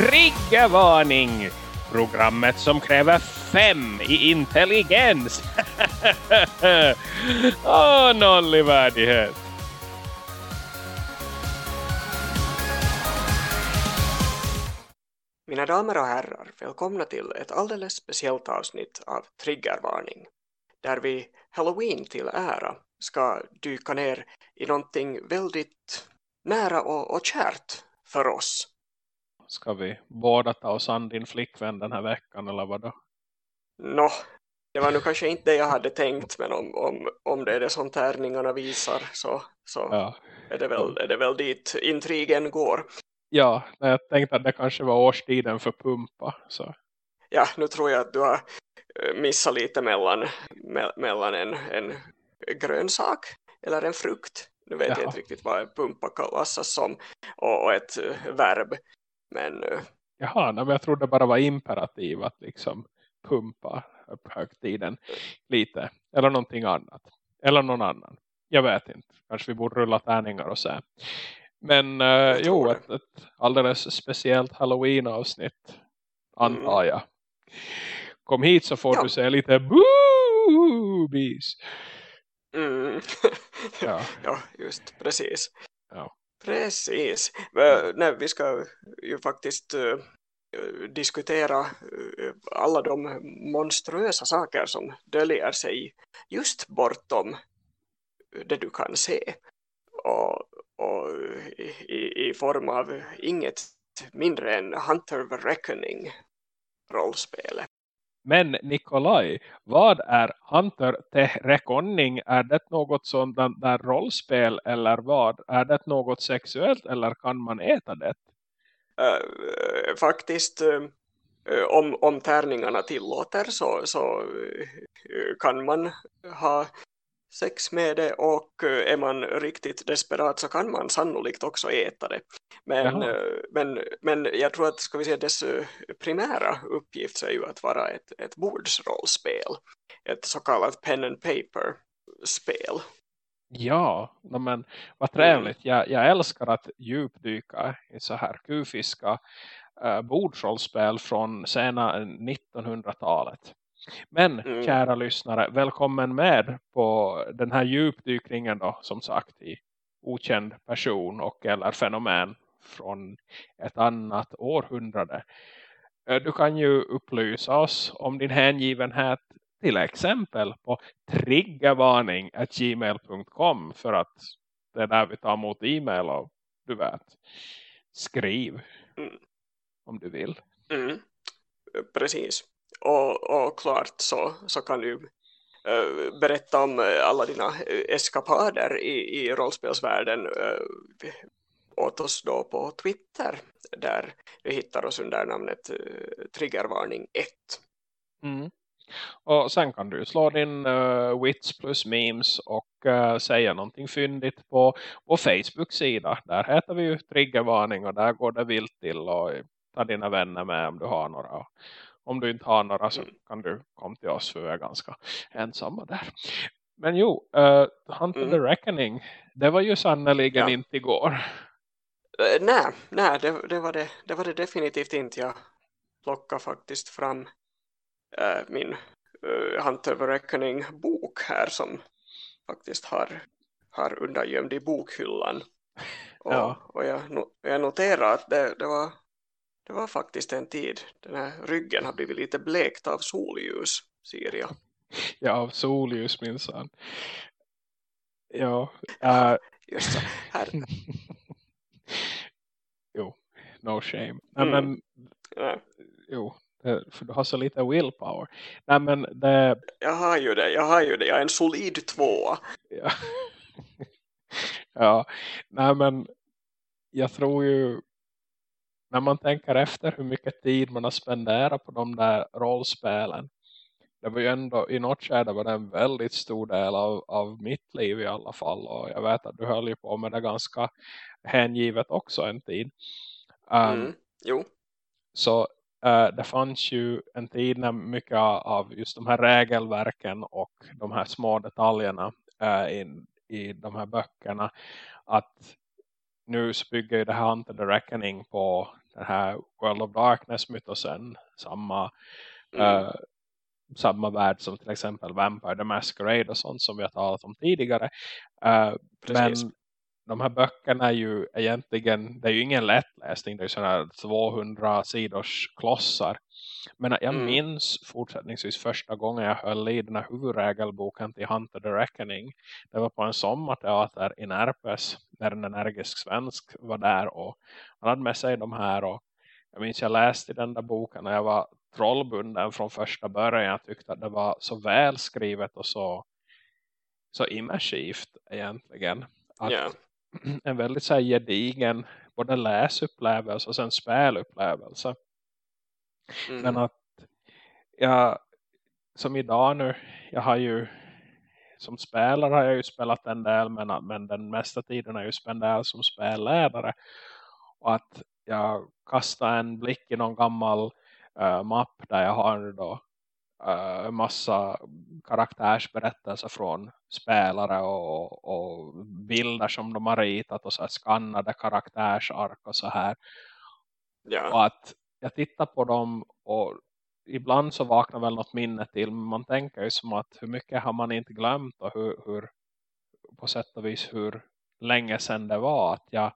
Triggervarning! Programmet som kräver fem i intelligens. och noll i värdighet. Mina damer och herrar, välkomna till ett alldeles speciellt avsnitt av Triggervarning. Där vi Halloween till ära ska dyka ner i någonting väldigt nära och, och kärt för oss. Ska vi båda ta oss an din flickvän den här veckan eller vad då? Nå, det var nu kanske inte det jag hade tänkt men om, om, om det är det som tärningarna visar så, så Ja, är, det väl, är det väl dit intrigen går. ja jag tänkte att det kanske var årstiden för pumpa. Så. Ja, nu tror jag att du har eh, missat lite mellan, me, mellan en, en grönsak eller en frukt. Nu vet jag Jaha. inte riktigt vad pumpa klassas som och, och ett eh, verb. Men eh, Jaha, men jag trodde bara var imperativ att liksom pumpa upp högtiden lite. Eller någonting annat. Eller någon annan. Jag vet inte. Kanske vi borde rulla tärningar och se. Men eh, jo, det. ett, ett alldeles speciellt Halloween-avsnitt antar jag. Kom hit så får Ja. du se lite boobies. mm, Ja, ja, just precis. ja. Precis. Nej, vi ska ju faktiskt eh, diskutera eh, alla de monstruösa saker som döljer sig just bortom det du kan se. Och, och i, i form av inget mindre än Hunter the Reckoning rollspelet. Men Nikolaj, vad är Hunter the Är det något sånt där- där rollspel eller vad? Är det något sexuellt eller kan man äta det? Uh, faktiskt uh, om, om tärningarna tillåter så, så uh, kan man ha sex med det och eh, är man riktigt desperat så kan man sannolikt också äta det. Men, Jaha. eh, men, men jag tror att ska vi säga, dess eh, primära uppgift är ju att vara ett, ett bordsrollspel. Ett så kallat pen and paper spel. Ja, men vad trevligt. Jag, jag älskar att djupdyka i så här kufiska uh, bordsrollspel från sena 1900-talet. Men Mm. kära lyssnare, välkommen med på den här djupdykningen då, som sagt i okänd person och eller fenomen från ett annat århundrade. Eh, Du kan ju upplysa oss om din hängivenhet till exempel på triggervarning.gmail.com för att det är där vi tar emot e-mail och du vet, skriv Mm. om du vill. Mm, precis. Och, och klart så, så kan du eh, berätta om eh, alla dina eh, eskapader i, i rollspelsvärlden åt oss då på Twitter där du hittar oss under namnet Triggervarning 1. Mm. Och sen kan du slå din uh, wits plus memes och uh, säga någonting fyndigt på vår Facebook-sida. Där heter vi ju triggervarning och där går det vilt till och ta dina vänner med om du har några. Om du inte har några så Mm. kan du komma till oss för vi är ganska ensamma där. Men jo, uh, Hunter Mm. the Reckoning, det var ju sannoliken Ja. inte igår. Eh, nej, nej det, det, var det, det var det definitivt inte. Jag plockade faktiskt fram eh, min uh, Hunter the Reckoning bok här som faktiskt har, har undangömd i bokhyllan. Och, Ja. och jag, jag noterar att det, det, var, det var faktiskt en tid. Den här ryggen har blivit lite blekt av solljus, ser jag. Ja, av solljus minsann. Ja, uh, Just så. Här, jo, no shame. Nej, Mm. men ja, jo, för du har så lite willpower. Nej men det, jag har ju det, jag har ju det. Jag är en solid tvåa. ja, ja, nej men jag tror ju när man tänker efter hur mycket tid man har spenderat på de där rollspelen. Det var ju ändå, i något skede var det en väldigt stor del av, av mitt liv i alla fall. Och jag vet att du höll ju på med det ganska hängivet också en tid. Um, Mm. Jo, Så eh, det fanns ju en tid när mycket av just de här regelverken och de här små detaljerna eh, in, i de här böckerna att nu bygger ju det här Hunter the Reckoning på den här World of Darkness mytosen samma Mm. uh, samma värld som till exempel Vampire the Masquerade och sånt som vi har talat om tidigare. Uh, men de här böckerna är ju egentligen, det är ju ingen lättläsning, det är ju sådana här 200 sidors klossar. Men jag Mm. minns fortsättningsvis första gången jag höll i den här huvudregelboken till Hunter the Reckoning. Det var på en sommarteater i Närpes när en energisk svensk var där och han hade med sig de här och jag minns jag läste i den där boken när jag var trollbunden från första början. Jag tyckte att det var så välskrivet och så, så immersivt egentligen. Att Ja. En väldigt så här gedigen både läsupplevelse och sen spelupplevelse. Mm. Men att jag, som idag nu, jag har ju som spelare har jag ju spelat en del men, men den mesta tiden har jag ju spenderat som spelledare. Och att jag kastar en blick i någon gammal eh, mapp där jag har då en massa karaktärsberättelser från spelare och, och bilder som de har ritat och så här skannade karaktärsark och så här. Ja. Och att jag tittar på dem och ibland så vaknar väl något minne till. Men man tänker ju som att hur mycket har man inte glömt och hur, hur på sätt och vis hur länge sedan det var. Att jag,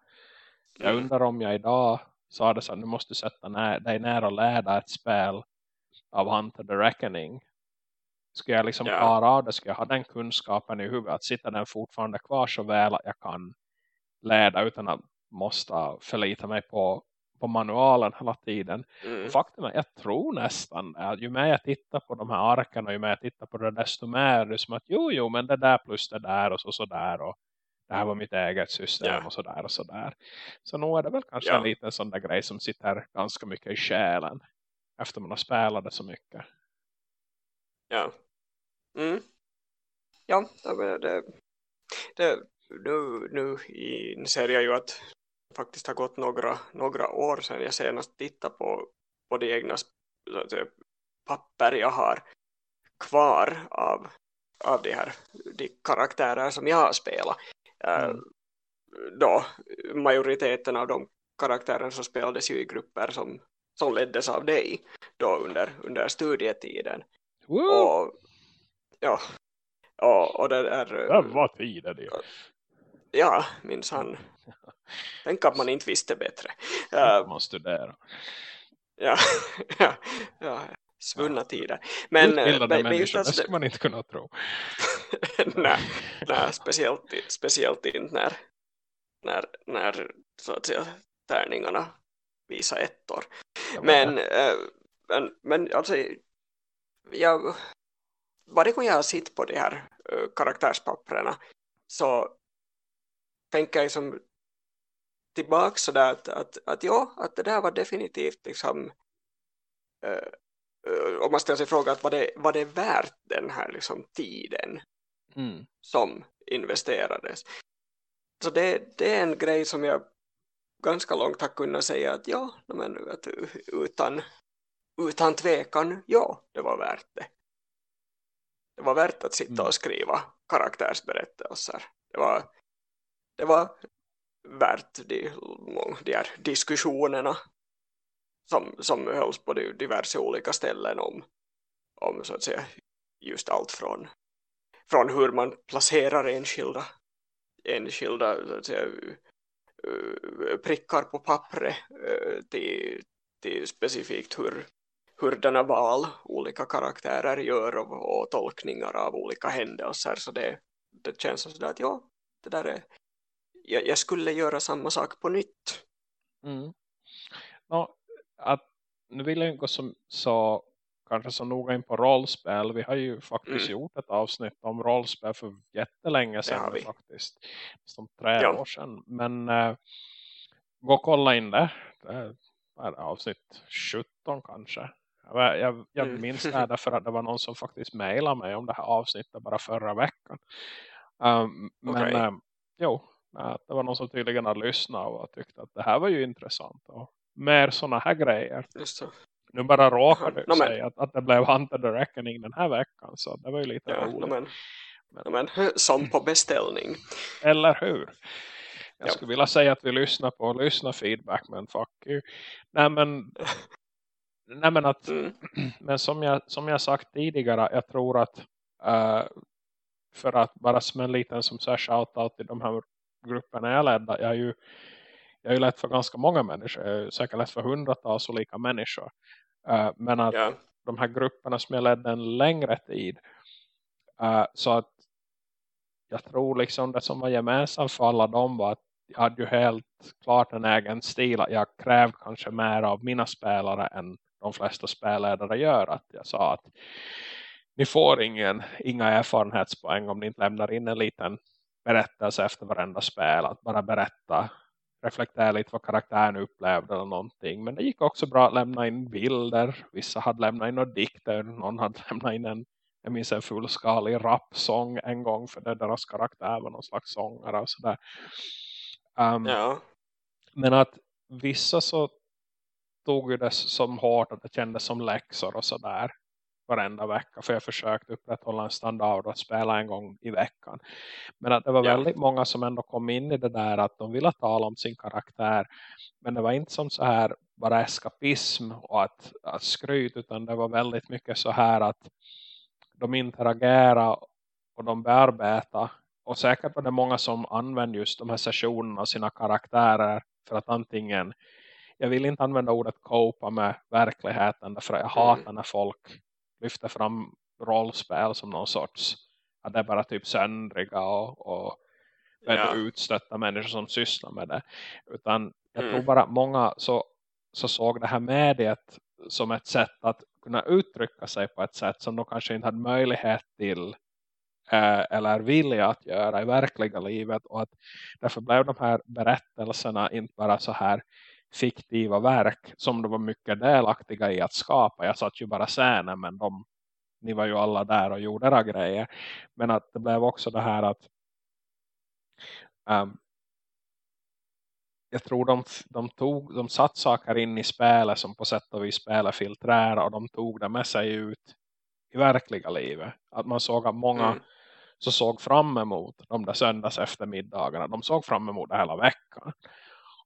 jag Mm. undrar om jag idag sa det så att nu måste sätta ner, dig ner och lära ett spel av Hunter the Reckoning. Ska jag liksom Ja. klara av det? Ska jag ha den kunskapen i huvudet? Att sitta den fortfarande kvar så väl att jag kan leda utan att måste förlita mig på, på manualen hela tiden. Mm. Faktum är, jag tror nästan att ju mer jag tittar på de här arkarna ju mer jag tittar på det desto mer är det som att jo, jo, men det där plus det där och så, så där och det här var mitt eget system Ja. och så där och så där. Så nog är det väl kanske Ja. en liten sån där grej som sitter ganska mycket i själen efter man har spelat det så mycket. Ja. Mm. Ja, det, det, det, nu, nu inser jag ju att faktiskt har gått några, några år sedan jag senast tittade på, på de egna säga, papper jag har kvar av, av de här de karaktärer som jag har spelat. Eh, Mm. Då majoriteten av de karaktärer som spelades ju i grupper som, som leddes av dig då under, under studietiden. Woo! Och, ja, och, och det där, Det var tiden det. ja, minns han. Tänk att man inte visste bättre. Uh, Man studerar. ja, ja, ja, svunna tider. Men, eh, Utbildade men, människor, det ska man inte kunna tro. nej, nej, speciellt, speciellt inte när, när, när så att säga, tärningarna visar ettor. Men, eh, men, men alltså, jag, varje gång jag har sitt på de här uh, karaktärspapperna så tänker jag som tillbaka sådär att, att, att ja, att det där var definitivt liksom uh, uh, om man ställer sig frågan att var det, var det värt den här liksom tiden Mm. som investerades. Så det, det är en grej som jag ganska långt har kunnat säga att ja, men att utan, utan tvekan, ja, det var värt det. Det var värt att sitta Mm. och skriva karaktärsberättelser. Det var, det var värt de, de här diskussionerna som, som hölls på diverse olika ställen om, om så att säga just allt från, från hur man placerar enskilda, enskilda så att säga, eh, prickar på pappret eh, till, till specifikt hur, hurdana val olika karaktärer gör och, och tolkningar av olika händelser. Så det, det känns som sådär att ja, det där är jag, jag skulle göra samma sak på nytt. Mm. Nå, att, nu vill jag inte gå som, så, kanske så noga in på rollspel. Vi har ju faktiskt Mm. gjort ett avsnitt om rollspel för jättelänge sedan. Faktiskt. Som tre Ja. år sedan. Men äh, gå och kolla in det. Det är, avsnitt 17 kanske. Jag, jag, jag Mm. minns det här därför att det var någon som faktiskt mejlade mig om det här avsnittet bara förra veckan. Um, men Okej. um, jo, äh, det var någon som tydligen har lyssnat och tyckte att det här var ju intressant. Och mer sådana här grejer. Nu bara råkar nå men. sig att, att det blev Hunter the Reckoning den här veckan. Så det var ju lite Ja, roligt. no, men, no, men, som på beställning. Eller hur? Jag skulle vilja säga att vi lyssnar på och lyssnar feedback men fuck you. Nej men, nej, men att mm. men som jag, som jag sagt tidigare jag tror att uh, för att bara som en liten som så här shoutout till de här grupperna jag ledde jag är ju jag är ju lätt för ganska många människor. Jag är säkert lätt för hundratals olika människor. Uh, men att yeah. de här grupperna som jag ledde en längre tid. Uh, så att jag tror liksom det som var gemensamt för alla dem var att jag hade ju helt klart en egen stil. Att jag krävde kanske mer av mina spelare än de flesta spelledare gör. Att jag sa att ni får ingen, inga erfarenhetspoäng om ni inte lämnar in en liten berättelse efter varenda spel. Att bara berätta, reflektera lite vad karaktären upplevde eller någonting. Men det gick också bra att lämna in bilder. Vissa hade lämnat in några dikter. Någon hade lämnat in en jag minns en fullskalig rapsång en gång för det deras karaktär var någon slags sångare och sådär. Um, ja. Men att vissa så tog det som hårt att det kändes som läxor och sådär varenda vecka. För jag försökte upprätthålla en standard och spela en gång i veckan. Men att det var ja. väldigt många som ändå kom in i det där att de ville tala om sin karaktär. Men det var inte som så här bara eskapism och att, att skryt utan det var väldigt mycket så här att de interagerar och de bearbetar. Och säkert var det många som använde just de här sessionerna och sina karaktärer för att antingen, jag vill inte använda ordet copa med verkligheten därför jag mm. hatar när folk lyfter fram rollspel som någon sorts, att det är bara typ söndriga och, och ja. utstötta människor som sysslar med det. Utan jag mm. tror bara många så, så såg det här mediet som ett sätt att kunna uttrycka sig på ett sätt som de kanske inte hade möjlighet till eh, eller vilja att göra i verkliga livet och att därför blev de här berättelserna inte bara så här fiktiva verk som de var mycket delaktiga i att skapa. Jag satt ju bara scenen men de, ni var ju alla där och gjorde era grejer. Men att det blev också det här att um, jag tror de, de, tog, de satt saker in i spelet som på sätt och vis spelet filtrerar och de tog det med sig ut i verkliga livet. Att man såg att många mm. så såg fram emot de där söndags eftermiddagarna. De såg fram emot det hela veckan.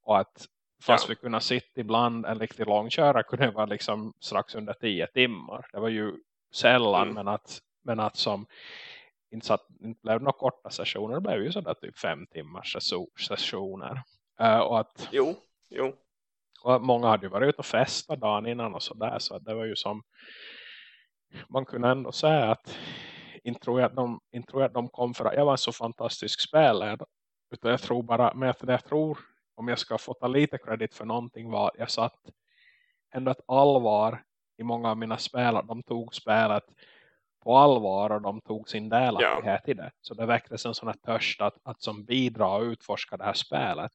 Och att fast ja. vi kunde sitta ibland en riktig långkörare kunde vara liksom strax under tio timmar. Det var ju sällan mm. men, att, men att som inte, satt, inte blev några korta sessioner. Det blev ju sådär typ fem timmars sessioner. Uh, och att, jo, jo. Och att många hade ju varit ute och festat dagen innan och sådär. Så det var ju som man kunde ändå säga att inte tror jag att de, inte tror jag att de kom för att jag var en så fantastisk spelare. Utan jag tror bara, men jag tror om jag ska få ta lite kredit för någonting var jag satt ändå ett allvar i många av mina spelare. De tog spelet på allvar och de tog sin delaktighet ja. i det. Så det väcktes en sån här törst att, att som bidra och utforska det här spelet.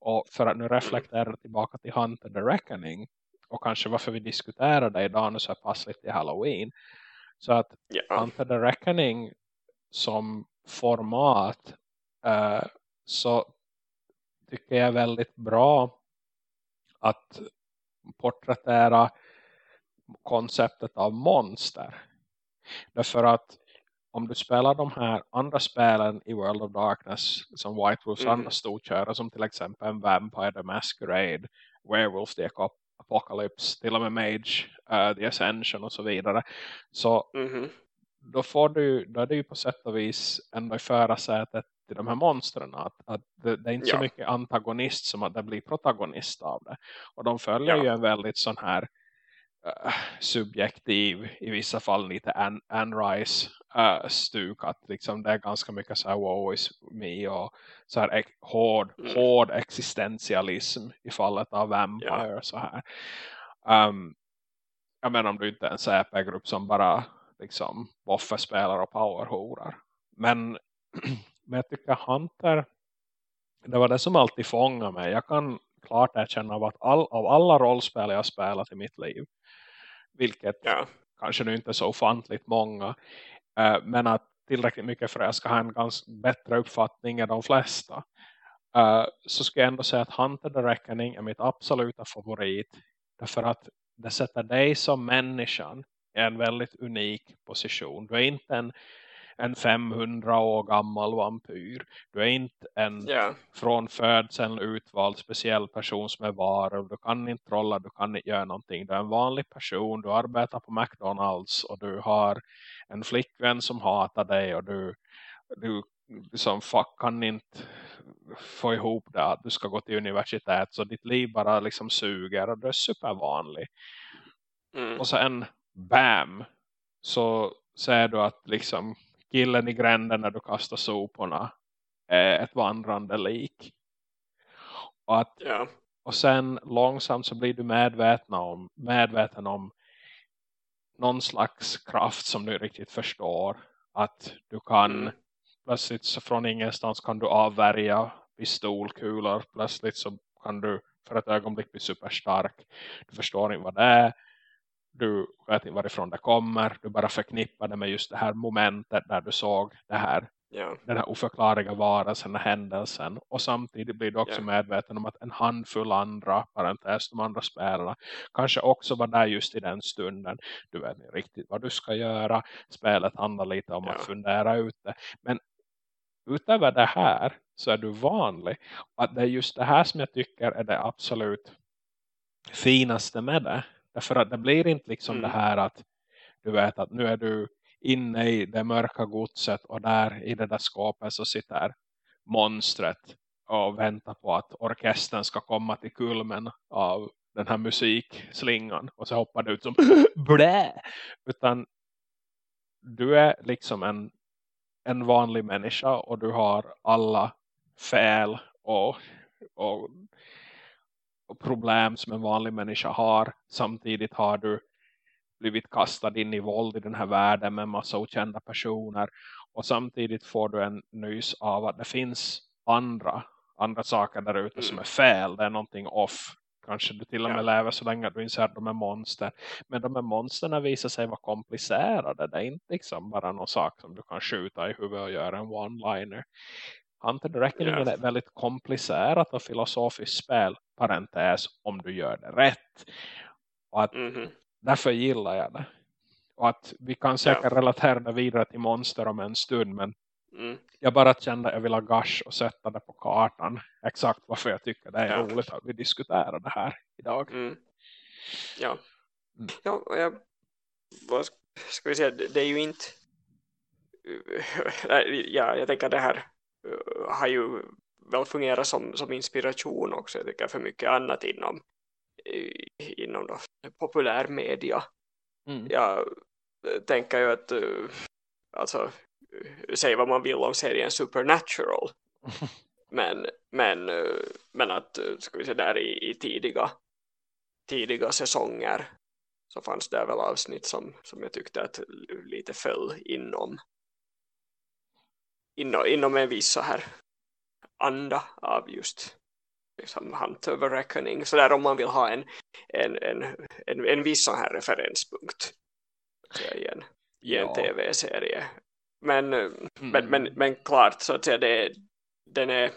Och för att nu reflektera tillbaka till Hunter the Reckoning och kanske varför vi diskuterar det idag nu så här passligt i Halloween. Så att ja. Hunter the Reckoning som format uh, så tycker jag är väldigt bra att porträttera konceptet av monster. Därför att om du spelar de här andra spelen i World of Darkness som White Wolves mm. andra storköra som till exempel Vampire the Masquerade, Werewolf the Apocalypse, till och med Mage, uh, The Ascension och så vidare. Så mm. då, får du, då är det ju på sätt och vis ändå i förarsätet till de här monstren att, att det, det, är inte ja. så mycket antagonist som att det blir protagonist av det. Och de följer ja. ju en väldigt sån här uh, subjektiv, i vissa fall lite Anne, Rice uh, stuk att liksom det är ganska mycket så här wow is me och så här hård, mm. hård existentialism i fallet av Vampire ja. så här. Um, jag menar om du inte är en CP-grupp som bara liksom boffespelar och powerhorar. Men men jag tycker Hunter det var det som alltid fångade mig. Jag kan klart erkänna av att all, av alla rollspel jag spelat i mitt liv vilket ja. kanske nu inte är så ofantligt många uh, men att tillräckligt mycket för att jag ska ha en ganska bättre uppfattning än de flesta uh, så ska jag ändå säga att Hunter the Reckoning är mitt absoluta favorit därför att det sätter dig som människan i en väldigt unik position. Du är inte en en 500 år gammal vampyr. Du är inte en yeah. från födseln utvald speciell person som är varulv. Du kan inte trolla, du kan inte göra någonting. Du är en vanlig person, du arbetar på McDonalds och du har en flickvän som hatar dig och du, du liksom, fuck, kan inte få ihop det att du ska gå till universitet så ditt liv bara liksom suger och du är supervanlig. Mm. Och sen bam så ser du att liksom killen i gränden när du kastar soporna är ett vandrande lik. Och, att, Ja. och sen långsamt så blir du medveten om, medveten om någon slags kraft som du riktigt förstår. Att du kan Mm. plötsligt så från ingenstans kan du avvärja pistolkulor. Plötsligt så kan du för ett ögonblick bli superstark. Du förstår inte vad det är. Du vet inte varifrån det kommer. Du bara förknippar det med just det här momentet där du såg det här Ja. den här oförklarliga varelsen och händelsen. Och samtidigt blir du också Ja. medveten om att en handfull andra, parentes de andra spelarna, kanske också var där just i den stunden. Du vet inte riktigt vad du ska göra. Spelet handlar lite om Ja. att fundera ut det. Men utöver det här så är du vanlig. Och att det är just det här som jag tycker är det absolut finaste med det. Därför att det blir inte liksom Mm. det här att du vet att nu är du inne i det mörka godset och där i det där skåpet så sitter monstret och väntar på att orkestern ska komma till kulmen av den här musikslingan och så hoppar det ut som blä utan du är liksom en, en vanlig människa och du har alla fel och, och problem som en vanlig människa har samtidigt har du blivit kastad in i våld i den här världen med massa okända personer. Och samtidigt får du en nys av att det finns andra, andra saker där ute som Mm. är fel. Det är någonting off. Kanske du till och med Ja. lever så länge att du inser att de är monster. Men de här monsterna visar sig vara komplicerade. Det är inte liksom bara någon sak som du kan skjuta i huvudet och göra en one-liner. Hunter the Reckoning Ja. är väldigt komplicerat och filosofiskt spel. Parentes om du gör det rätt. Och att Mhm. därför gillar jag det. Och att vi kan säkert relatera det vidare till monster om en stund. Men Mm. jag bara kände att jag vill ha gash och sätta det på kartan. Exakt varför jag tycker det är Ja. roligt att vi diskuterar det här idag. Mm. Ja. Mm. Ja, jag, vad ska vi säga, det, är ju inte ja, jag tänker det här har ju väl fungerat som, som inspiration också, jag tycker för mycket annat inom eh, inom då, populärmedia. Mm. Jag eh, tänker ju att eh, alltså, eh, säg vad man vill om serien Supernatural men, men, eh, men att eh, ska vi säga där i, i tidiga tidiga säsonger så fanns det väl avsnitt som, som jag tyckte att lite föll inom inom, inom en viss så här anda av just liksom Hunt a Reckoning så där om man vill ha en, en, en, en, en viss sån här referenspunkt i en, i en Ja. tv-serie men, eh, Mm. men, men, men klart så att säga det, den, är,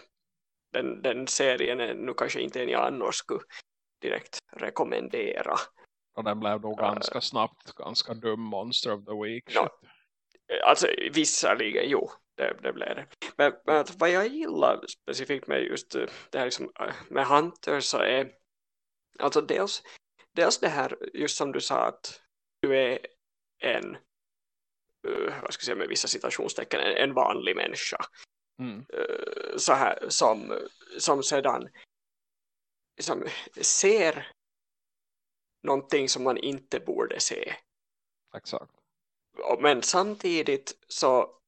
den, den serien är nu kanske inte en jag annars skulle direkt rekommendera Och den blev då Uh, ganska snabbt ganska dum Monster of the Week. No. Alltså visserligen, jo, det, det blev det. Men, men vad jag gillar specifikt med just det här liksom, eh, med Hunter så är alltså dels, dels det här, just som du sa att du är en eh, vad ska jag säga med vissa citationstecken, en, en vanlig människa Mm. eh, så här, som, som sedan som ser någonting som man inte borde se Exakt. Men samtidigt så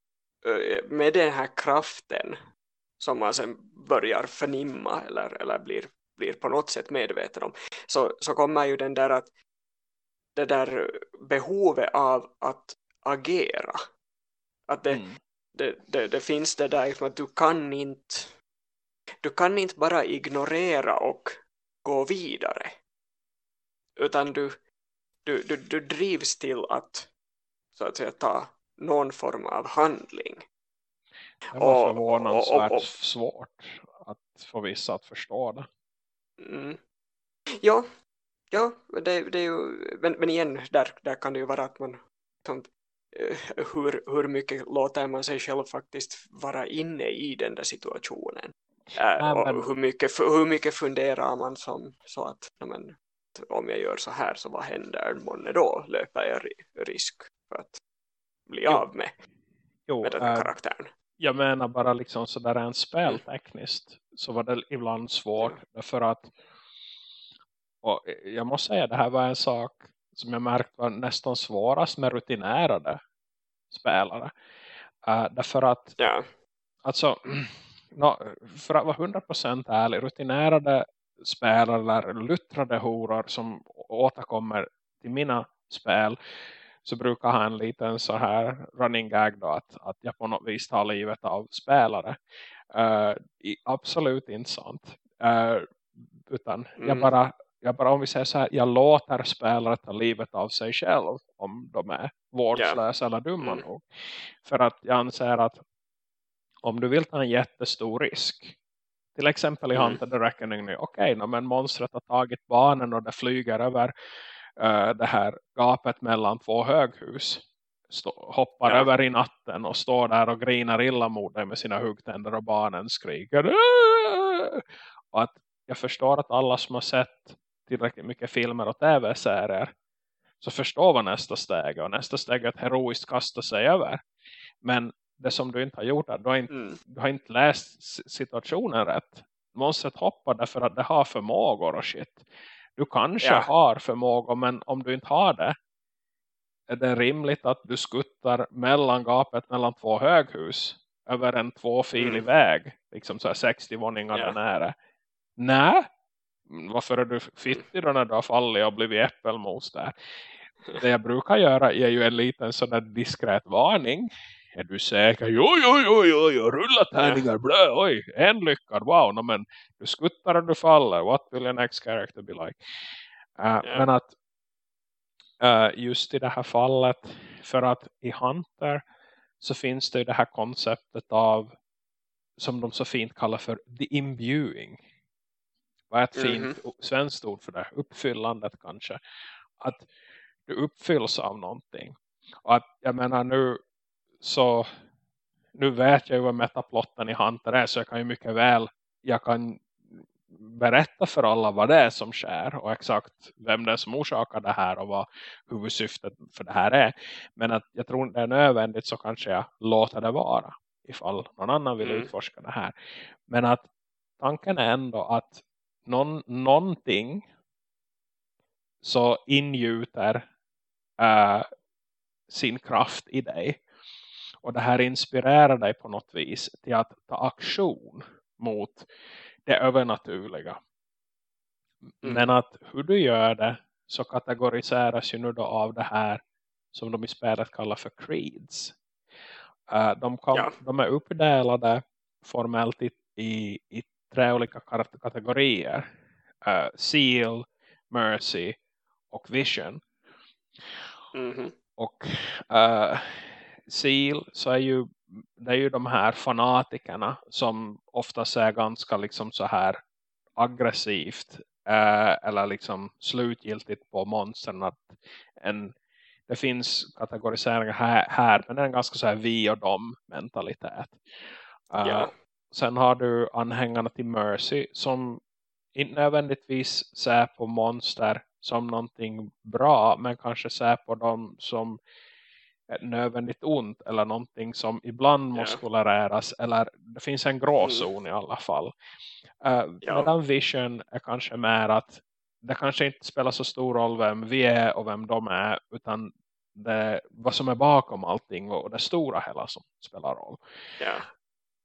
med den här kraften som man sen börjar förnimma eller, eller blir, blir på något sätt medveten om så, så kommer ju den där att det där behovet av att agera att det, Mm. det, det, det finns det där liksom att du kan inte du kan inte bara ignorera och gå vidare utan du, du, du, du drivs till att så att säga ta någon form av handling Det var Och- förvånansvärt och- och- svårt att få vissa att förstå det. mm. ja, ja det, det är ju men, men igen, där, där kan det ju vara att man som, eh, hur, hur mycket låter man sig själv faktiskt vara inne i den där situationen. Äh, och hur, mycket, hur mycket funderar man som så att men, om jag gör så här så vad händer månne då löper jag risk för att bli jo. av med, jo, med den här äh, karaktären. Jag menar bara liksom sådär en speltekniskt så var det ibland svårt ja. därför att och jag måste säga det här var en sak som jag märkt var nästan svårast med rutinerade spelare. Uh, därför att ja. alltså no, för att vara 100% ärlig, rutinerade spelare eller luttrade horor som återkommer till mina spel så brukar ha en liten så här running gag då att, att jag på något vis tar livet av spelare. Uh, absolut inte sant. Uh, utan mm. jag bara jag bara om vi säger så här, jag låter spelare ta livet av sig själv om de är vårdslösa yeah. eller dumma mm. nog. För att jag anser att om du vill ta en jättestor risk till exempel i mm. Hunter the Reckoning nu, okej, okay, men monstret har tagit banen och det flyger över det här gapet mellan två höghus stå, hoppar ja. över i natten och står där och grinar illa mot dig med sina huggtänder och barnen skriker och att jag förstår att alla som har sett tillräckligt mycket filmer och tv-serier så förstår vad nästa steg är. Och nästa steg är att heroiskt kasta sig över. Men det som du inte har gjort är du har inte, mm. du har inte läst situationen rätt. Monstret hoppar därför att det har förmågor och shit. Du kanske ja. har förmågor men om du inte har det är det rimligt att du skuttar mellan gapet mellan två höghus över en tvåfilig mm. väg. Liksom så här 60 våningar ja. där nära. Nej, varför är du fittig då när du har fallit och blivit äppelmos där? Det jag brukar göra är ju en liten sån där diskret varning. Är du säker? Jo, jo, jo, jo, jo. rulla tärningar, blö, oj, en lyckad, wow, no, men du skuttar och du faller, what will your next character be like? Uh, yeah. Men att uh, just i det här fallet, för att i Hunter så finns det ju det här konceptet av, som de så fint kallar för the imbuing vad är ett mm -hmm. fint svenskt ord för det? Uppfyllandet kanske. Att du uppfylls av någonting. Och att jag menar nu så nu vet jag ju vad metaplotten i Hunter är så jag kan ju mycket väl jag kan berätta för alla vad det är som sker och exakt vem det är som orsakar det här och vad huvudsyftet för det här är. Men att jag tror det är nödvändigt så kanske jag låter det vara ifall någon annan vill mm. utforska det här. Men att tanken är ändå att någon, någonting så ingjuter äh, sin kraft i dig. Och det här inspirerar dig på något vis till att ta aktion mot det övernaturliga. Mm. Men att hur du gör det så kategoriseras ju nu då av det här som de i spelet kallar för creeds. Uh, de, kom, ja. de är uppdelade formellt i, i, i tre olika kategorier. Uh, Seal, Mercy och Vision. Mm -hmm. Och uh, Seal så är ju det är ju de här fanatikerna som oftast är ganska liksom så här aggressivt uh, eller liksom slutgiltigt på monstren att en, det finns kategoriseringar här, här men det är en ganska så här vi och dem mentalitet. Uh, yeah. Sen har du anhängarna till Mercy som inte nödvändigtvis ser på monster som någonting bra men kanske ser på dem som nödvändigt ont eller någonting som ibland måste yeah. tolereras eller det finns en gråzon mm. i alla fall. Uh, ja. Medan Vision är kanske mer att det kanske inte spelar så stor roll vem vi är och vem de är utan det vad som är bakom allting och det stora hela som spelar roll. Yeah.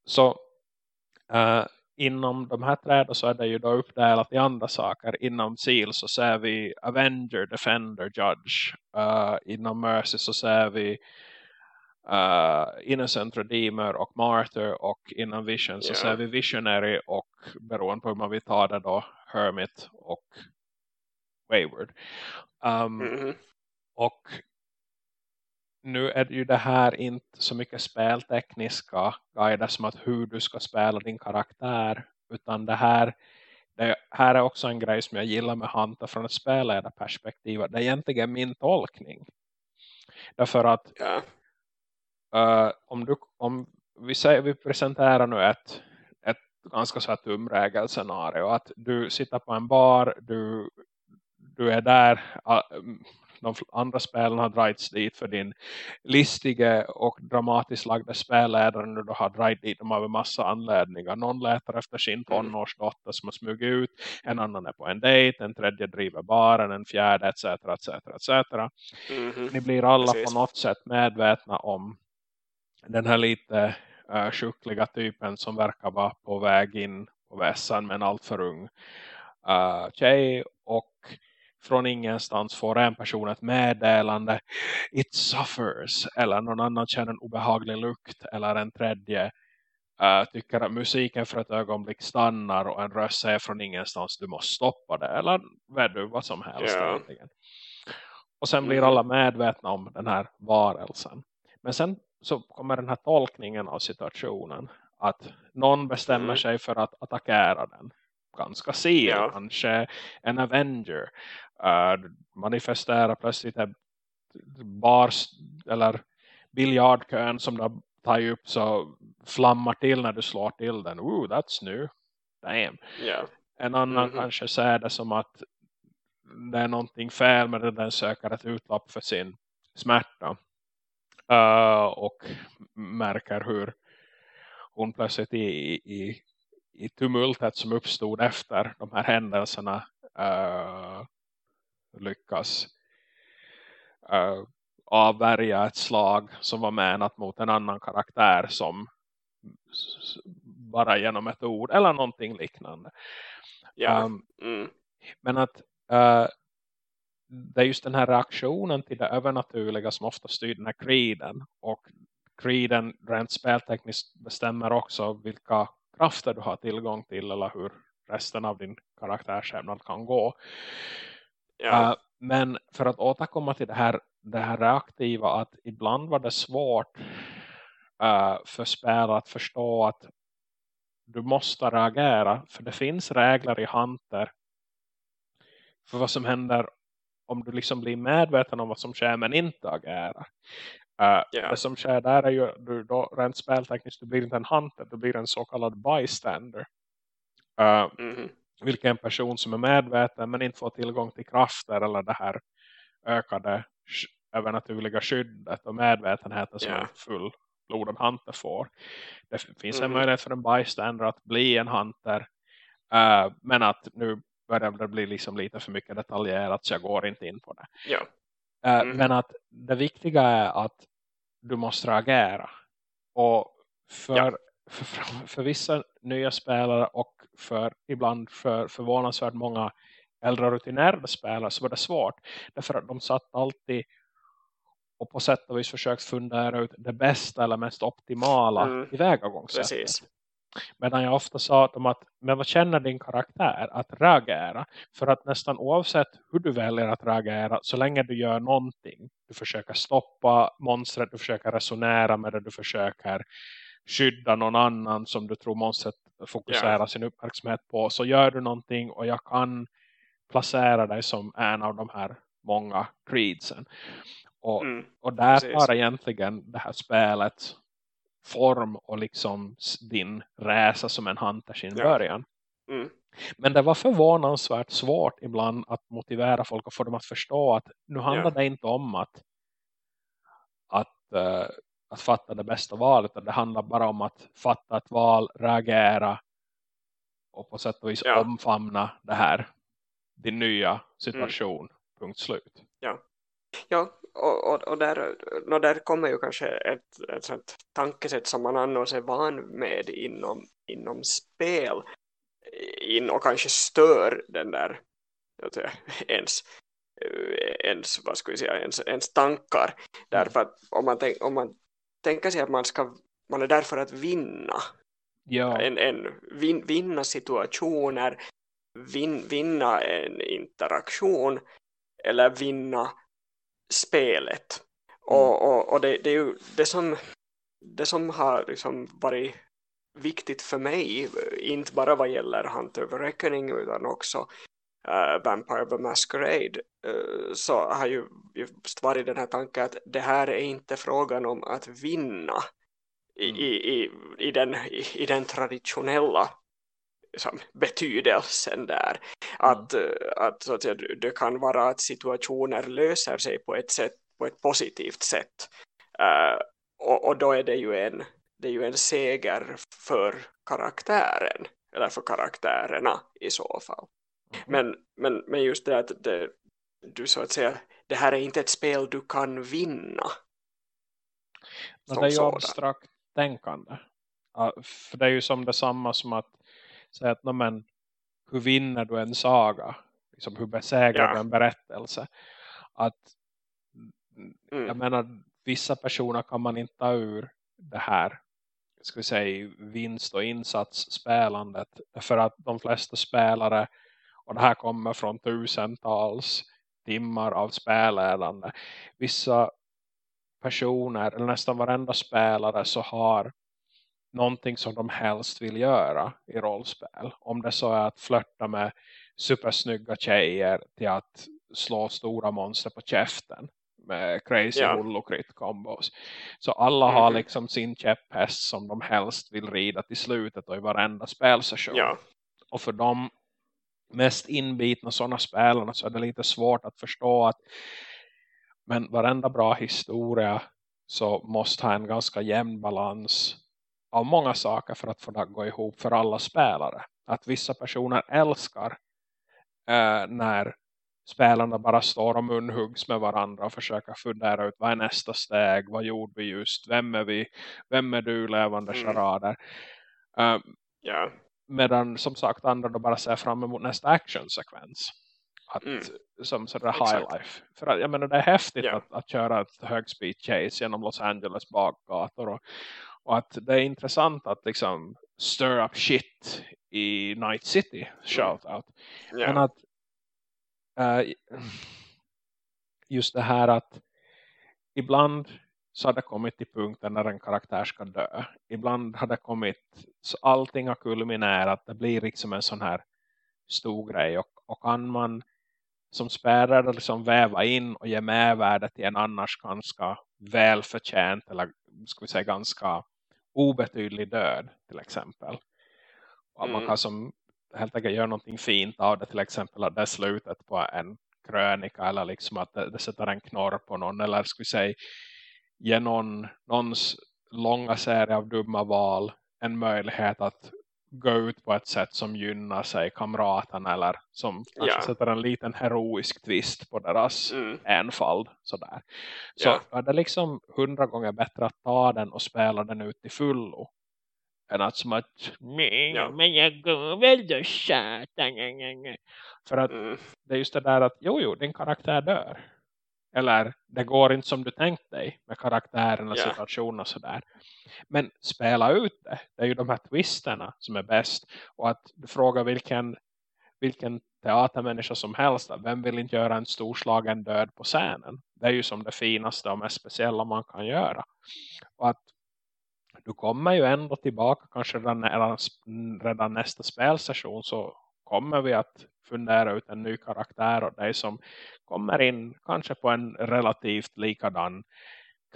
Så Uh, inom de här träden så är det ju då uppdelat i andra saker. Inom SEAL så ser vi Avenger, Defender, Judge. Uh, inom Mercy så ser vi uh, Innocent Redeemer och Martyr. Och inom Vision så yeah. ser vi Visionary och beroende på hur man vill ta det då Hermit och Wayward. Um, mm -hmm. Och nu är ju det här inte så mycket speltekniska guider som att hur du ska spela din karaktär. Utan det här, det här är också en grej som jag gillar med Hunter från ett spelledarperspektiv. Det är egentligen min tolkning. Därför att Ja. uh, om, du, om vi, säger, vi presenterar nu ett, ett ganska så här tumregelscenario. Att du sitter på en bar, du, du är där, de andra spelarna har dragits dit för din listige och dramatiskt lagda spelledare nu då har dragit dit dem av en massa anledningar. Någon letar efter sin tonårsdotter som har smugit ut, en annan är på en dejt, en tredje driver baren, en fjärde etc. etc, etc. Mhm. Ni blir alla Precis. på något sätt medvetna om den här lite uh, sjukliga typen som verkar vara på väg in på vässan med en alltför ung uh, tjej och från ingenstans får en person ett meddelande. It suffers. Eller någon annan känner en obehaglig lukt. Eller en tredje uh, tycker att musiken för ett ögonblick stannar och en röst säger från ingenstans du måste stoppa det. Eller du vad som helst egentligen. och sen blir Mhm. alla medvetna om den här varelsen. Men sen så kommer den här tolkningen av situationen. Att någon bestämmer Mm. sig för att attackera den. Ganska sil, Ja. kanske. En Avenger uh, manifesterar plötsligt bars eller biljardkön som du har tagit upp så flammar till när du slår till den. Ooh, that's new. Damn. Ja. En annan Mhm. kanske säger det som att det är någonting fel med det den söker ett utlopp för sin smärta. Uh, och märker hur hon plötsligt i, i, i tumultet som uppstod efter de här händelserna uh, lyckas uh, avvärja ett slag som var menat mot en annan karaktär som bara genom ett ord eller någonting liknande. Ja. Um, Mm. men att uh, det är just den här reaktionen till det övernaturliga som ofta styr den här creeden. Och creeden rent speltekniskt bestämmer också vilka krafter du har tillgång till eller hur resten av din karaktärsämnad kan gå. Ja. Uh, men för att återkomma till det här, det här reaktiva att ibland var det svårt uh, för spelare att förstå att du måste reagera för det finns regler i Hunter för vad som händer om du liksom blir medveten om vad som sker men inte agerar. Uh, Ja. Det som sker där är ju du då rent speltekniskt du blir inte en hunter, du blir en så kallad bystander. Uh, Mhm. Vilken person som är medveten men inte får tillgång till krafter eller det här ökade övernaturliga skyddet och medvetenheten som Ja. en fullblodad hunter får. Det finns en Mhm. möjlighet för en bystander att bli en hunter eh, men att nu börjar det bli liksom lite för mycket detaljerat så jag går inte in på det. Ja. Eh, Mhm. Men att det viktiga är att du måste reagera. Och för, Ja. För, för, vissa nya spelare och för ibland för förvånansvärt många äldre rutinerade spelare så var det svårt. Därför att de satt alltid och på sätt och vis försökt fundera ut det bästa eller mest optimala Mm. tillvägagångssättet. Precis. Medan jag ofta sa dem att men vad känner din karaktär att reagera? För att nästan oavsett hur du väljer att reagera så länge du gör någonting. Du försöker stoppa monstret, du försöker resonera med det, du försöker skydda någon annan som du tror monstret fokuserar Ja. sin uppmärksamhet på. Så gör du någonting och jag kan placera dig som en av de här många creedsen. Och Mm. och där Precis. tar egentligen det här spelet form och liksom din resa som en hunter sin Ja. början. Mm. Men det var förvånansvärt svårt ibland att motivera folk och få dem att förstå att nu handlar Ja. det inte om att att, eh, att fatta det bästa valet. utan Det handlar bara om att fatta ett val, reagera och på sätt och vis Ja. omfamna det här din nya situation. Punkt slut. Ja, och, och, och där, och där kommer ju kanske ett, ett sånt tankesätt som man annars är van med inom, inom spel in och kanske stör den där säga, ens, ens, vad ska vi säga, ens, ens tankar. Därför att om man, tänk, om man tänker sig att man, ska, man är där för att vinna, Ja, en, en, vin, vinna situationer, vin, vinna en interaktion eller vinna spelet. Och, och, och det, det är ju det som, det som har liksom varit viktigt för mig, inte bara vad gäller Hunter of Reckoning utan också uh, Vampire the Masquerade uh, så har ju just varit den här tanken att det här är inte frågan om att vinna i, mm. i, i, i, den, i, i den traditionella liksom, betydelsen där. Att, mm. att, så att säga, det kan vara att situationer löser sig på ett, sätt, på ett positivt sätt. Uh, och, och, då är det ju en, det är ju en seger för karaktären eller för karaktärerna i så fall. Mm. Men, men, men just det att det, du så att säga, det här är inte ett spel du kan vinna. Men det är ju abstrakt tänkande. För det är ju som detsamma som att säga att men, hur vinner du en saga? Liksom, hur besegrar ja. du en berättelse? Att mm. jag menar, vissa personer kan man inte ta ur det här ska vi säga, vinst- och insatsspelandet. För att de flesta spelare, och det här kommer från tusentals timmar av spelledande. Vissa personer, eller nästan varenda spelare så har någonting som de helst vill göra i rollspel. Om det så är att flörta med supersnygga tjejer till att slå stora monster på käften med crazy ja. holocrit combos. Så alla mm. har liksom sin käpphäst som de helst vill rida till slutet och i varenda spelsession. Ja. Och för de mest inbitna sådana spelarna så är det lite svårt att förstå att men varenda bra historia så måste ha en ganska jämn balans av många saker för att få det att gå ihop för alla spelare. Att vissa personer älskar eh, när spelarna bara står och munhuggs med varandra och försöker fundera ut vad är nästa steg, vad gjorde vi just, vem är vi, vem är du levande mm. charader. Um, ehm, yeah. Medan som sagt andra då bara ser fram emot nästa actionsekvens. Att, mm. Som sådär high life. För att, jag menar det är häftigt yeah. att, att köra ett högspeed chase genom Los Angeles bakgator och, och att det är intressant att liksom stir up shit i Night City shout out. Mm. Yeah. Men att uh, just det här att ibland så har det kommit till punkten när en karaktär ska dö. Ibland har det kommit så allting har kulminerat. Det blir liksom en sån här stor grej. Och, och kan man som spärrar liksom väva in och ge med värde till en annars ganska välförtjänt eller ska vi säga ganska obetydlig död till exempel. Och mm. man kan som helt enkelt göra någonting fint av det till exempel att det är slutet på en krönika eller liksom att det, det sätter en knorr på någon eller ska vi säga ge någon, någons långa serie av dumma val en möjlighet att gå ut på ett sätt som gynnar sig kamraten eller som kanske ja. sätter en liten heroisk twist på deras mm. enfald. Sådär. Så ja. är det liksom hundra gånger bättre att ta den och spela den ut i fullo än att som att ja. men jag går väl då satan. För att mm. det är just det där att jo jo, din karaktär dör. Eller det går inte som du tänkt dig med karaktären och yeah. situationen och sådär. Men spela ut det. Det är ju de här twisterna som är bäst. Och att du frågar vilken, vilken teatermänniska som helst. Vem vill inte göra en storslagen död på scenen? Det är ju som det finaste och mest speciella man kan göra. Och att du kommer ju ändå tillbaka kanske redan, redan nästa spelsession så kommer vi att fundera ut en ny karaktär och dig som kommer in kanske på en relativt likadan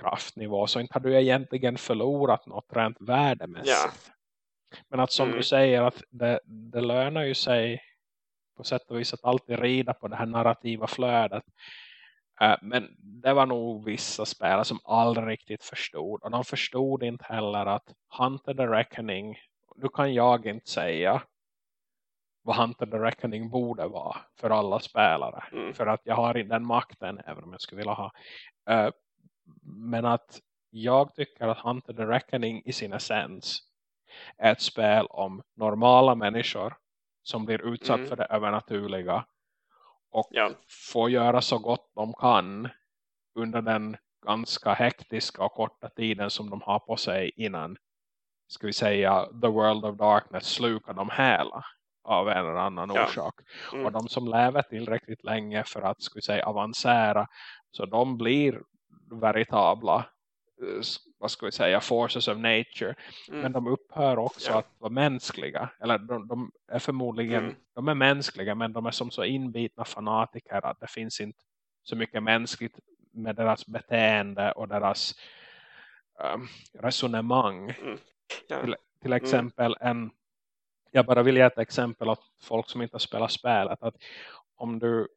kraftnivå så inte har du egentligen förlorat något rent värdemässigt. Ja. Men att som mm. du säger att det, det lönar ju sig på sätt och vis att alltid rida på det här narrativa flödet. Uh, men det var nog vissa spelare som aldrig riktigt förstod. Och de förstod inte heller att Hunter the Reckoning, nu kan jag inte säga vad Hunter the Reckoning borde vara för alla spelare. Mm. För att jag har inte den makten även om jag skulle vilja ha. Uh, men att jag tycker att Hunter the Reckoning i sin essens är ett spel om normala människor som blir utsatt mm. för det övernaturliga och ja. får göra så gott de kan under den ganska hektiska och korta tiden som de har på sig innan ska vi säga The World of Darkness slukar dem hela av en eller annan ja. orsak. Mm. Och de som lever tillräckligt länge för att skulle säga avancera så de blir veritabla eh, vad ska vi säga, forces of nature. Mm. Men de upphör också ja. att vara mänskliga. Eller de, de är förmodligen, mm. de är mänskliga men de är som så inbitna fanatiker att det finns inte så mycket mänskligt med deras beteende och deras um, resonemang. Mm. Ja. Till, till, mm. exempel en, jag bara vill ge ett exempel åt folk som inte spelar spelet. Att om du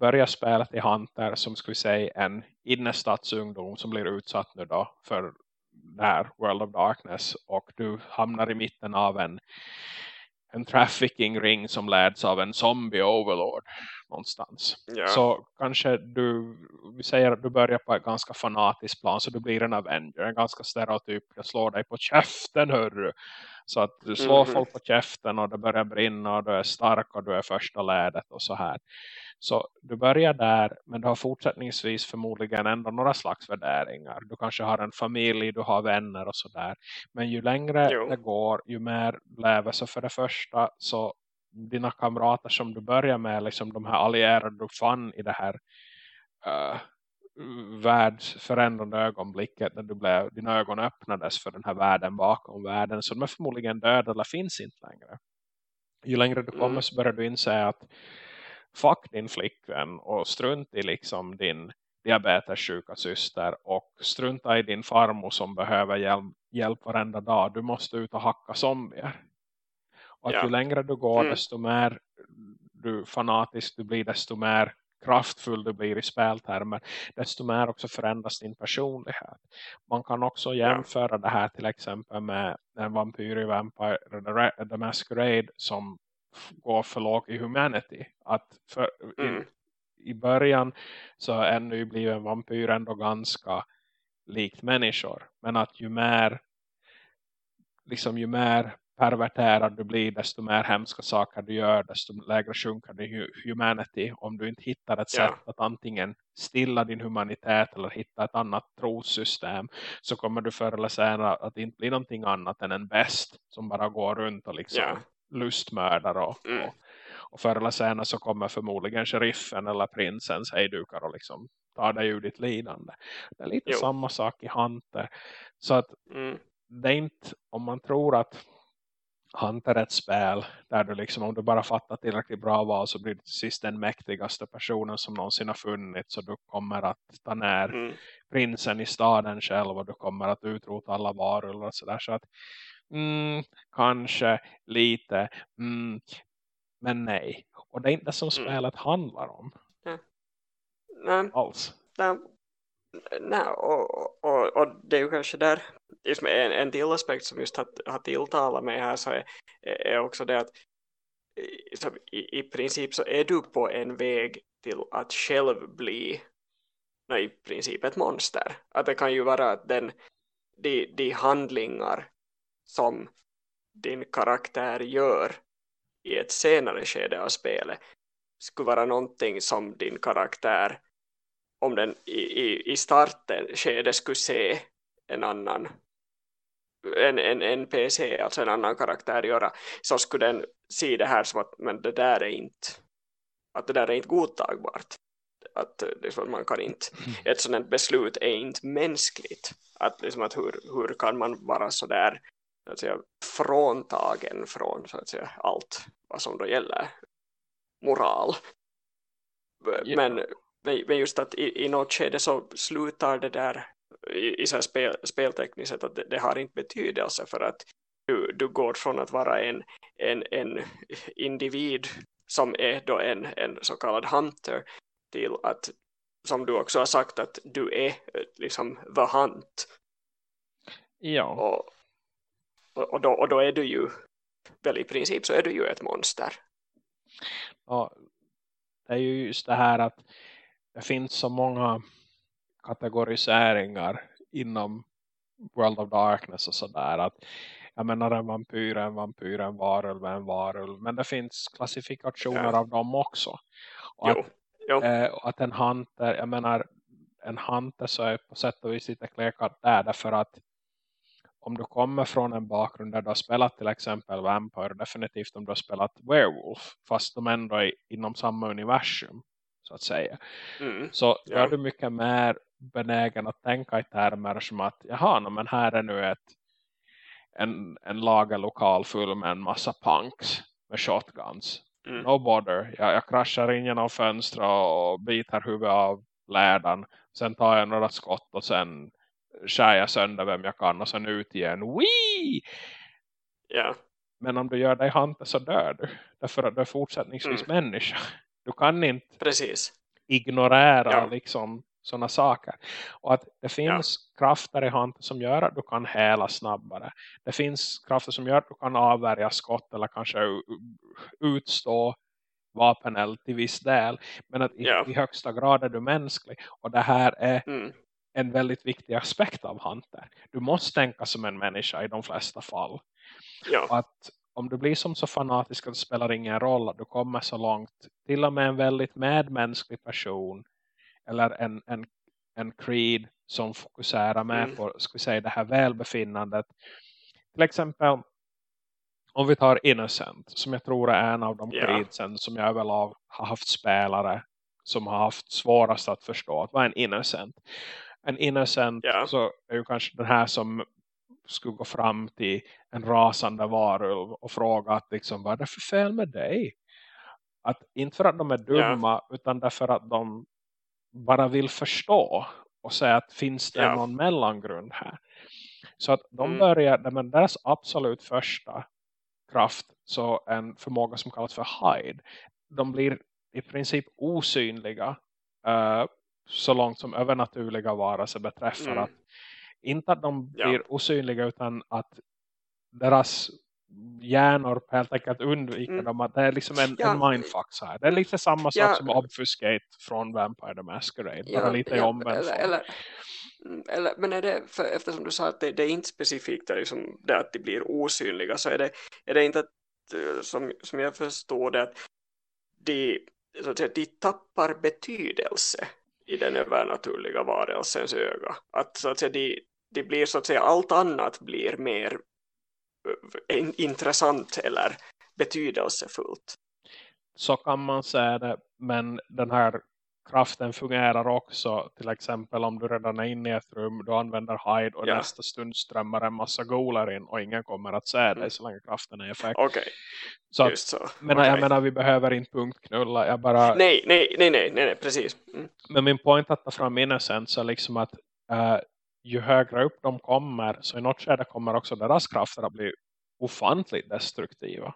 börjar spelet i Hunter som vi säga en innestadsungdom som blir utsatt nu då för där World of Darkness och du hamnar i mitten av en en trafficking ring som leds av en zombie overlord någonstans. Ja. Så kanske du, vi säger att du börjar på ett ganska fanatiskt plan så du blir en Avenger, en ganska stereotyp, jag slår dig på käften hörru. Så att du slår mm folk på käften och det börjar brinna och du är stark och du är första lädet och så här. Så du börjar där men du har fortsättningsvis förmodligen ändå några slags värderingar. Du kanske har en familj, du har vänner och sådär. Men ju längre jo. det går, ju mer lever. Så för det första så dina kamrater som du börjar med, liksom de här allierade du fann i det här uh, världsförändrande ögonblicket när du blev, dina ögon öppnades för den här världen bakom världen. Så de är förmodligen döda eller finns inte längre. Ju längre du kommer mm. så börjar du inse att fuck din flickvän och strunt i liksom din diabetessjuka syster och strunta i din farmor som behöver hjälp, hjälp varenda dag. Du måste ut och hacka zombier. Och att ja. ju längre du går mm. desto mer du fanatisk du blir desto mer kraftfull du blir i speltermer desto mer också förändras din personlighet. Man kan också jämföra ja. det här till exempel med en vampyr i Vampire The Masquerade som går för lågt i humanity. Att för, mm. i, i, början så ännu blir en vampyr ändå ganska likt människor. Men att ju mer liksom ju mer perverterad du blir desto mer hemska saker du gör desto lägre sjunker din humanity om du inte hittar ett ja. sätt att antingen stilla din humanitet eller hitta ett annat trossystem så kommer du förr eller senare att inte bli någonting annat än en bäst som bara går runt och liksom ja lustmördare och, mm. och, och förr eller senare så kommer förmodligen sheriffen eller prinsens hejdukar och liksom tar dig ur ditt lidande. Det är lite jo. samma sak i Hunter. Så att mm. det är inte, om man tror att Hunter är ett spel där du liksom, om du bara fattar tillräckligt bra val så blir du till sist den mäktigaste personen som någonsin har funnits så du kommer att ta ner mm. prinsen i staden själv och du kommer att utrota alla varulvar och sådär så att mm, kanske lite, mm, men nej. Och det är inte det som mm. spelet handlar om. Alls. Nej, nej och, och, och det är ju kanske där en, en till aspekt som just har, har tilltalat mig här så är, är också det att i, i princip så är du på en väg till att själv bli nej, i princip ett monster. Att det kan ju vara att den, de, de handlingar som din karaktär gör i ett senare skede av spelet skulle vara någonting som din karaktär om den i, i, i starten skede skulle se en annan en, en NPC, alltså en annan karaktär göra. Så skulle den se det här som att men det där är inte att det där är inte godtagbart att liksom, man kan inte ett sådant beslut är inte mänskligt. Att, liksom, att hur, hur kan man vara så där så att säga, fråntagen från så att säga, allt vad som då gäller. Moral. Men, men just att i, i något skede så slutar det där i, i så spel, speltekniskt att det, det, har inte betydelse för att du, du går från att vara en, en, en individ som är då en, en så kallad hunter till att som du också har sagt att du är liksom the hunt. Ja. Och, och, då, och då är du ju väl i princip så är du ju ett monster. Ja, det är ju just det här att det finns så många kategoriseringar inom World of Darkness och sådär att jag menar en vampyr, en vampyr, en varulv, en varulv. Men det finns klassifikationer ja. av dem också. Och jo. Att, jo. Eh, att en hunter, jag menar en hunter så är på sätt och vis lite klekat där därför att om du kommer från en bakgrund där du har spelat till exempel Vampire, definitivt om du har spelat Werewolf, fast de ändå är inom samma universum så att säga. Mm, så ja. är du mycket mer benägen att tänka i termer som att jaha, no, men här är nu ett en, en lagerlokal full med en massa punks med shotguns. Mm. No bother. Jag, jag kraschar in genom fönstret och biter huvudet av lärdan. Sen tar jag några skott och sen skär jag sönder vem jag kan och sen ut igen. Wee! Ja. Men om du gör dig hante så dör du. Därför att du är fortsättningsvis mm. människa. Du kan inte Precis. ignorera ja. liksom sådana saker. Och att det finns ja. krafter i handen som gör att du kan hela snabbare. Det finns krafter som gör att du kan avvärja skott eller kanske utstå vapeneld till viss del. Men att ja. i, i, högsta grad är du mänsklig. Och det här är mm. en väldigt viktig aspekt av Hunter. Du måste tänka som en människa i de flesta fall. Ja. Att om du blir som så fanatisk att det spelar ingen roll att du kommer så långt. Till och med en väldigt medmänsklig person eller en, en, en creed som fokuserar med mm. på ska säga, det här välbefinnandet. Till exempel om vi tar Innocent som jag tror är en av de yeah. creedsen som jag överlag har haft spelare som har haft svårast att förstå att vad är en Innocent? En Innocent yeah. så är ju kanske den här som skulle gå fram till en rasande varulv och fråga att liksom, vad är det för fel med dig? Att inte för att de är dumma yeah. utan därför att de bara vill förstå och säga att finns det ja. någon mellangrund här. Så att de mm. börjar, men deras absolut första kraft, så en förmåga som kallas för hide, de blir i princip osynliga uh, så långt som övernaturliga varelser beträffar mm. att inte att de blir ja. osynliga utan att deras hjärnor helt enkelt undviker mm. dem. Att det är liksom en, ja. en mindfuck så här. Det är lite samma sak ja. som Obfuscate från Vampire the Masquerade. Ja, bara lite ja, omvänd eller, eller, mm, eller, Men är det, för, eftersom du sa att det, det är inte specifikt det, liksom, det att de blir osynliga så är det, är det inte att, eh, som, som jag förstår det att de, så att säga, de tappar betydelse i den övernaturliga varelsens öga. Att, så att säga, de, de blir så att säga allt annat blir mer intressant eller betydelsefullt. Så kan man säga det, men den här kraften fungerar också till exempel om du redan är inne i ett rum du använder hide och ja. nästa stund strömmar en massa golar in och ingen kommer att se dig mm. så länge kraften är effekt. Okay. Så, Just så. Men okay. jag menar vi behöver inte punktknulla. Jag bara... nej, nej, nej, nej, nej, precis. Mm. Men min point att ta fram innocence är liksom att uh, ju högre upp de kommer så i något skede kommer också deras krafter att bli ofantligt destruktiva.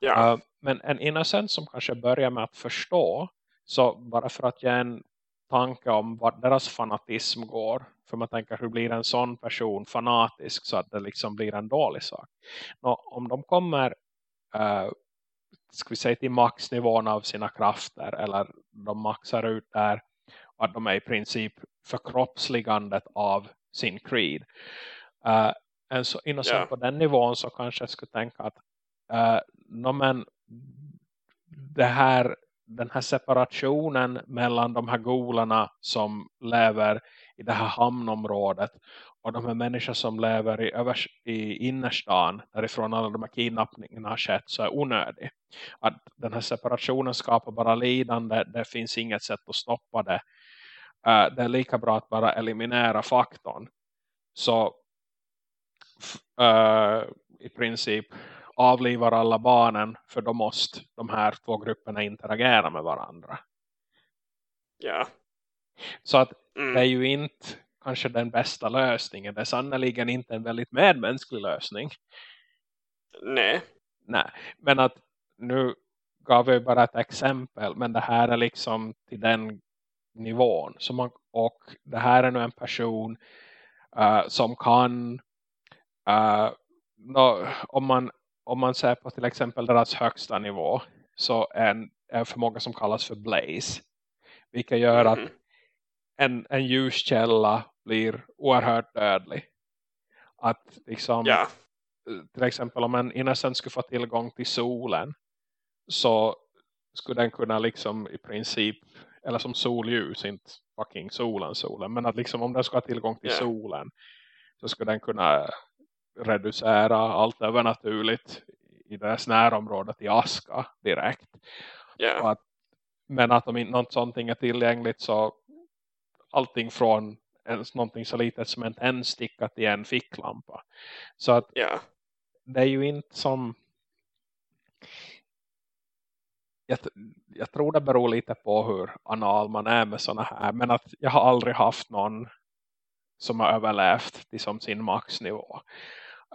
Ja. Uh, men en innocent som kanske börjar med att förstå så bara för att ge en tanke om vad deras fanatism går för man tänker hur blir en sån person fanatisk så att det liksom blir en dålig sak. Nå, om de kommer uh, ska vi säga till maxnivån av sina krafter eller de maxar ut där att de är i princip förkroppsligandet av sin creed. Uh, en så, innocent yeah. på den nivån så kanske jag skulle tänka att uh, no, men, det här, den här separationen mellan de här golarna som lever i det här hamnområdet och de här människor som lever i, övers, i innerstan därifrån alla de här kidnappningarna har skett så är onödig. Att den här separationen skapar bara lidande, det finns inget sätt att stoppa det det är lika bra att bara eliminera faktorn. Så uh, i princip avlivar alla barnen för då måste de här två grupperna interagera med varandra. Ja. Så att mm. det är ju inte kanske den bästa lösningen. Det är sannoliken inte en väldigt medmänsklig lösning. Nej. Nej, men att nu gav jag bara ett exempel. Men det här är liksom till den nivån. Så man, och det här är nu en person uh, som kan uh, no, om, man, om man ser på till exempel deras högsta nivå så en, en förmåga som kallas för blaze. Vilket gör att mm-hmm. en, en ljuskälla blir oerhört dödlig. Att liksom yeah. till exempel om en innocent skulle få tillgång till solen så skulle den kunna liksom i princip eller som solljus, inte fucking solen solen. Men att liksom om den ska ha tillgång till yeah. solen så skulle den kunna reducera allt övernaturligt i deras närområde till aska direkt. Yeah. Att, men att om inte något sånt är tillgängligt så allting från en, någonting så litet som en tändsticka till en ficklampa. Så att ja. det är ju inte som jag, tror det beror lite på hur anal man är med sådana här. Men att jag har aldrig haft någon som har överlevt till som sin maxnivå.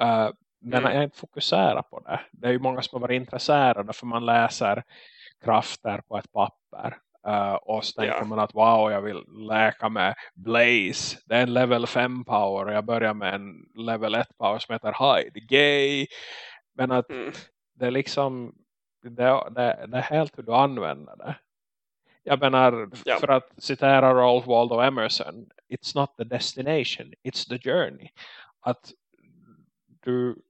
Uh, men mm. jag inte fokuserad på det. Det är ju många som har varit intresserade för man läser krafter på ett papper. Uh, och så tänker yeah. man att wow, jag vill läka med Blaze. Det är en level 5 power och jag börjar med en level 1 power som heter Hide. Gay! Men att mm. det är liksom det, det, det, är helt hur du använder det. Jag menar, yeah. för att citera Ralph Waldo Emerson, it's not the destination, it's the journey. Att du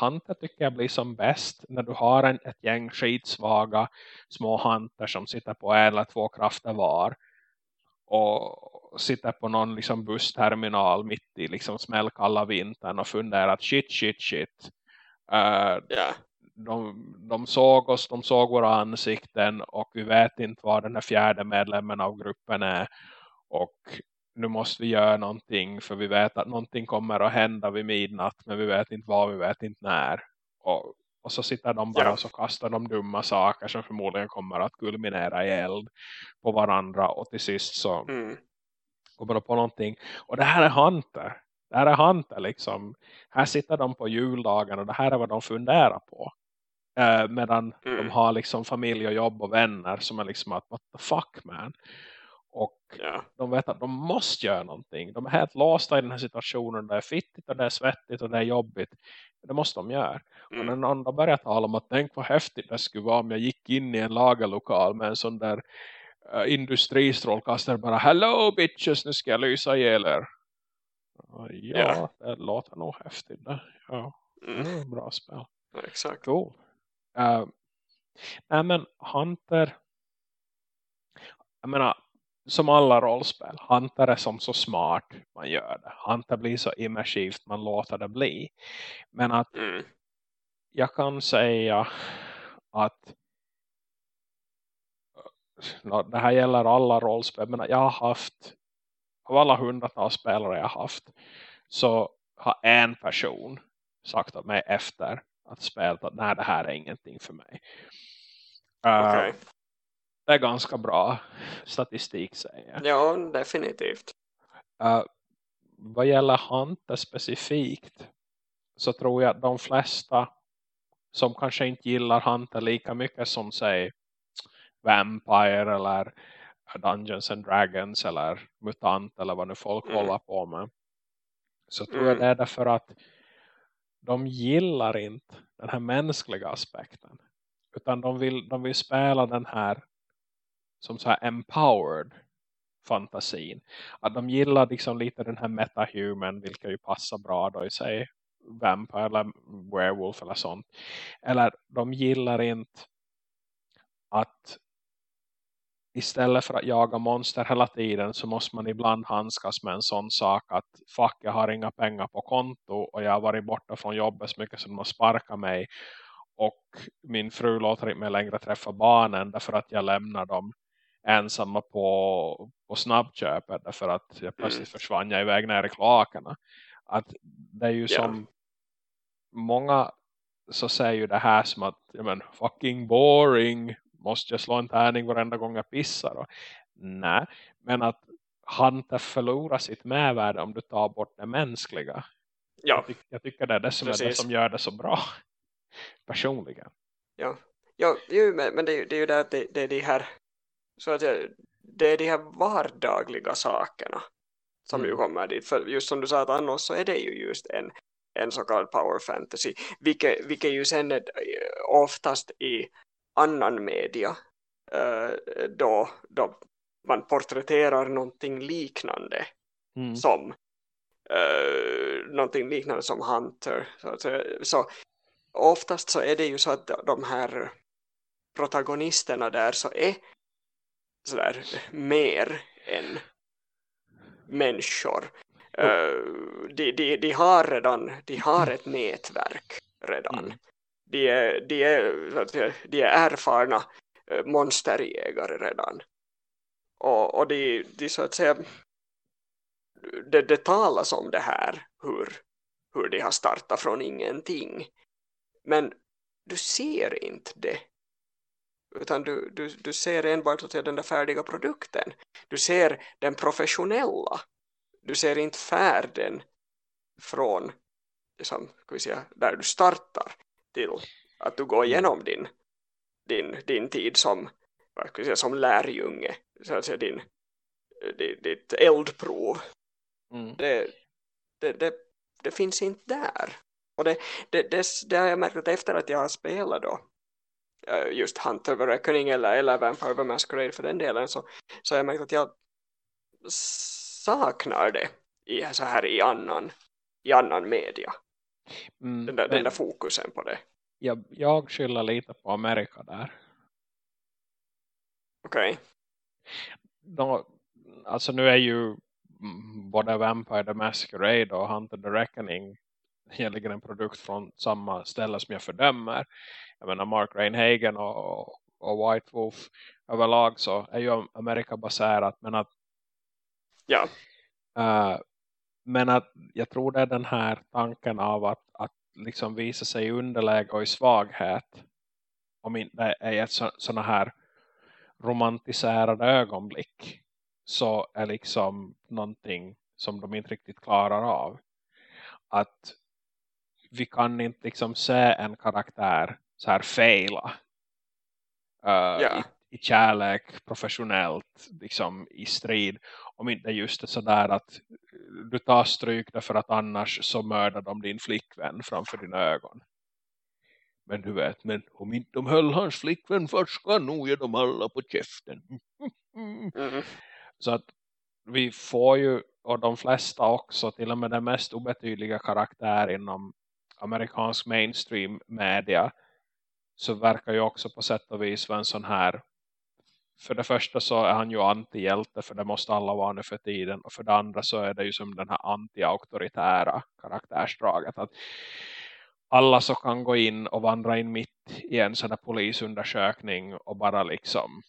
Hunter tycker jag blir som bäst när du har en, ett gäng skitsvaga små Hunter som sitter på en eller två krafter var och sitter på någon liksom bussterminal mitt i liksom smällkalla vintern och funderar att shit, shit, shit. Uh, eh, yeah. De, de såg oss, de såg våra ansikten och vi vet inte vad den här fjärde medlemmen av gruppen är. Och nu måste vi göra någonting för vi vet att någonting kommer att hända vid midnatt men vi vet inte vad, vi vet inte när. Och, och så sitter de bara ja. och så kastar de dumma saker som förmodligen kommer att kulminera i eld på varandra och till sist så mm. kommer de på någonting. Och det här är Hunter. Det här är Hunter liksom. Här sitter de på juldagen och det här är vad de funderar på eh, medan mm. de har liksom familj och jobb och vänner som är liksom att what the fuck man och ja. de vet att de måste göra någonting. De är helt låsta i den här situationen. Det är fittigt och det är svettigt och det är jobbigt. Det måste de göra. Mm. Och när någon då börjar tala om att tänk vad häftigt det skulle vara om jag gick in i en lagerlokal med en sån där uh, industristrålkastare bara Hello bitches, nu ska jag lysa ihjäl er. Ja, yeah. det låter nog häftigt. Det. Ja, mm. det bra spel. Ja, exakt. Cool. Uh, nej men Hunter jag menar som alla rollspel. Hunter är som så smart man gör det. Hunter blir så immersivt man låter det bli. Men att mm. jag kan säga att det här gäller alla rollspel. Men jag har haft av alla hundratals spelare jag har haft så har en person sagt åt mig efter att spelet att nej det här är ingenting för mig. Okay. Uh, det är ganska bra statistik säger jag. Ja, definitivt. Uh, vad gäller Hunter specifikt så tror jag att de flesta som kanske inte gillar Hunter lika mycket som säg Vampire eller Dungeons and Dragons eller Mutant eller vad nu folk mm. håller på med. Så tror mm. jag det är därför att de gillar inte den här mänskliga aspekten. Utan de vill, de vill spela den här som så här empowered fantasin. Att de gillar liksom lite den här metahuman vilka ju passar bra då i sig vampire eller werewolf eller sånt. Eller de gillar inte att istället för att jaga monster hela tiden så måste man ibland handskas med en sån sak att fuck jag har inga pengar på konto och jag har varit borta från jobbet så mycket som de har sparkat mig och min fru låter inte mig längre träffa barnen därför att jag lämnar dem ensamma på, på snabbköpet därför att jag plötsligt mm. försvann jag iväg ner i kloakerna. Att det är ju yeah. som många så säger ju det här som att ja, men, fucking boring måste jag slå en tärning varenda gång jag pissar. Och, nej, men att Hunter förlorar sitt medvärde om du tar bort det mänskliga. Ja. Jag, tyck, jag tycker det är det som, är det som gör det så bra. Personligen. Ja, ja ju, men det, det är ju det att det, det är de här så att jag, det är de här vardagliga sakerna som mm. ju kommer dit. För just som du sa att annars så är det ju just en, en så kallad power fantasy. Vilket, vilket ju sen är oftast i annan media uh, då, då man porträtterar någonting liknande mm. som uh, någonting liknande som Hunter. Så, så oftast så är det ju så att de här protagonisterna där så är sådär mer än människor. Uh, de, de, de, har redan de har ett nätverk redan. Mm. De, är, de, är, de är erfarna eh, monsterjägare redan. Och, och de, de så att säga det, det talas om det här hur, hur de har startat från ingenting. Men du ser inte det. Utan du, du, du ser enbart att den där färdiga produkten. Du ser den professionella. Du ser inte färden från liksom, vi säga, där du startar till att du går mm. igenom din, din, din tid som, vad ska vi säga, som lärjunge så att säga, din, ditt eldprov mm. det, det, det, det, finns inte där och det, det, det, det har jag märkt att efter att jag har spelat då eh, just Hunter the Reckoning eller, eller Vampire the Masquerade för den delen så, så har jag märkt att jag saknar det i, så här i annan, i annan media. Mm, den, där, den där fokusen på det. Jag, jag skyller lite på Amerika där. Okej. Okay. Alltså nu är ju både Vampire the Masquerade och Hunter the Reckoning egentligen en produkt från samma ställe som jag fördömer. Jag menar Mark Reinhagen och, och White Wolf överlag så är ju Amerika baserat men att ja. Uh, men att jag tror det är den här tanken av att, att liksom visa sig i underläge och i svaghet om inte är ett sådana här romantiserade ögonblick så är liksom någonting som de inte riktigt klarar av. Att vi kan inte liksom se en karaktär så här fejla uh, ja. i, i kärlek, professionellt, liksom i strid. Om inte just är sådär att du tar stryk därför att annars så mördar de din flickvän framför dina ögon. Men du vet, men om inte de höll hans flickvän först ska nog ge dem alla på käften. Mm. Så att vi får ju, och de flesta också, till och med den mest obetydliga karaktär inom amerikansk mainstream media så verkar ju också på sätt och vis vara en sån här för det första så är han ju antihjälte för det måste alla vara nu för tiden och för det andra så är det ju som den här anti-auktoritära karaktärsdraget att alla så kan gå in och vandra in mitt i en sån här polisundersökning och bara liksom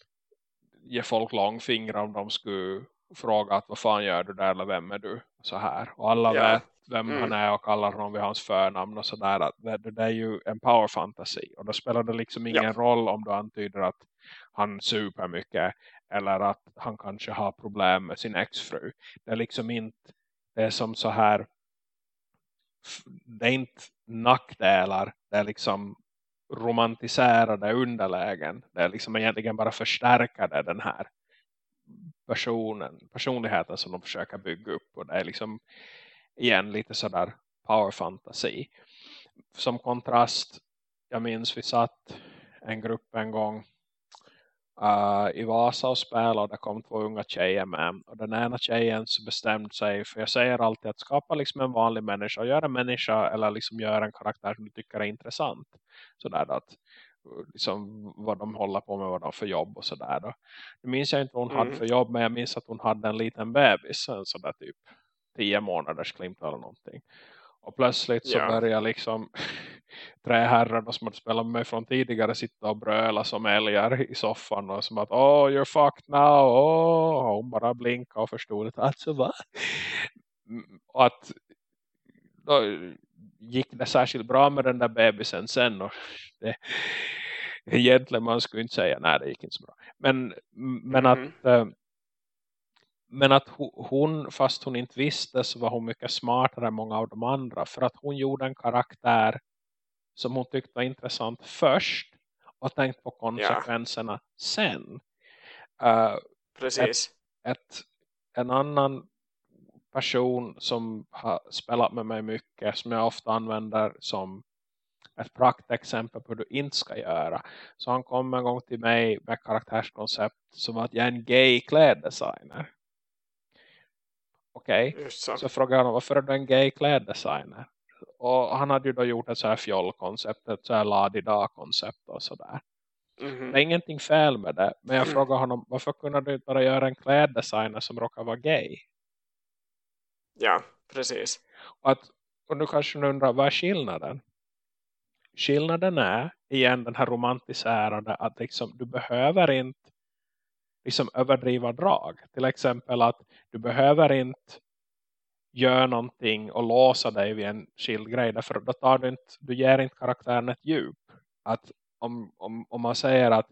ge folk långfingrar om de skulle fråga att vad fan gör du där eller vem är du så här och alla ja. vet vem mm. han är och kallar honom vid hans förnamn och sådär. Det, det är ju en power fantasy. Och då spelar det liksom ingen ja. roll om du antyder att han super mycket. Eller att han kanske har problem med sin exfru. Det är liksom inte, det är som så här, det är inte nackdelar. Det är liksom romantiserade underlägen. Det är liksom egentligen bara förstärkade den här personen, personligheten som de försöker bygga upp. Och det är liksom igen lite sådär power fantasy. Som kontrast, jag minns vi satt en grupp en gång uh, i Vasa och spelade och det kom två unga tjejer med. Och den ena tjejen så bestämde sig, för jag säger alltid att skapa liksom en vanlig människa och göra en människa eller liksom göra en karaktär som du tycker är intressant. Sådär att liksom vad de håller på med, vad de för jobb och sådär då. Nu minns jag inte vad hon mm. hade för jobb men jag minns att hon hade en liten bebis, en sådär typ tio månaders klimt eller någonting. Och plötsligt så ja. börjar liksom tre herrar som hade spelat med mig från tidigare sitta och bröla som älgar i soffan och som att oh you're fucked now oh, och hon bara blinka och förstod att alltså va? Mm, och att då gick det särskilt bra med den där bebisen sen och det, egentligen man skulle inte säga nej det gick inte så bra men, men mm -hmm. att äh, men att hon, fast hon inte visste så var hon mycket smartare än många av de andra. För att hon gjorde en karaktär som hon tyckte var intressant först. Och tänkt på konsekvenserna ja. sen. Uh, Precis. Ett, ett, en annan person som har spelat med mig mycket. Som jag ofta använder som ett praktexempel på hur du inte ska göra. Så han kom en gång till mig med karaktärskoncept som att jag är en gay kläddesigner. Okej, okay. så. frågade han varför är du en gay kläddesigner? Och han hade ju då gjort ett så här fjollkoncept, ett så här ladidag-koncept och sådär. Mm -hmm. Det är ingenting fel med det. Men jag mm. frågade honom, varför kunde du inte bara göra en kläddesigner som råkar vara gay? Ja, precis. Och, att, och nu kanske du undrar, vad är skillnaden? Skillnaden är, igen den här romantiserande, att liksom, du behöver inte liksom överdriva drag. Till exempel att du behöver inte gör någonting och låsa dig vid en skild grej. Därför då tar du, inte, du ger inte karaktären ett djup. Att om, om, om man säger att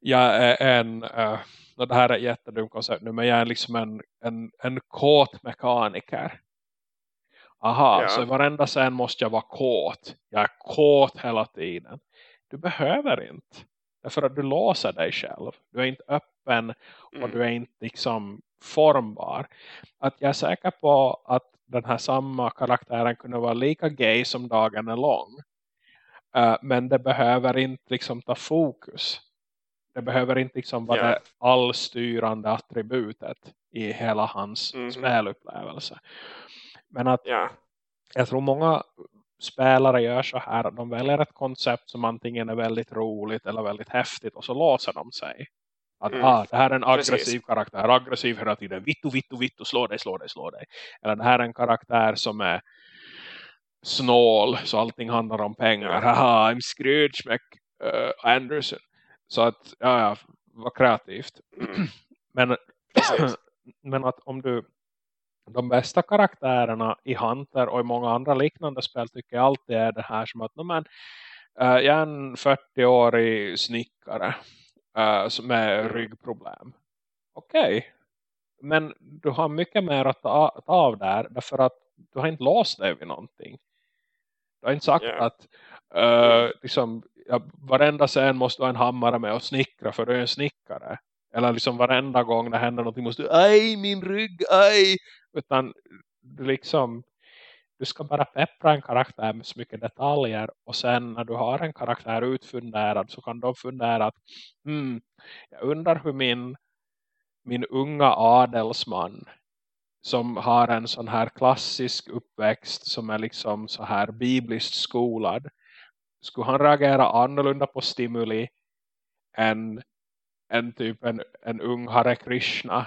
jag är en, uh, det här är ett jättedumt koncept nu, men jag är liksom en, en, en kåt mekaniker. Aha, ja. så varenda sen måste jag vara kåt. Jag är kåt hela tiden. Du behöver inte. Därför att du låser dig själv. Du är inte öppen och mm. du är inte liksom formbar. Att jag är säker på att den här samma karaktären kunde vara lika gay som dagen är lång. Uh, men det behöver inte liksom ta fokus. Det behöver inte liksom vara yeah. det allstyrande attributet i hela hans mm. spelupplevelse. Men att yeah. jag tror många spelare gör så här. De väljer ett koncept som antingen är väldigt roligt eller väldigt häftigt och så låser de sig. Att mm. ah, det här är en aggressiv Precis. karaktär. Aggressiv hela tiden. Vittu, vittu, vittu. Slå dig, slå dig, slå dig. Eller det här är en karaktär som är snål. Så allting handlar om pengar. Haha, I'm Scrooge Mac uh, Anderson. Så att, ja, ja var kreativt. Mm. men, men att om du de bästa karaktärerna i Hunter och i många andra liknande spel tycker jag alltid är det här som att men, uh, jag är en 40-årig snickare uh, med ryggproblem. Okej. Okay. Men du har mycket mer att ta, av där därför att du har inte låst dig vid någonting. Du har inte sagt yeah. att uh, liksom, ja, varenda scen måste du ha en hammare med och snickra för du är en snickare. Eller liksom varenda gång det händer någonting måste du, aj min rygg, aj. Utan liksom, du ska bara peppra en karaktär med så mycket detaljer. Och sen när du har en karaktär utfunderad så kan de fundera att, hmm, jag undrar hur min, min unga adelsman som har en sån här klassisk uppväxt som är liksom så här bibliskt skolad. Skulle han reagera annorlunda på stimuli än en typ en, en ung Hare Krishna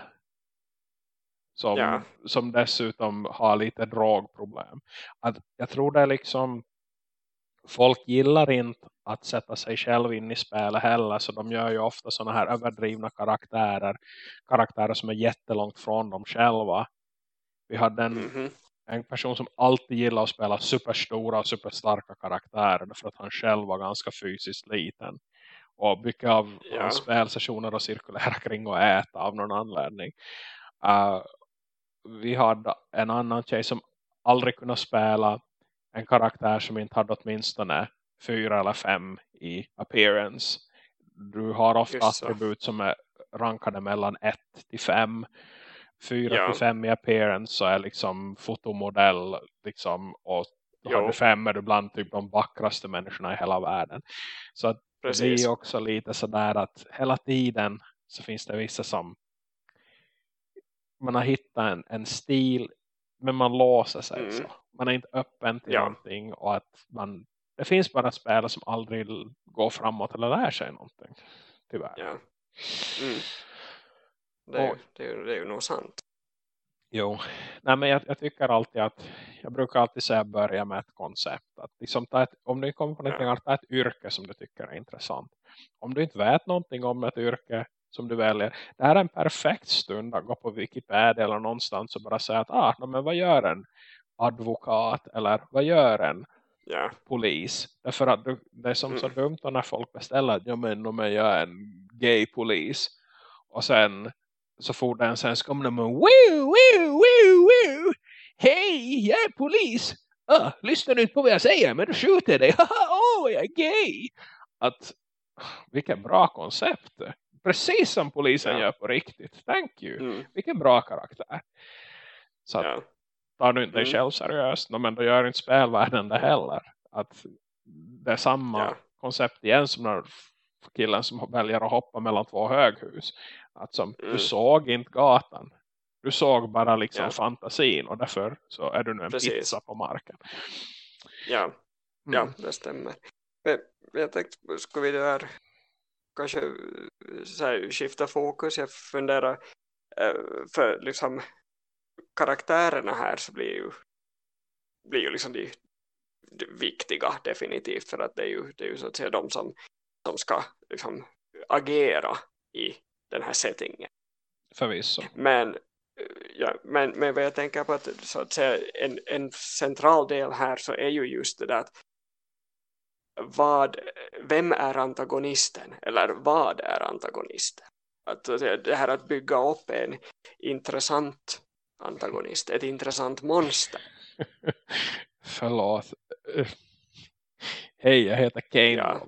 som, ja. som dessutom har lite dragproblem. Att jag tror det är liksom folk gillar inte att sätta sig själv in i spelet heller så de gör ju ofta sådana här överdrivna karaktärer karaktärer som är jättelångt från dem själva. Vi hade en, mm -hmm. en person som alltid gillar att spela superstora och superstarka karaktärer för att han själv var ganska fysiskt liten. Och mycket av ja. hans spelsessioner och cirkulera kring och äta av någon anledning. Uh, vi hade en annan tjej som aldrig kunde spela en karaktär som inte hade åtminstone fyra eller fem i appearance. Du har ofta attribut som är rankade mellan 1 till 5. 4 ja. till 5 i appearance så är liksom fotomodell liksom, och har du 5 är du bland typ de vackraste människorna i hela världen. Så att Precis. det är också lite sådär att hela tiden så finns det vissa som man har hittat en, en stil men man låser sig mm. så. Man är inte öppen till ja. någonting och att man det finns bara spelare som aldrig går framåt eller lär sig någonting. Tyvärr. Ja. Mm. Det, är, och, det, är, det är ju nog sant. Jo, nej men jag, jag, tycker alltid att jag brukar alltid säga börja med ett koncept. Att liksom ta ett, om du kommer på någonting, ja. ta ett yrke som du tycker är intressant. Om du inte vet någonting om ett yrke som du väljer. Det här är en perfekt stund att gå på Wikipedia eller någonstans och bara säga att ah, men vad gör en advokat eller vad gör en yeah. polis? Därför att det är som mm. så dumt när folk beställer att ja, men, om jag är en gay polis och sen så får den sen så de och woo, woo, woo, woo. Hej, jag är polis. Ah, lyssna nu på vad jag säger men du skjuter dig. Åh, oh, jag är gay. Att, vilket bra koncept. Precis som polisen ja. gör på riktigt. Thank you. Mm. Vilken bra karaktär. Så att, ja. tar du inte dig mm. själv seriöst. Men då gör inte spelvärlden det heller. Att det är samma ja. koncept igen som när killen som väljer att hoppa mellan två höghus. Att som, mm. du såg inte gatan. Du såg bara liksom ja. fantasin. Och därför så är du nu en Precis. pizza på marken. Ja, mm. ja det stämmer. Men jag tänkte, ska vi där kanske så här, skifta fokus. Jag funderar eh, för liksom karaktärerna här så blir ju blir ju liksom de, de viktiga definitivt för att det är ju, det är ju så att säga de som, som ska liksom agera i den här settingen. Förvisso. Men, ja, men, men vad jag tänker på att, så att säga, en, en central del här så är ju just det där att vad, vem är antagonisten eller vad är antagonisten att det här att bygga upp en intressant antagonist, ett intressant monster förlåt hej jag heter Kane ja.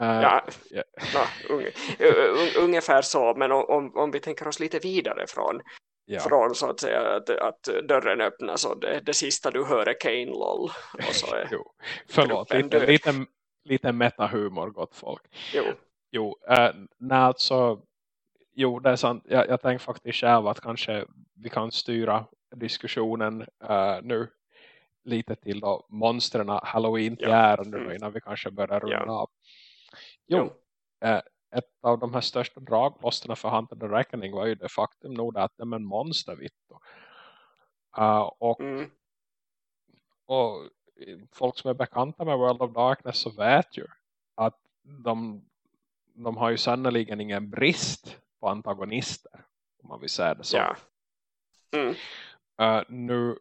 Uh, ja, yeah. no, un, un, ungefär så men om, om vi tänker oss lite vidare från ja. från så att säga att, att dörren öppnas och det, det sista du hör är Kane lol och så är jo. förlåt, lite, lite, lite metahumor gott folk jo, jo äh, nej, alltså jo det är sant, jag, jag tänkte faktiskt själv att kanske vi kan styra diskussionen äh, nu lite till då monstren Halloween ja. nu mm. innan vi kanske börjar runda ja. av jo. Äh, ett av de här största dragplåsterna för Hunter the Reckoning var ju det faktum nog att det är en monster Vitto. Uh, och, mm. och folk som är bekanta med World of Darkness så vet ju att de, de har ju sannoliken ingen brist på antagonister om man vill säga det så. Ja. Mm. Uh, nu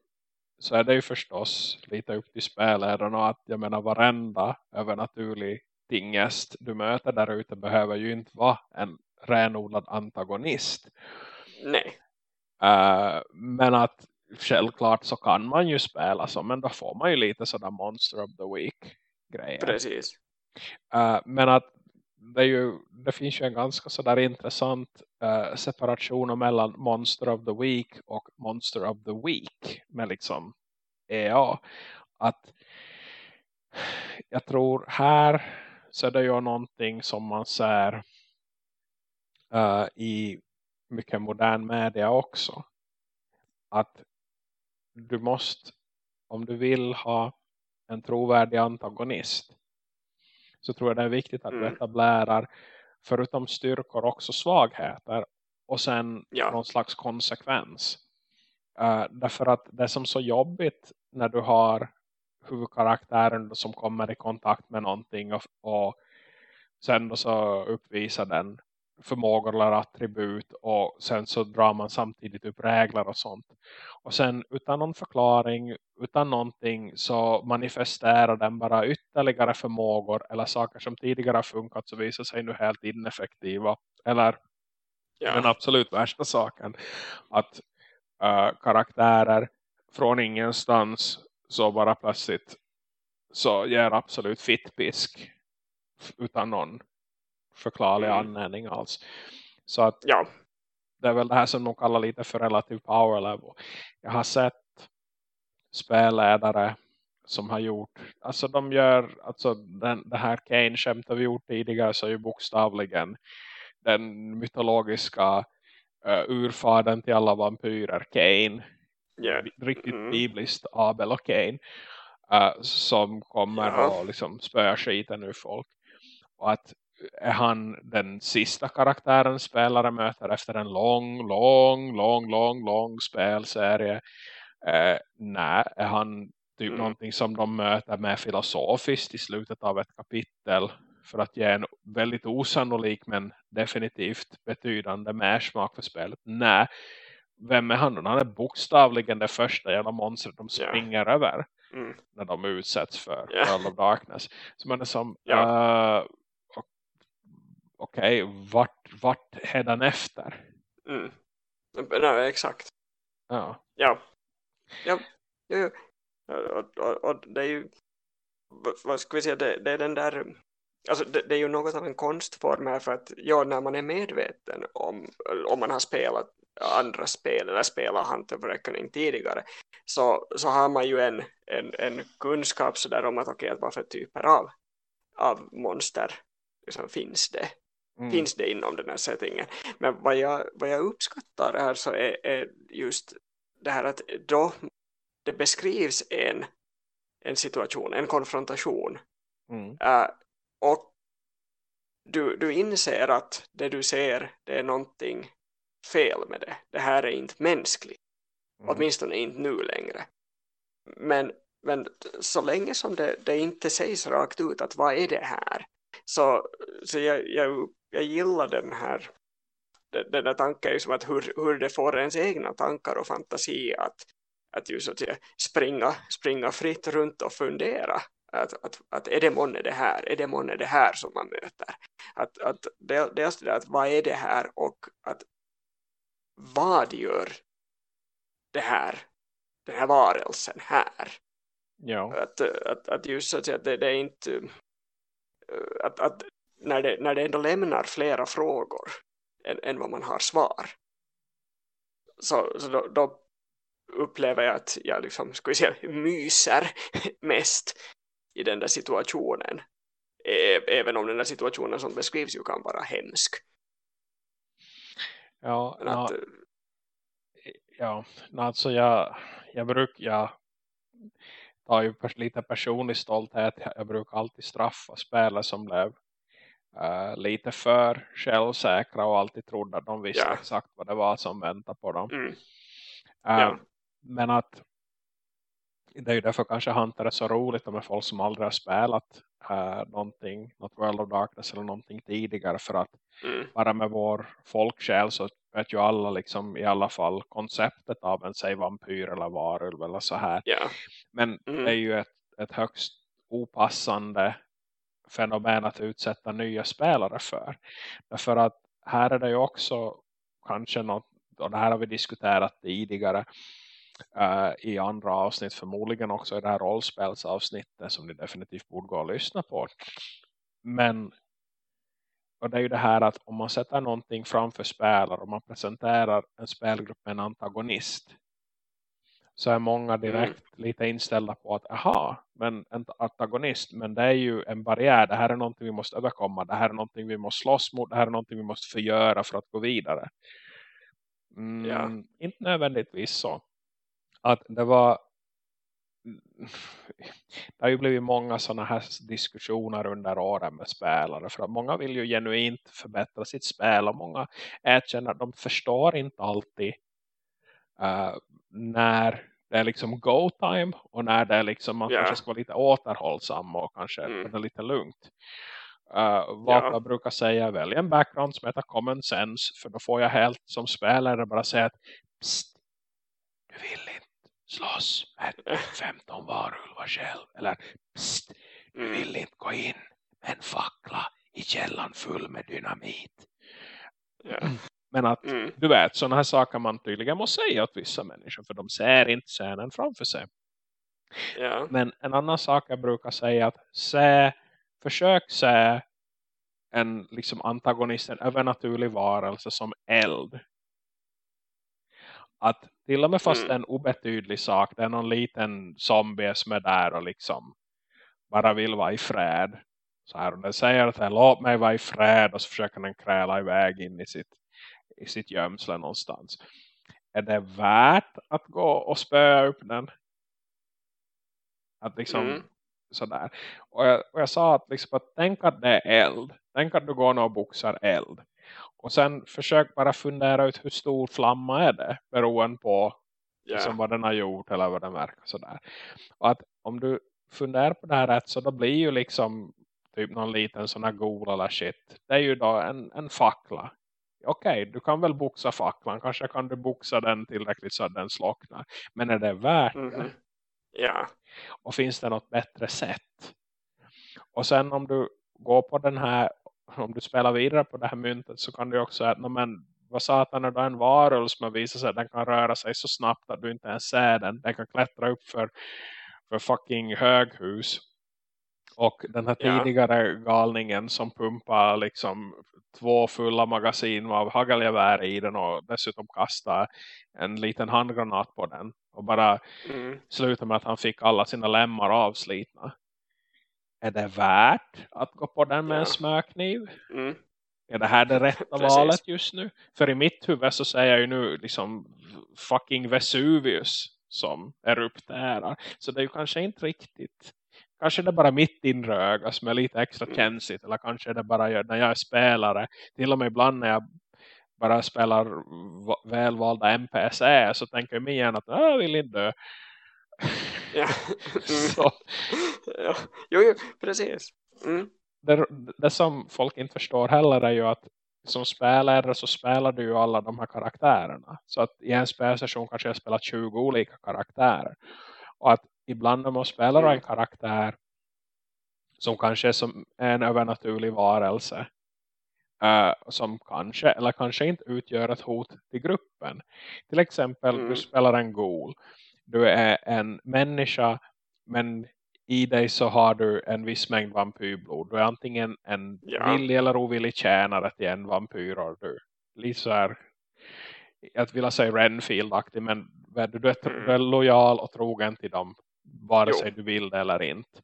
så är det ju förstås lite upp till spelledarna att jag menar varenda övernaturlig tingest du möter där ute behöver ju inte vara en renodlad antagonist. Nej. Uh, men att självklart så kan man ju spela så men då får man ju lite sådär Monster of the Week grejer. Precis. Uh, men att det, är ju, det finns ju en ganska sådär intressant uh, separation mellan Monster of the Week och Monster of the Week med liksom EA. Att jag tror här så är det ju någonting som man ser uh, i mycket modern media också. Att du måste, om du vill ha en trovärdig antagonist så tror jag det är viktigt att mm. du etablerar förutom styrkor också svagheter och sen ja. någon slags konsekvens. Uh, därför att det är som så jobbigt när du har huvudkaraktären som kommer i kontakt med någonting och, och sen då så uppvisar den förmågor eller attribut och sen så drar man samtidigt upp regler och sånt. Och sen utan någon förklaring, utan någonting så manifesterar den bara ytterligare förmågor eller saker som tidigare har funkat så visar sig nu helt ineffektiva. Eller ja. den absolut värsta saken att uh, karaktärer från ingenstans så bara plötsligt så ger absolut fittpisk utan någon förklarlig mm. anledning alls. Så att ja. det är väl det här som de kallar lite för relativ power level. Jag har sett spelledare som har gjort, alltså de gör, alltså den, det här Kane-skämtet vi gjort tidigare så är ju bokstavligen den mytologiska uh, urfaden till alla vampyrer, Kane yeah. riktigt mm. bibliskt Abel och Cain uh, som kommer ja. och liksom spöar skiten ur folk. Och att är han den sista karaktären spelare möter efter en lång, lång, lång, lång, lång spelserie. Uh, nej, är han typ mm. någonting som de möter med filosofiskt i slutet av ett kapitel för att ge en väldigt osannolik men definitivt betydande mersmak för spelet. Nej, vem är han? Han är bokstavligen det första jävla monstret de springer yeah. över. Mm. När de utsätts för yeah. World of Darkness. Så man är som, yeah. uh, okej, okay, vart, vart är den efter? Mm. Nej, exakt. Ja. Ja. Ja. ja. Och, och, och, det är ju vad ska vi säga, det, det är den där Alltså det, det, är ju något av en konstform här för att ja, när man är medveten om, om man har spelat andra spel eller spelat Hunter for Reckoning tidigare så, så har man ju en, en, en kunskap så där om att okej, okay, vad för typer av, av monster liksom, finns det mm. finns det inom den här settingen men vad jag, vad jag uppskattar här så är, är just det här att då det beskrivs en, en situation, en konfrontation mm. uh, och du, du inser att det du ser det är någonting fel med det. Det här är inte mänskligt. Mm. Åtminstone inte nu längre. Men, men så länge som det, det inte sägs rakt ut att vad är det här? Så, så jag, jag, jag gillar den här den där tanken som att hur, hur det får ens egna tankar och fantasi att, att just att springa, springa fritt runt och fundera att, att, att är det månne det här är det månne det här som man möter att, att dels det att vad är det här och att vad gör det här den här varelsen här ja. att, att, att just så att säga, det, det är inte att, att när, det, när det ändå lämnar flera frågor än, än vad man har svar så, så då, då upplever jag att jag liksom, ska vi säga, myser mest i den där situationen. Även om den där situationen som beskrivs ju kan vara hemsk. Ja, att, na, ja alltså jag, jag brukar jag tar ju lite personlig stolthet. Jag brukar alltid straffa spelare som blev uh, lite för självsäkra och alltid trodde att de visste ja. exakt vad det var som väntade på dem. Mm. Uh, ja. Men att det är ju därför kanske Hunter är så roligt med folk som aldrig har spelat uh, någonting, något World of Darkness eller någonting tidigare för att mm. bara med vår folksjäl så vet ju alla liksom i alla fall konceptet av en säg vampyr eller varulv eller så här. Yeah. Men mm. det är ju ett, ett högst opassande fenomen att utsätta nya spelare för. Därför att här är det ju också kanske något, och det här har vi diskuterat tidigare i andra avsnitt, förmodligen också i det här rollspelsavsnittet som ni definitivt borde gå och lyssna på. Men och det är ju det här att om man sätter någonting framför spelare och man presenterar en spelgrupp med en antagonist så är många direkt mm. lite inställda på att aha, men en antagonist, men det är ju en barriär, det här är någonting vi måste överkomma, det här är någonting vi måste slåss mot, det här är någonting vi måste förgöra för att gå vidare. Mm, ja. Inte nödvändigtvis så. Att det var det har ju blivit många sådana här diskussioner under åren med spelare. För att många vill ju genuint förbättra sitt spel. Och många erkänner att de förstår inte alltid uh, när det är liksom go time. Och när det är liksom man yeah. kanske ska vara lite återhållsam och kanske mm. det lite lugnt. Uh, vad yeah. jag brukar säga välj en background som heter common sense. För då får jag helt som spelare bara säga att du vill inte slåss med 15 varulvar själv. Eller pst, du vill mm. inte gå in med en fackla i källan full med dynamit. Ja. Men att mm. du vet, sådana här saker man tydligen måste säga åt vissa människor. För de ser inte scenen framför sig. Ja. Men en annan sak jag brukar säga att se, försök se en liksom antagonist, en övernaturlig varelse som eld att till och med fast mm. en obetydlig sak, det är någon liten zombie som är där och liksom bara vill vara i fred. Så här, och den säger att låt mig vara i fred och så försöker den kräla iväg in i sitt, i sitt gömsle någonstans. Är det värt att gå och spöa upp den? Att liksom mm. sådär. Och jag, och jag sa att, liksom, att tänk att det är eld. Tänk att du går och boxar eld. Och sen försök bara fundera ut hur stor flamma är det. Beroende på yeah. liksom vad den har gjort eller vad den verkar. Sådär. Och att om du funderar på det här rätt så då blir ju liksom typ någon liten sån här gol eller shit. Det är ju då en, en fackla. Okej, okay, du kan väl boxa facklan. Kanske kan du boxa den tillräckligt så att den slocknar. Men är det värt mm -hmm. det? Ja. Och finns det något bättre sätt? Och sen om du går på den här om du spelar vidare på det här myntet så kan du också säga att men, vad satan är då en varelse som visar sig att den kan röra sig så snabbt att du inte ens ser den. Den kan klättra upp för, för fucking höghus. Och den här tidigare ja. galningen som pumpar liksom två fulla magasin av hagelgevär i den och dessutom kastar en liten handgranat på den. Och bara mm. slutar med att han fick alla sina lemmar avslitna är det värt att gå på den med ja. en smörkniv? Mm. Är det här det rätta valet just nu? För i mitt huvud så säger jag ju nu liksom fucking Vesuvius som är upp där. Så det är ju kanske inte riktigt. Kanske det är bara mitt inre öga som är lite extra mm. känsligt. Eller kanske är det bara när jag är spelare. Till och med ibland när jag bara spelar välvalda NPC så tänker jag mig igen att jag vill inte dö. Ja. Mm. ja. Jo, jo, precis. Mm. Det, det som folk inte förstår heller är ju att som spelare så spelar du ju alla de här karaktärerna. Så att i en spelsession kanske jag spelar 20 olika karaktärer. Och att ibland när man spelar en mm. karaktär som kanske är som en övernaturlig varelse uh, som kanske eller kanske inte utgör ett hot till gruppen. Till exempel mm. du spelar en gol. Du är en människa men i dig så har du en viss mängd vampyrblod. Du är antingen en ja. villig eller ovillig tjänare till en vampyr. Du. Lite så här, jag vill säga Renfield-aktig men du är, du är mm. lojal och trogen till dem vare sig du vill det eller inte.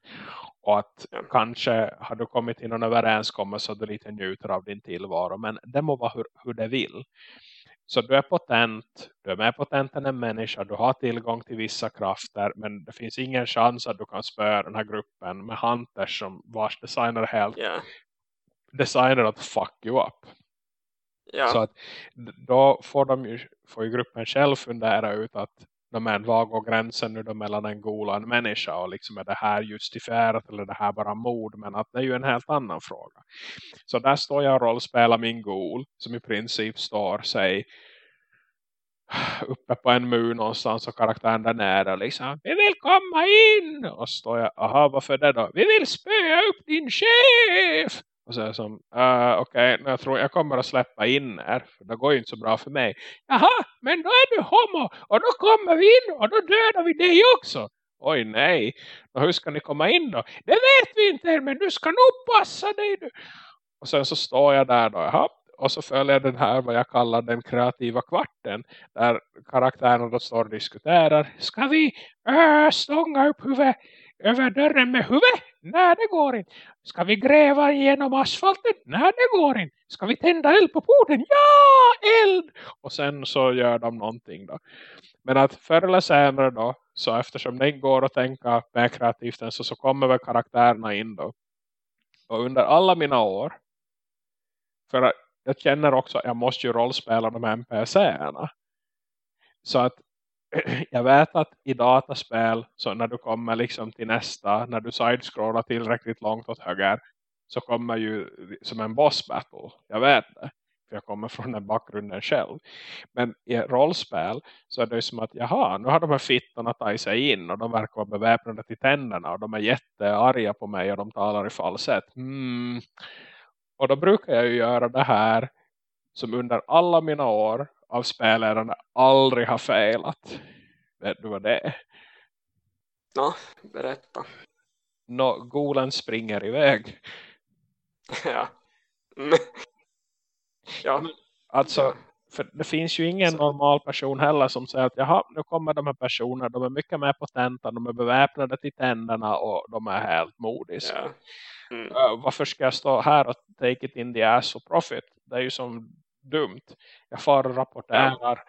Och att ja. kanske har du kommit till någon överenskommelse så du lite njuter av din tillvaro. Men det må vara hur, hur det vill. Så du är potent, du är mer potent än en människa, du har tillgång till vissa krafter men det finns ingen chans att du kan spöra den här gruppen med hunters som vars designer helt yeah. designer att fuck you up. Yeah. Så att då får, de ju, får ju gruppen själv fundera ut att men vad går gränsen nu då mellan en gol och en människa och liksom är det här justifierat eller är det här bara mord? Men att det är ju en helt annan fråga. Så där står jag och rollspelar min gol som i princip står sig uppe på en mur någonstans och karaktären där nere liksom, vi vill komma in! Och så står jag, aha varför det då? Vi vill spöa upp din chef! Och så är som, uh, okej, okay, jag tror jag kommer att släppa in er. För det går ju inte så bra för mig. Jaha, men då är du homo. Och då kommer vi in och då dödar vi dig också. Oj nej, och hur ska ni komma in då? Det vet vi inte men du ska nog passa dig. Du. Och sen så står jag där då, jaha. Och så följer jag den här vad jag kallar den kreativa kvarten. Där karaktärerna då står och diskuterar. Ska vi äh, stånga upp huvudet över dörren med huvudet? Nej, det går inte. Ska vi gräva igenom asfalten? Nej, det går inte. Ska vi tända eld på porten? Ja, eld! Och sen så gör de någonting då. Men att förr eller senare då, så eftersom det går att tänka mer kreativt än så, så kommer väl karaktärerna in då. Och under alla mina år, för jag känner också att jag måste ju rollspela de här NPC-erna. Så att jag vet att i dataspel så när du kommer liksom till nästa, när du sidescrollar tillräckligt långt åt höger så kommer ju som en boss battle. Jag vet det. För jag kommer från den bakgrunden själv. Men i rollspel så är det ju som att jaha, nu har de här fittorna tagit sig in och de verkar vara beväpnade till tänderna och de är jättearga på mig och de talar i falsett. Mm. Och då brukar jag ju göra det här som under alla mina år av spelaren aldrig har failat. Vet du vad det är? Ja, berätta. Nå, golen springer iväg. ja. Mm. ja. Alltså, för det finns ju ingen normal person heller som säger att jaha, nu kommer de här personerna, de är mycket mer potenta, de är beväpnade till tänderna och de är helt modiska. Ja. Mm. Uh, varför ska jag stå här och take it in the ass for profit? Det är ju som dumt. Jag far och rapporterar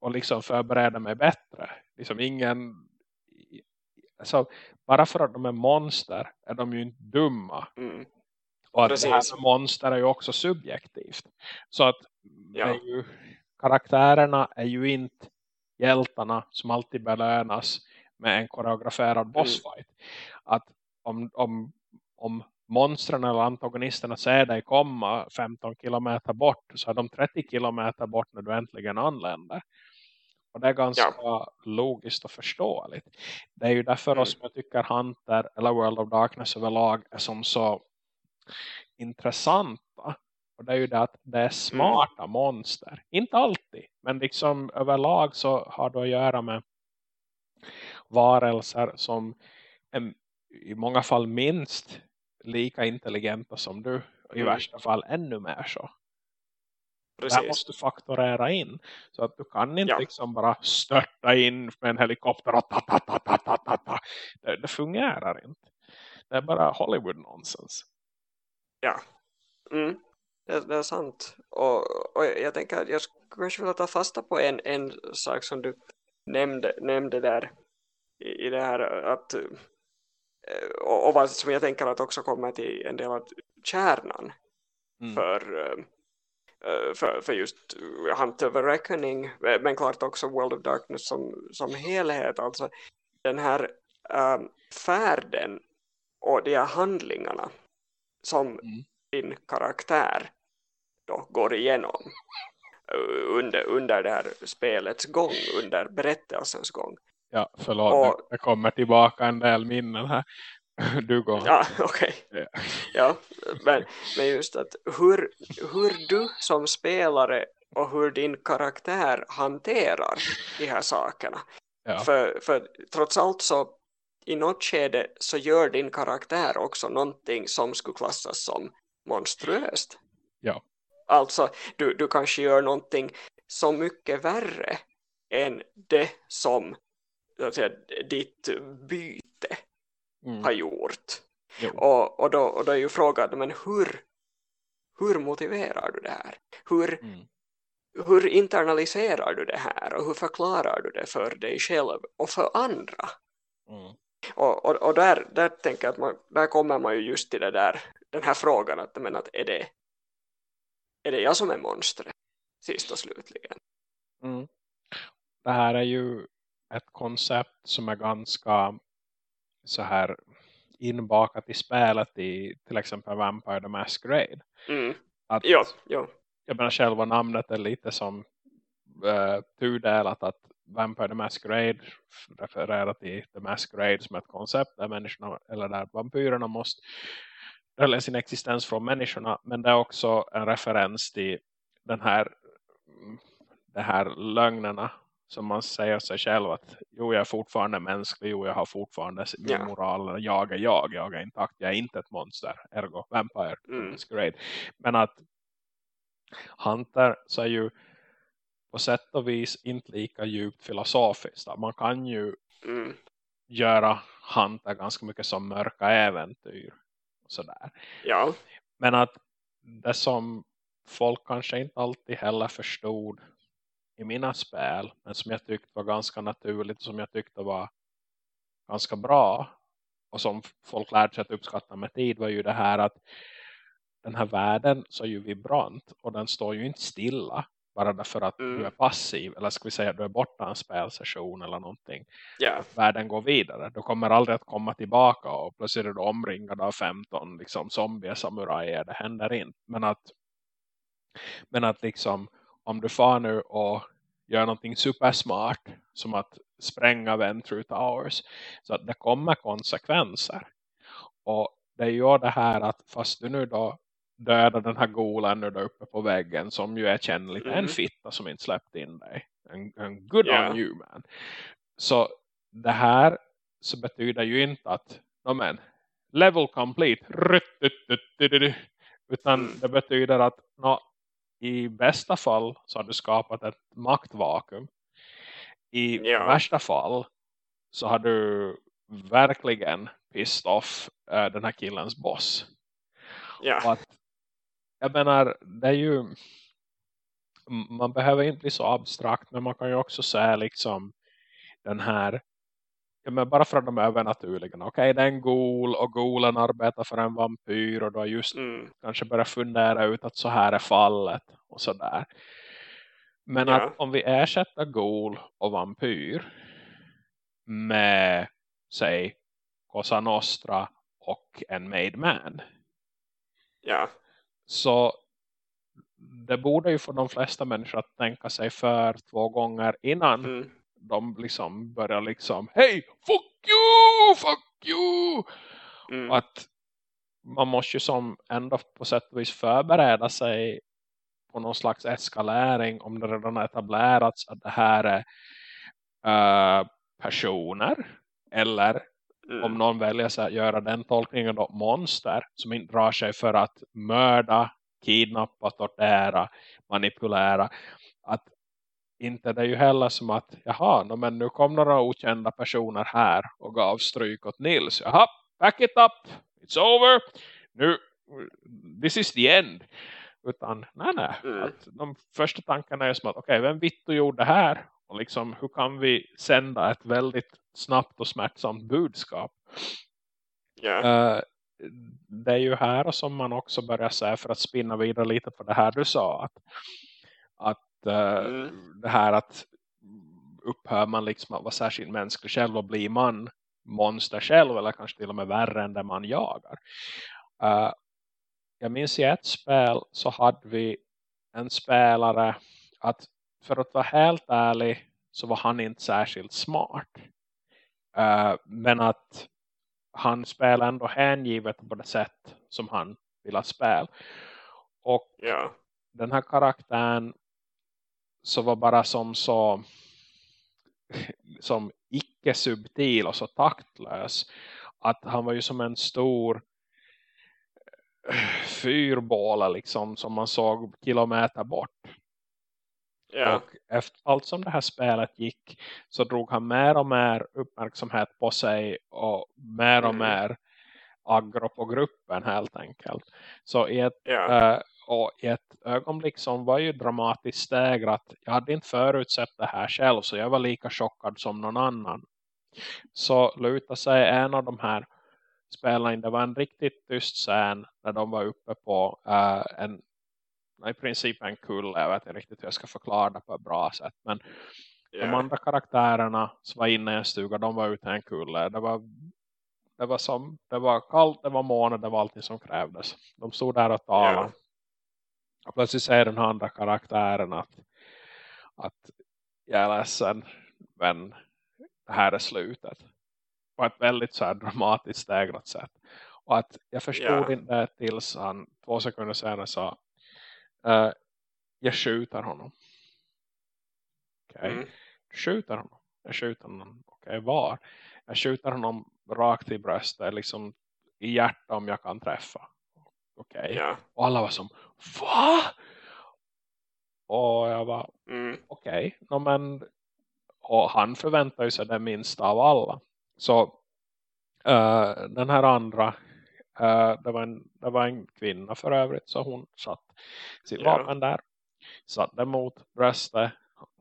och liksom förbereder mig bättre. Liksom ingen... Alltså, bara för att de är monster är de ju inte dumma. Mm. Och att Precis. det här med monster är ju också subjektivt. Så att ja. är ju, karaktärerna är ju inte hjältarna som alltid belönas med en koreograferad mm. bossfight. Mm. Att om, om, om monstren eller antagonisterna ser dig komma 15 kilometer bort så är de 30 kilometer bort när du äntligen anländer. Och det är ganska ja. logiskt och förståeligt. Det är ju därför mm. som jag tycker Hunter eller World of Darkness överlag är som så intressanta. Och det är ju det att det är smarta mm. monster. Inte alltid, men liksom överlag så har det att göra med varelser som är i många fall minst lika intelligenta som du. Och i mm. värsta fall ännu mer så. Precis. Där måste du faktorera in. Så att du kan inte ja. liksom bara störta in med en helikopter. Och ta, ta, ta, ta, ta, ta, ta. Det, det fungerar inte. Det är bara Hollywood nonsens. Ja. Mm. Det, det, är sant. Och, och jag tänker att jag skulle kanske vilja ta fasta på en, en sak som du nämnde, nämnde där i, i det här att och, och vad som jag tänker att också kommer till en del av kärnan mm. för, eh, eh, för, för just Hunt of a Reckoning men klart också World of Darkness som, som helhet alltså den här um, färden och de här handlingarna som mm. din karaktär då går igenom under, under det här spelets gång, under berättelsens gång. Ja, förlåt, och, det kommer tillbaka en del minnen här. Du går. Ja, okej. Okay. Ja. ja, men, men just att hur, hur du som spelare och hur din karaktär hanterar de här sakerna. Ja. För, för trots allt så i något skede så gör din karaktär också någonting som skulle klassas som monstruöst. Ja. Alltså, du, du kanske gör någonting så mycket värre än det som säga, ditt byte mm. har gjort. Och, och, då, och då är ju frågan, men hur, hur motiverar du det här? Hur, mm. hur internaliserar du det här? Och hur förklarar du det för dig själv och för andra? Mm. Och, och, och, där, där tänker jag att man, där kommer man ju just till det där, den här frågan att, men att är, det, är det jag som är monstret sist och slutligen? Mm. Det här är ju ett koncept som är ganska så här inbakat i spelet i till exempel Vampire the Masquerade. Mm. Att, ja, ja. Jag menar själva namnet är lite som uh, tudelat att Vampire the Masquerade refererar till The Masquerade som ett koncept där människorna eller där vampyrerna måste dölja sin existens från människorna men det är också en referens till den här de här lögnerna som man säger sig själv att jo jag är fortfarande mänsklig, jo jag har fortfarande min yeah. moral, jag är jag, jag är intakt, jag är inte ett monster, ergo vampire, mm. masquerade. Men att Hunter så är ju på sätt och vis inte lika djupt filosofiskt. Man kan ju mm. göra Hunter ganska mycket som mörka äventyr. Och sådär. Ja. Men att det som folk kanske inte alltid heller förstod i mina spel. Men som jag tyckte var ganska naturligt. Som jag tyckte var ganska bra. Och som folk lärde sig att uppskatta med tid var ju det här att den här världen så är ju vibrant. Och den står ju inte stilla. Bara därför att mm. du är passiv. Eller ska vi säga att du är borta en spelsession eller någonting. Yeah. Världen går vidare. Du kommer aldrig att komma tillbaka. Och plötsligt är du omringad av 15 liksom, zombie-samurajer. Det händer inte. Men att, men att liksom om du far nu och gör någonting supersmart som att spränga Ventrue Towers så att det kommer konsekvenser och det gör det här att fast du nu då dödar den här golen nu då uppe på väggen som ju är kännligt mm. en fitta som inte släppt in dig en, en good yeah. on you man så det här så betyder ju inte att no, men, level complete utan mm. det betyder att no, i bästa fall så har du skapat ett maktvakuum. I ja. värsta fall så har du verkligen pissed off äh, den här killens boss. Ja. Att, jag menar, det är ju man behöver inte bli så abstrakt men man kan ju också säga liksom den här ja, men bara för att de är övernaturliga. Okej, okay, det är en gol och golen arbetar för en vampyr och du har just mm. kanske börjat fundera ut att så här är fallet och sådär. Men ja. att om vi ersätter gol och vampyr med, säg, Cosa Nostra och en Made Man. Ja. Så det borde ju få de flesta människor att tänka sig för två gånger innan mm de liksom börjar liksom hej, fuck you, fuck you mm. att man måste ju som ändå på sätt och vis förbereda sig på någon slags eskalering om det redan har etablerats att det här är uh, personer eller mm. om någon väljer att göra den tolkningen då monster som inte drar sig för att mörda, kidnappa, tortera, manipulera inte det är ju heller som att jaha, no, men nu kom några okända personer här och gav stryk åt Nils. Jaha, back it up, it's over. Nu, this is the end. Utan, nej nej. Mm. De första tankarna är som att, okej, okay, vem vitt gjorde det här? Och liksom, hur kan vi sända ett väldigt snabbt och smärtsamt budskap? Yeah. Uh, det är ju här som man också börjar säga för att spinna vidare lite på det här du sa. Att, att mm. det här att upphör man liksom att vara särskilt mänsklig själv och blir man monster själv eller kanske till och med värre än det man jagar. Uh, jag minns i ett spel så hade vi en spelare att för att vara helt ärlig så var han inte särskilt smart. Uh, men att han spelar ändå hängivet på det sätt som han vill ha spel. Och ja. den här karaktären så var bara som så som icke subtil och så taktlös att han var ju som en stor fyrbåle liksom som man såg kilometer bort. Ja. Och efter allt som det här spelet gick så drog han mer och mer uppmärksamhet på sig och mer och mm. mer aggro på gruppen helt enkelt. Så i ett, ja. äh, och i ett ögonblick som var ju dramatiskt stegrat. Jag hade inte förutsett det här själv så jag var lika chockad som någon annan. Så luta sig en av de här spelarna det var en riktigt tyst scen när de var uppe på uh, en i princip en kulle. Jag vet inte riktigt hur jag ska förklara det på ett bra sätt. Men yeah. de andra karaktärerna som var inne i en stuga, de var ute i en kulle. Det var, det var, som, det var kallt, det var måne, det var allting som krävdes. De stod där och talade. Yeah. Och plötsligt säger den andra karaktären att, att jag är ledsen, men det här är slutet. På ett väldigt så dramatiskt stegrat sätt. Och att jag förstod yeah. inte tills han två sekunder senare sa Uh, jag skjuter honom. Okej. Okay. Mm. Skjuter honom. Jag skjuter honom. Okej, okay, var? Jag skjuter honom rakt i bröstet. Liksom i hjärtat om jag kan träffa. Okej. Okay. Ja. Och alla var som, va? Och jag var, mm. okej. Okay. No, men, och han förväntar sig det minsta av alla. Så uh, den här andra Uh, det, var en, det var en kvinna för övrigt så hon satt sitt ja. vapen där. Satte mot bröstet.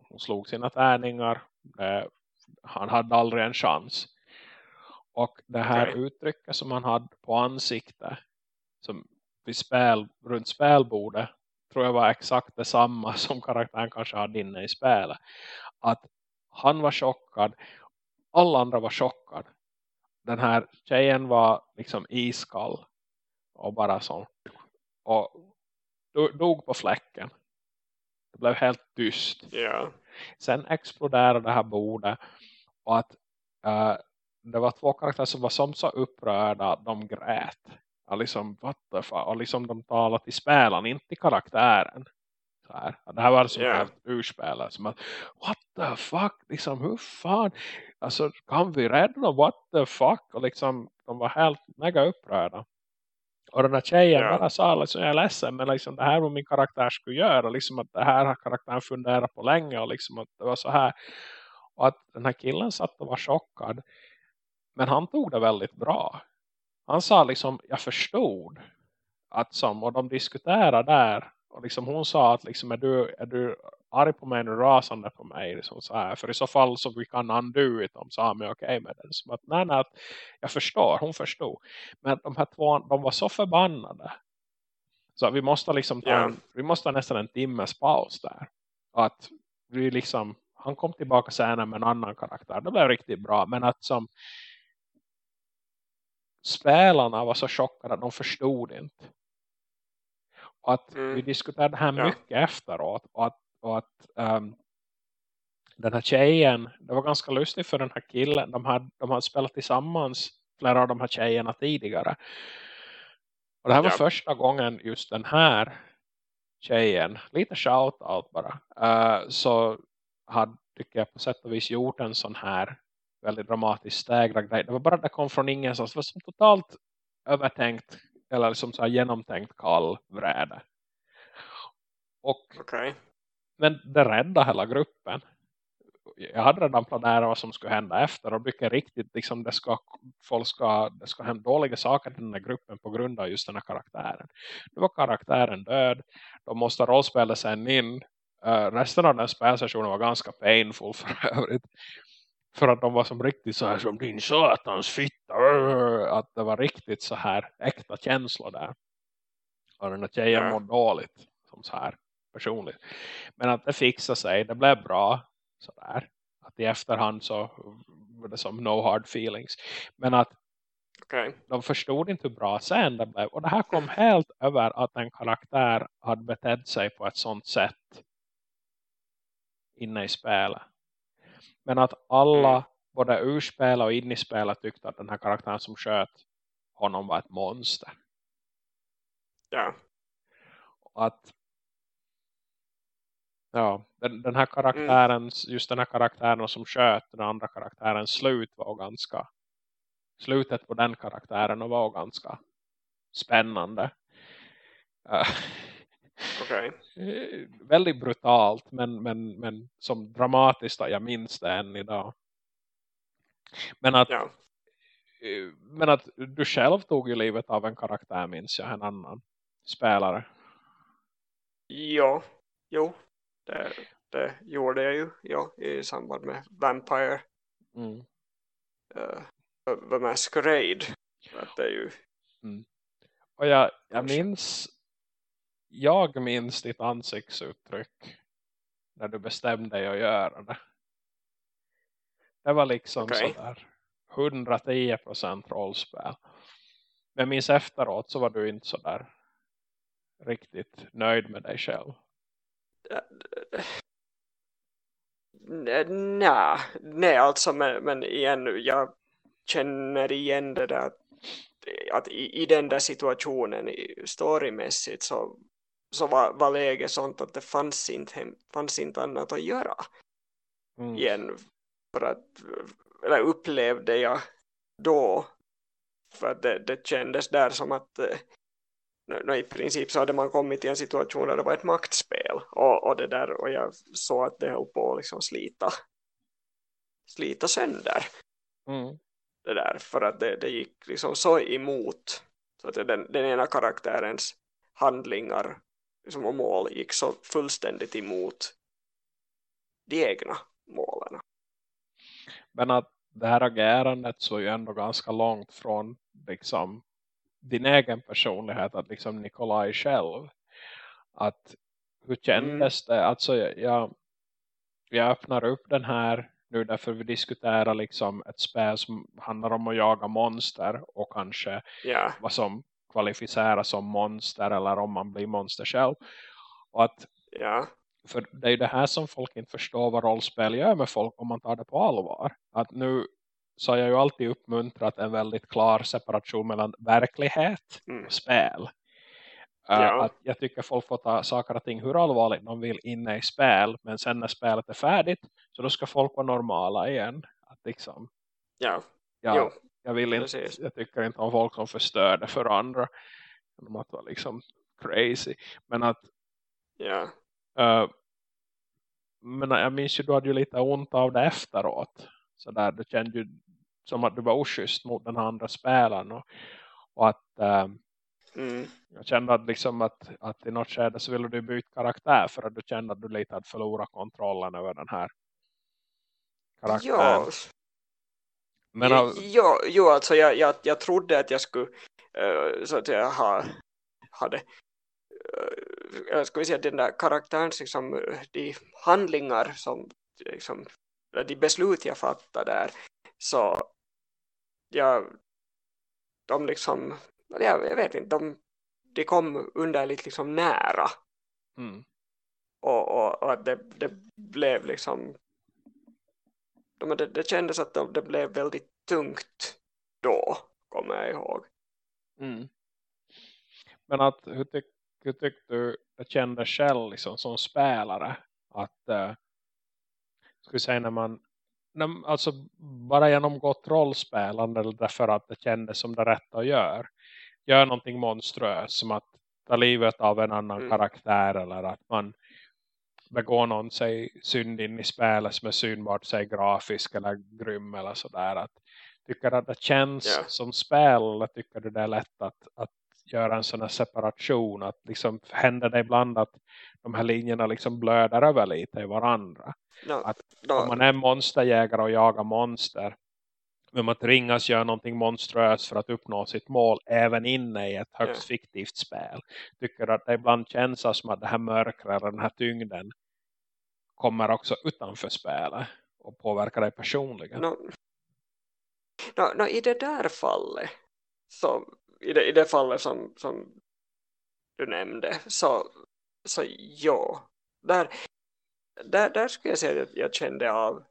Hon slog sina tärningar. Uh, han hade aldrig en chans. Och det här okay. uttrycket som han hade på ansikte som vid spel, runt spelbordet tror jag var exakt detsamma som karaktären kanske hade inne i spelet. Att han var chockad. Alla andra var chockade den här tjejen var liksom iskall och bara så och dog på fläcken. Det blev helt tyst. Yeah. Sen exploderade det här bordet och att uh, det var två karaktärer som var som så upprörda att de grät. Och liksom, what the fuck? Och liksom de talade till spelaren, inte till karaktären. Så här. Det här var som yeah. ett urspelare som att, what the fuck? Liksom, hur fan? Alltså, kan vi rädda dem? What the fuck? Och liksom, de var helt mega upprörda. Och den där tjejen yeah. bara sa liksom, jag är ledsen men liksom, det här var min karaktär skulle göra. Liksom att det här har karaktären funderat på länge och liksom att det var så här. Och att den här killen satt och var chockad. Men han tog det väldigt bra. Han sa liksom, jag förstod. Att som, och de diskuterade där och liksom hon sa att liksom, är, du, är du arg på mig eller rasande på mig? Liksom så här. För i så fall så vi kan undo it om Sami är okej okay med det. Som att, nej, nej, att jag förstår, hon förstod. Men de här två, de var så förbannade. Så vi måste liksom ta, yeah. vi måste ha nästan en timmes paus där. Att vi liksom, han kom tillbaka senare med en annan karaktär. Det blev riktigt bra. Men att som spelarna var så chockade att de förstod inte. Och att mm. vi diskuterade det här ja. mycket efteråt. Och att, och att um, den här tjejen, det var ganska lustigt för den här killen. De hade, de hade spelat tillsammans flera av de här tjejerna tidigare. Och det här var ja. första gången just den här tjejen, lite shout-out bara, uh, så hade, tycker jag på sätt och vis gjort en sån här väldigt dramatisk stegrad grej. Det var bara det kom från ingenstans. Det var som totalt övertänkt eller liksom så genomtänkt kall vräde. Och, okay. Men det räddade hela gruppen. Jag hade redan planerat vad som skulle hända efter. Och mycket riktigt, liksom det ska, folk ska, det ska hända dåliga saker till den här gruppen på grund av just den här karaktären. Nu var karaktären död. De måste rollspela sen in. Uh, resten av den spelsessionen var ganska painful för övrigt. För att de var som riktigt så här som din satans fitta. Att det var riktigt så här äkta känslor där. Och den här tjejen mådde dåligt. Som så här personligt. Men att det fixade sig. Det blev bra. Sådär. Att i efterhand så var det som no hard feelings. Men att Okay. De förstod inte hur bra scen det blev. Och det här kom helt över att en karaktär hade betett sig på ett sånt sätt inne i spelet. Men att alla, mm. både urspelet och in i spelet tyckte att den här karaktären som sköt honom var ett monster. Ja. Och att ja, den, den här karaktären, mm. just den här karaktären som sköt den andra karaktärens slut var ganska slutet på den karaktären var ganska spännande. Okay. Eh, väldigt brutalt men, men, men som dramatiskt jag minns det än idag. Men att, ja. Eh, men att du själv tog ju livet av en karaktär minns jag, en annan spelare. Ja, jo. Det, det gjorde jag ju ja, i samband med Vampire. Mm. Uh, The Masquerade. Att det är ju... Mm. Och jag, jag minns jag minns ditt ansiktsuttryck när du bestämde dig att göra det. Det var liksom okay. sådär 110% rollspel. Men jag minns efteråt så var du inte sådär riktigt nöjd med dig själv. Nej, nej alltså men, men igen, jag känner igen det där att i, i den där situationen storymässigt så så var, var läget sånt att det fanns inte, fanns inte annat att göra mm. igen för att eller upplevde jag då för att det, det kändes där som att no, i princip så hade man kommit till en situation där det var ett maktspel och, och det där och jag såg att det höll på att liksom slita slita sönder mm. det där för att det, det gick liksom så emot så att den, den ena karaktärens handlingar liksom, och mål gick så fullständigt emot de egna målen. Men att det här agerandet så är ju ändå ganska långt från liksom din egen personlighet, att liksom Nikolaj själv. Att hur kändes mm. det? Alltså jag, jag öppnar upp den här nu därför vi diskuterar liksom ett spel som handlar om att jaga monster och kanske yeah. vad som kvalificeras som monster eller om man blir monster själv. Och att, ja. För det är det här som folk inte förstår vad rollspel gör med folk om man tar det på allvar. Att nu så har jag ju alltid uppmuntrat en väldigt klar separation mellan verklighet mm. och spel. Uh, ja. att jag tycker folk får ta saker och ting hur allvarligt de vill inne i spel. Men sen när spelet är färdigt så då ska folk vara normala igen. Att liksom, ja. Ja, jag vill inte, jag tycker inte om folk som förstör det för andra. De att vara liksom crazy. Men att ja. Uh, men jag minns ju du hade ju lite ont av det efteråt. Så där du kände ju som att du var oschysst mot den andra spelaren. Och, och att uh, mm. jag kände att, liksom att, att i något skede så ville du byta karaktär för att du kände att du lite hade förlorat kontrollen över den här karaktären. Ja, men av... jo, jo, alltså jag, jag, jag trodde att jag skulle uh, så att jag ha, hade uh, ska vi säga den där karaktärens liksom, de handlingar som liksom, de beslut jag fattade där så jag de liksom jag, jag vet inte, de, de kom underligt liksom nära mm. och, och, och att det, det blev liksom men det, det kändes att det, det blev väldigt tungt då, kommer jag ihåg. Mm. Men att, hur, tyck, hur tyckte du det kändes själv liksom, som spelare? Att, uh, ska säga när man när, alltså bara genomgått rollspelande eller därför att det kändes som det rätta att göra. Gör någonting monströst som att ta livet av en annan mm. karaktär eller att man begår någon sig synd in i spelet som är synbart sig grafisk eller grym eller sådär att tycker att det känns yeah. som spel eller tycker du det är lätt att, att göra en sån här separation att liksom händer det ibland att de här linjerna liksom blöder över lite i varandra no, att no. om man är monsterjägare och jagar monster men man tvingas göra någonting monströst för att uppnå sitt mål även inne i ett högst yeah. fiktivt spel tycker att det ibland känns som att det här mörkret den här tyngden kommer också utanför spelet och påverkar dig personligen. No, no, no, I det där fallet så i det, i det fallet som, som du nämnde så, så ja, där, där, där skulle jag säga att jag kände av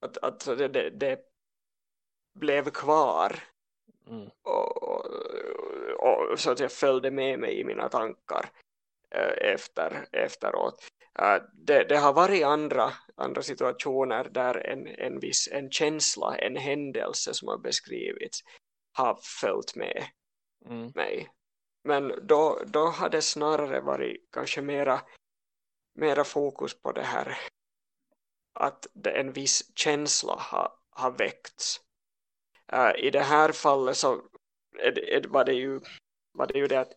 att, att det, det, det blev kvar mm. och, och, och, så att jag följde med mig i mina tankar efter, efteråt. Äh, det, det har varit andra, andra situationer där en, en viss en känsla, en händelse som har beskrivits har följt med mm. mig. Men då, då har det snarare varit kanske mera, mera fokus på det här att en viss känsla har, har väckts. Uh, I det här fallet så är, är, var, det ju, var det ju det att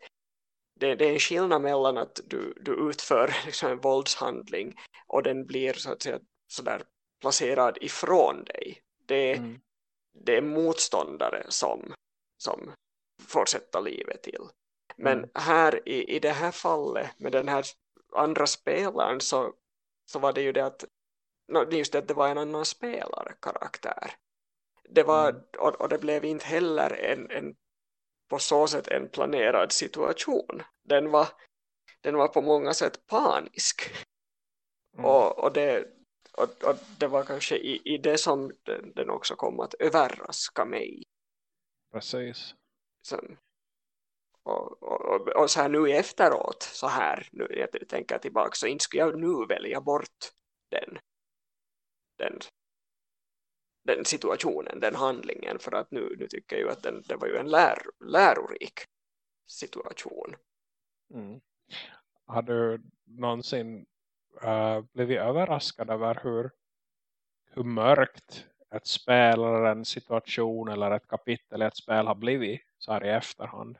det, det är en skillnad mellan att du, du utför liksom en våldshandling och den blir så att säga sådär placerad ifrån dig. Det, mm. det är motståndare som, som får sätta livet till. Men mm. här i, i det här fallet med den här andra spelaren så, så var det ju det att just det, att det var en annan spelarkaraktär. Det var, mm. och, och, det blev inte heller en, en på så sätt en planerad situation. Den var, den var på många sätt panisk. Mm. Och, och, det, och, och, det var kanske i, i det som den, den också kom att överraska mig. Precis. Sen, och, och, och, så här nu efteråt så här, nu jag tänker tillbaka så inte skulle jag nu välja bort den den, den situationen, den handlingen för att nu, nu tycker jag ju att den, det var ju en lär, lärorik situation. Mm. Har du någonsin uh, blivit överraskad över hur, hur mörkt ett spel eller en situation eller ett kapitel i ett spel har blivit så här i efterhand?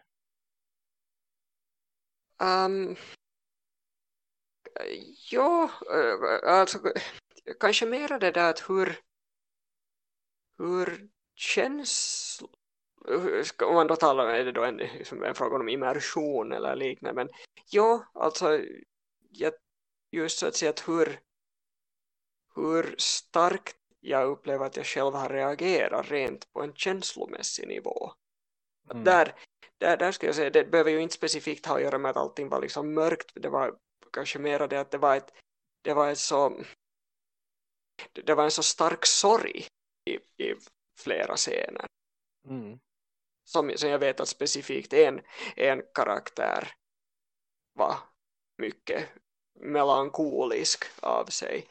Um, ja, eh, alltså kanske mera det där att hur hur känns om man då talar är det då en, liksom en fråga om immersion eller liknande men ja, alltså jag, just så att säga att hur hur starkt jag upplever att jag själv har reagerat rent på en känslomässig nivå. Mm. Där, där, där ska jag säga, det behöver ju inte specifikt ha att göra med att allting var liksom mörkt, det var kanske mera det att det var ett, det var ett så det var en så stark sorg i, i flera scener. Mm. Som, som jag vet att specifikt en, en karaktär var mycket melankolisk av sig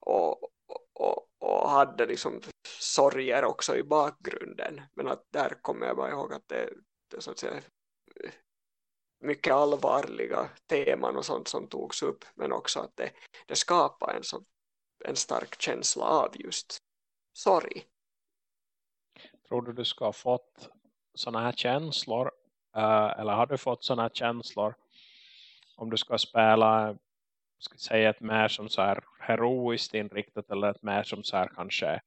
och, och, och hade liksom sorger också i bakgrunden men att där kommer jag bara ihåg att det, det så att säga mycket allvarliga teman och sånt som togs upp men också att det, det skapar en så en stark känsla av just sorg. Tror du du ska ha fått sådana här känslor uh, eller har du fått sådana här känslor om du ska spela ska säga ett mer som så här heroiskt inriktat eller ett mer som så här kanske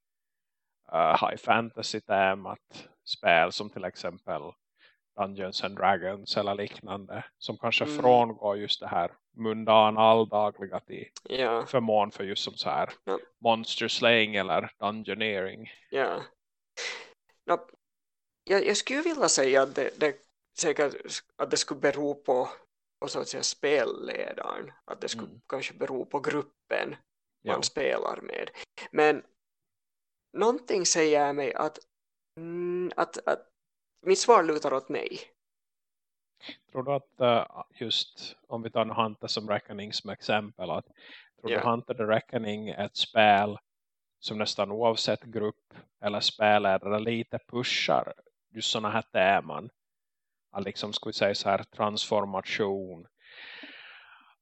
uh, high fantasy temat spel som till exempel Dungeons and Dragons eller liknande som kanske mm. frångår just det här mundan alldagliga till ja. förmån för just som så här ja. monster slaying eller dungeoneering. Ja. No, jag, jag skulle vilja säga att det, det, säkert, att det skulle bero på, på så att säga spelledaren. Att det skulle mm. kanske bero på gruppen man spelar med. Men någonting säger mig att, mm, att, att mitt svar lutar åt nej. Tror du att uh, just om vi tar Hunter som Reckoning som exempel att tror yeah. du Hunter the Reckoning är ett spel som nästan oavsett grupp eller spelledare lite pushar just sådana här teman att liksom skulle säga så här transformation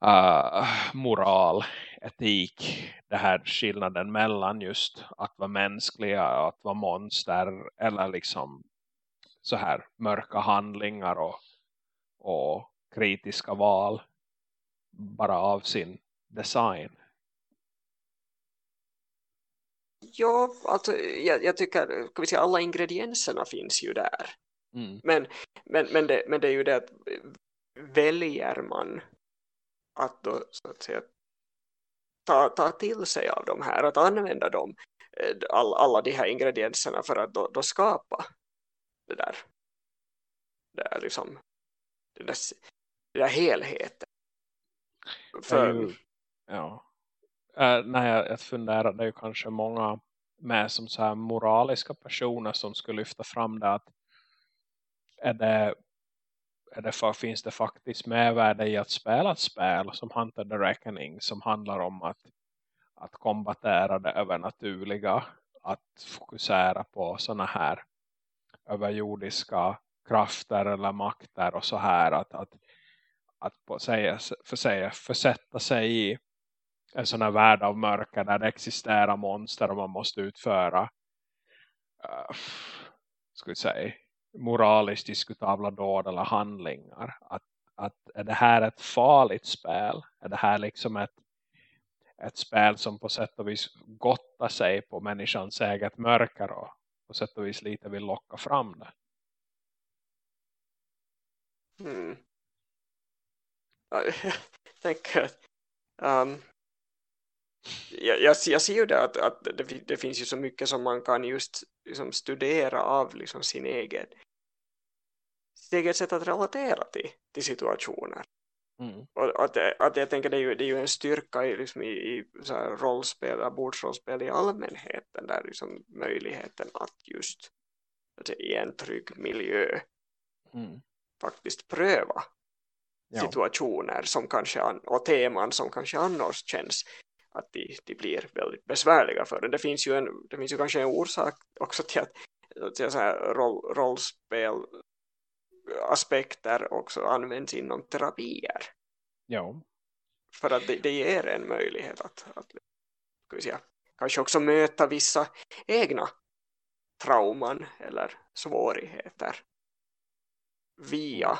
uh, moral, etik det här skillnaden mellan just att vara mänskliga och att vara monster eller liksom så här mörka handlingar och och kritiska val bara av sin design. Ja, alltså, jag, jag tycker vi säga, alla ingredienserna finns ju där. Mm. Men, men, men, det, men det är ju det att väljer man att då så att säga ta, ta till sig av de här, att använda dem eh, all, alla de här ingredienserna för att då, då skapa det där det är liksom den där, den där helheten. För, ju, ja. Äh, när jag, jag funderar, det är ju kanske många med som så här moraliska personer som skulle lyfta fram det att är det, är det för, finns det faktiskt mervärde i att spela ett spel som Hunter the Reckoning som handlar om att, att kombatera det övernaturliga att fokusera på såna här överjordiska krafter eller makter och så här att, att, att på säga, för säga, försätta sig i en sån här värld av mörker där det existerar monster och man måste utföra uh, ska vi säga moraliskt diskutabla dåd eller handlingar. Att, att är det här ett farligt spel? Är det här liksom ett ett spel som på sätt och vis gottar sig på människans eget mörker och på sätt och vis lite vill locka fram det. Mm. Jag tänker att um, jag, jag, jag, ser ju det att, att det, det, finns ju så mycket som man kan just liksom studera av liksom sin egen sitt eget sätt att relatera till, till situationer. Mm. Att, att jag tänker det är ju, det är ju en styrka i, liksom i, i så här rollspel, bordsrollspel i allmänheten där liksom möjligheten att just att i en trygg miljö mm. faktiskt pröva ja. situationer som kanske och teman som kanske annars känns att de, de blir väldigt besvärliga för det. Det finns ju, en, det finns ju kanske en orsak också till att, till så här roll, rollspel aspekter också används inom terapier. Ja. För att det, det ger en möjlighet att, att ska vi säga, kanske också möta vissa egna trauman eller svårigheter via,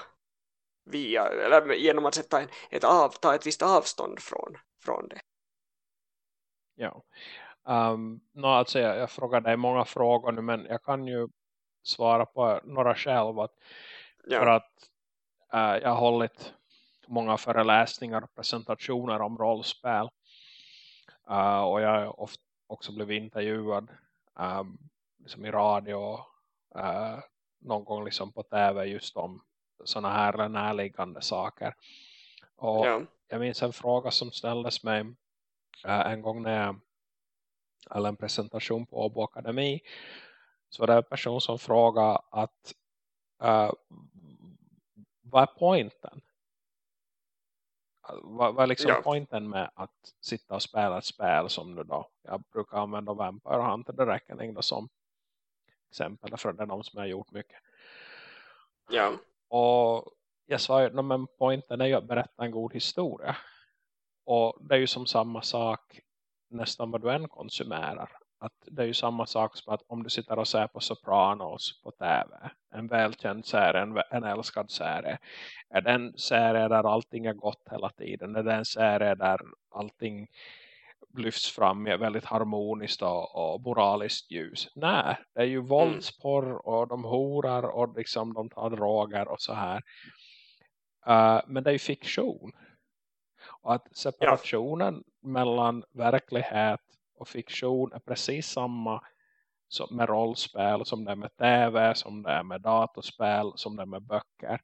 via eller genom att sätta en, ett av, ta ett visst avstånd från, från det. Ja. Um, no, alltså jag, jag frågar dig många frågor nu men jag kan ju svara på några själv att Ja. För att äh, jag har hållit många föreläsningar och presentationer om rollspel. Uh, och jag har ofta också blivit intervjuad um, liksom i radio uh, någon gång liksom på tv just om sådana här närliggande saker. Och ja. jag minns en fråga som ställdes mig uh, en gång när jag eller en presentation på Åbo Akademi så var det en person som frågade att uh, vad är poängen? Vad, vad är liksom ja. poängen med att sitta och spela ett spel som nu då, jag brukar använda Vampire Hunter The Reckoning då som exempel, för det är de som har gjort mycket. Ja. Och jag sa ju, men poängen är ju att berätta en god historia. Och det är ju som samma sak nästan vad du än konsumerar att det är ju samma sak som att om du sitter och ser på Sopranos på tv. En välkänd serie, en, en älskad serie. Är den serie där allting är gott hela tiden? Är det en serie där allting lyfts fram med väldigt harmoniskt och, och moraliskt ljus? Nej, det är ju mm. våldsporr och de horar och liksom de tar droger och så här. Uh, men det är ju fiktion. Och att separationen ja. mellan verklighet och fiktion är precis samma som med rollspel som det är med tv, som det är med datorspel, som det är med böcker.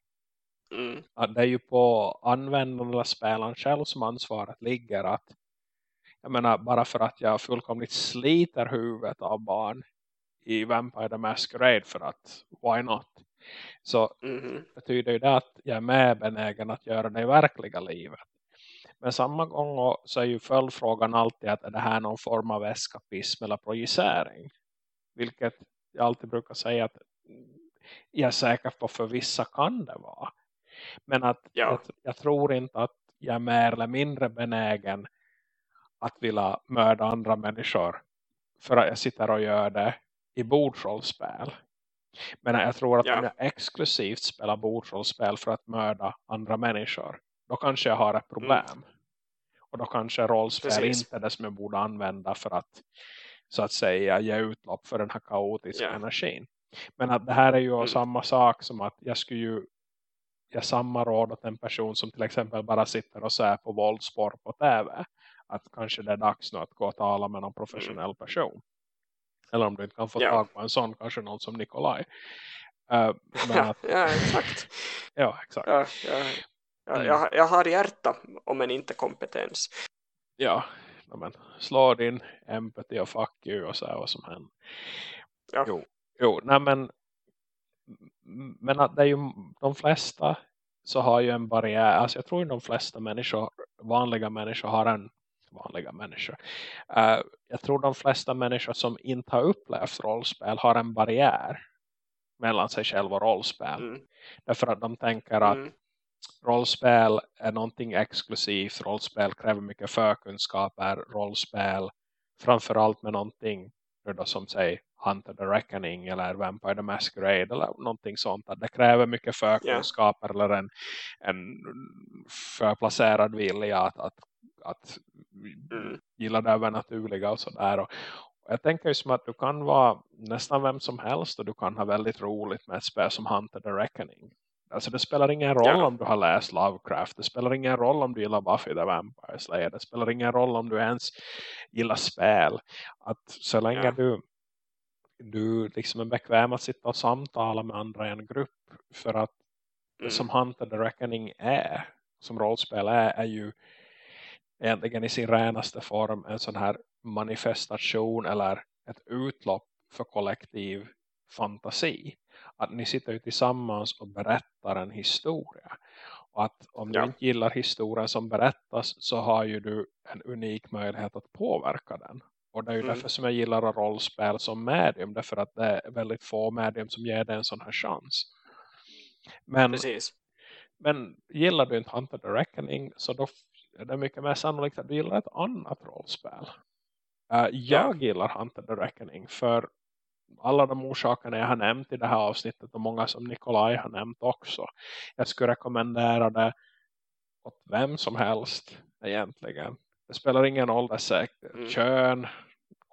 Mm. det är ju på användaren eller spelaren själv som ansvaret ligger att jag menar bara för att jag fullkomligt sliter huvudet av barn i Vampire the Masquerade för att why not? Så mm. betyder ju det att jag är med benägen att göra det i verkliga livet. Men samma gång så är ju följdfrågan alltid att är det här någon form av eskapism eller projicering? Vilket jag alltid brukar säga att jag är säker på för vissa kan det vara. Men att ja. jag, jag, tror inte att jag är mer eller mindre benägen att vilja mörda andra människor för att jag sitter och gör det i bordsrollspel. Men jag tror att ja. om jag exklusivt spelar bordsrollspel för att mörda andra människor då kanske jag har ett problem. Mm. Och då kanske rollspel Precis. inte är det som jag borde använda för att så att säga ge utlopp för den här kaotiska yeah. energin. Men att det här är ju mm. samma sak som att jag skulle ju ge samma råd åt en person som till exempel bara sitter och ser på våldspår på tv. Att kanske det är dags nu att gå och tala med någon professionell mm. person. Eller om du inte kan få yeah. tag på en sån, kanske någon som Nikolaj. Uh, men att, ja, exakt. ja, exakt. Ja, ja, ja, Mm. jag, jag har hjärta om en inte kompetens. Ja, men slå din empathy och fuck you och så här vad som händer. Ja. Jo, jo nej men men att det är ju de flesta så har ju en barriär. Alltså jag tror de flesta människor, vanliga människor har en vanliga människor. Eh, jag tror de flesta människor som inte har upplevt rollspel har en barriär mellan sig själv och rollspel. Mm. Därför att de tänker att Mm. Rollspel är någonting exklusivt. Rollspel kräver mycket förkunskaper. Rollspel framförallt med någonting då som säger Hunter the Reckoning eller Vampire the Masquerade eller någonting sånt. Att det kräver mycket förkunskaper eller en, en förplacerad vilja att, att, att Mm. gilla det övernaturliga och sådär. Och, och jag tänker ju som att du kan vara nästan vem som helst och du kan ha väldigt roligt med ett spel som Hunter the Reckoning. Alltså det spelar ingen roll Ja. om du har läst Lovecraft. Det spelar ingen roll om du gillar Buffy the Vampire Slayer. Det spelar ingen roll om du ens gillar spel. Att så länge Ja. du, du liksom är bekväm att sitta och samtala med andra i en grupp. För att det Mm. som Hunter the Reckoning är, som rollspel är, är ju egentligen i sin renaste form en sån här manifestation eller ett utlopp för kollektiv fantasi. Att ni sitter ju tillsammans och berättar en historia. Och att om du Ja. inte gillar historien som berättas så har ju du en unik möjlighet att påverka den. Och det är ju Mm. därför som jag gillar rollspel som medium. Därför att det är väldigt få medium som ger dig en sån här chans. Men Precis. men gillar du inte Hunter the Reckoning så då är det mycket mer sannolikt att du gillar ett annat rollspel. Uh, jag gillar Hunter the Reckoning för alla de orsakerna jag har nämnt i det här avsnittet och många som Nikolaj har nämnt också. Jag skulle rekommendera det åt vem som helst egentligen. Det spelar ingen ålder, säkert. Mm. kön,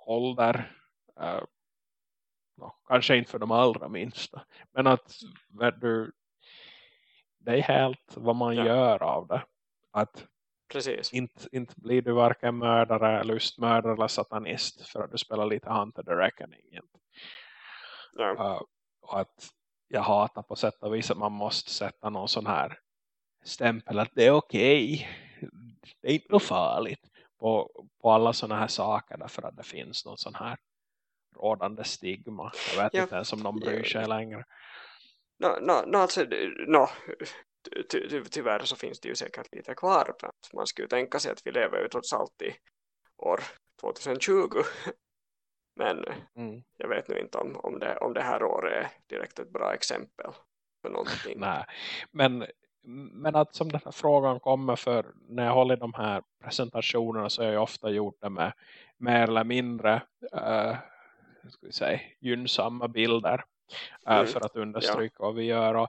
ålder, uh, nå, kanske inte för de allra minsta. Men att du, det är helt vad man Ja. gör av det. Att Precis. inte, inte blir du varken mördare, lustmördare eller satanist för att du spelar lite Hunter the Reckoning. Ja. Uh, och att jag hatar på sätt och vis att man måste sätta någon sån här stämpel att det är okej. Det är inte farligt på, på alla såna här saker därför att det finns någon sån här rådande stigma. Jag vet Ja. inte ens om de bryr sig längre. No, no, no, alltså, no, ty, ty, tyvärr så finns det ju säkert lite kvar. Man skulle tänka sig att vi lever ju trots allt i år 2020. Men Mm. jag vet nu inte om, om, det, om det här året är direkt ett bra exempel för någonting. Nej. Men, men att som den här frågan kommer för när jag håller de här presentationerna så har jag ofta gjort det med mer eller mindre uh, ska vi säga, gynnsamma bilder uh, Mm. för att understryka vad vi gör. Och,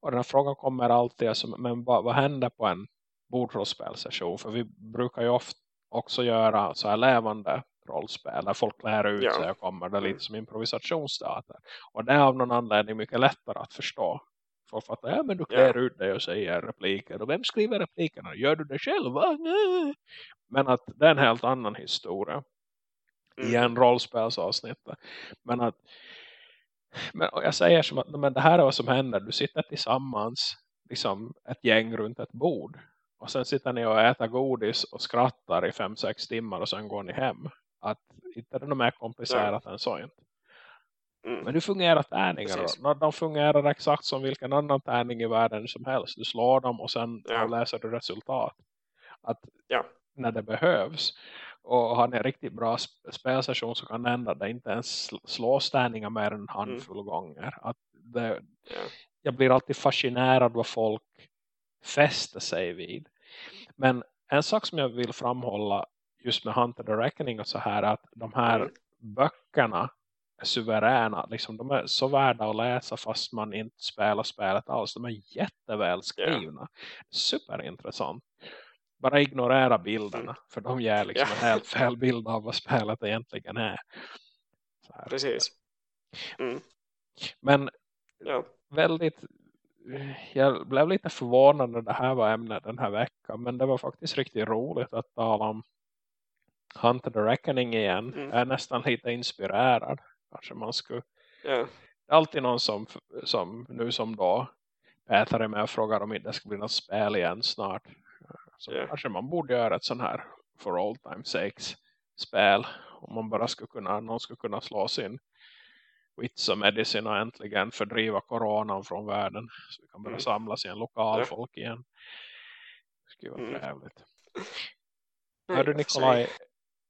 och den här frågan kommer alltid alltså, men vad, vad händer på en bordrollspelsession? För vi brukar ju ofta också göra så här levande rollspel där folk lär ut Ja. sig och kommer det Mm. lite som improvisationsteater. Och det är av någon anledning mycket lättare att förstå. Folk fattar, ja men du Ja. klär ut dig och säger repliker. Och vem skriver replikerna? Gör du det själv? Nej. Men att det är en helt annan historia i Mm. en rollspelsavsnitt. Men att men jag säger som att men det här är vad som händer. Du sitter tillsammans liksom ett gäng runt ett bord. Och sen sitter ni och äter godis och skrattar i fem sex timmar och sen går ni hem. Att inte är det mer komplicerat än så inte. Mm. Men hur fungerar tärningar Precis. då? De fungerar exakt som vilken annan tärning i världen som helst. Du slår dem och sen Ja. läser du resultat. Att Ja. när det behövs. Och har ni en riktigt bra sp- spelsession så kan det hända att det inte ens sl- slås tärningar mer än en handfull gånger. Att det, Mm. Ja. jag blir alltid fascinerad vad folk fäster sig vid. Men en sak som jag vill framhålla just med Hunter the Reckoning och så här att de här böckerna är suveräna. Liksom, de är så värda att läsa fast man inte spelar spelet alls. De är jätteväl skrivna. Superintressant. Bara ignorera bilderna. För de ger liksom Ja. en helt fel bild av vad spelet egentligen är. Precis. Mm. Men Ja. väldigt jag blev lite förvånad när det här var ämnet den här veckan. Men det var faktiskt riktigt roligt att tala om Hunter the Reckoning igen. Mm. Jag är nästan lite inspirerad. Kanske man skulle är alltid någon som, som nu som då Peter är med och frågar om det ska bli något spel igen snart. Så yeah. kanske man borde göra ett sån här for all time sakes spel. Om man bara skulle kunna, någon skulle kunna slå sin wits och medicin och äntligen fördriva coronan från världen. Så vi kan börja mm. samlas i en lokal yeah. folk igen. Det skulle vara mm. trevligt. Hörru Nikolaj,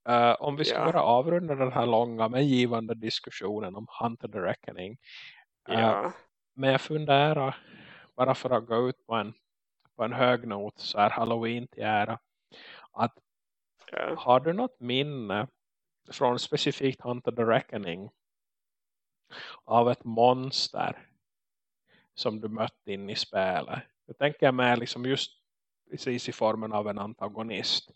uh, om vi ska yeah. bara avrunda den här långa men givande diskussionen om Hunter the Reckoning. Uh, yeah. Men jag funderar bara för att gå ut på en, på en hög not så är Halloween till ära. Att, yeah. Har du något minne från specifikt Hunter the Reckoning av ett monster som du mött in i spelet? Jag tänker med liksom just precis i formen av en antagonist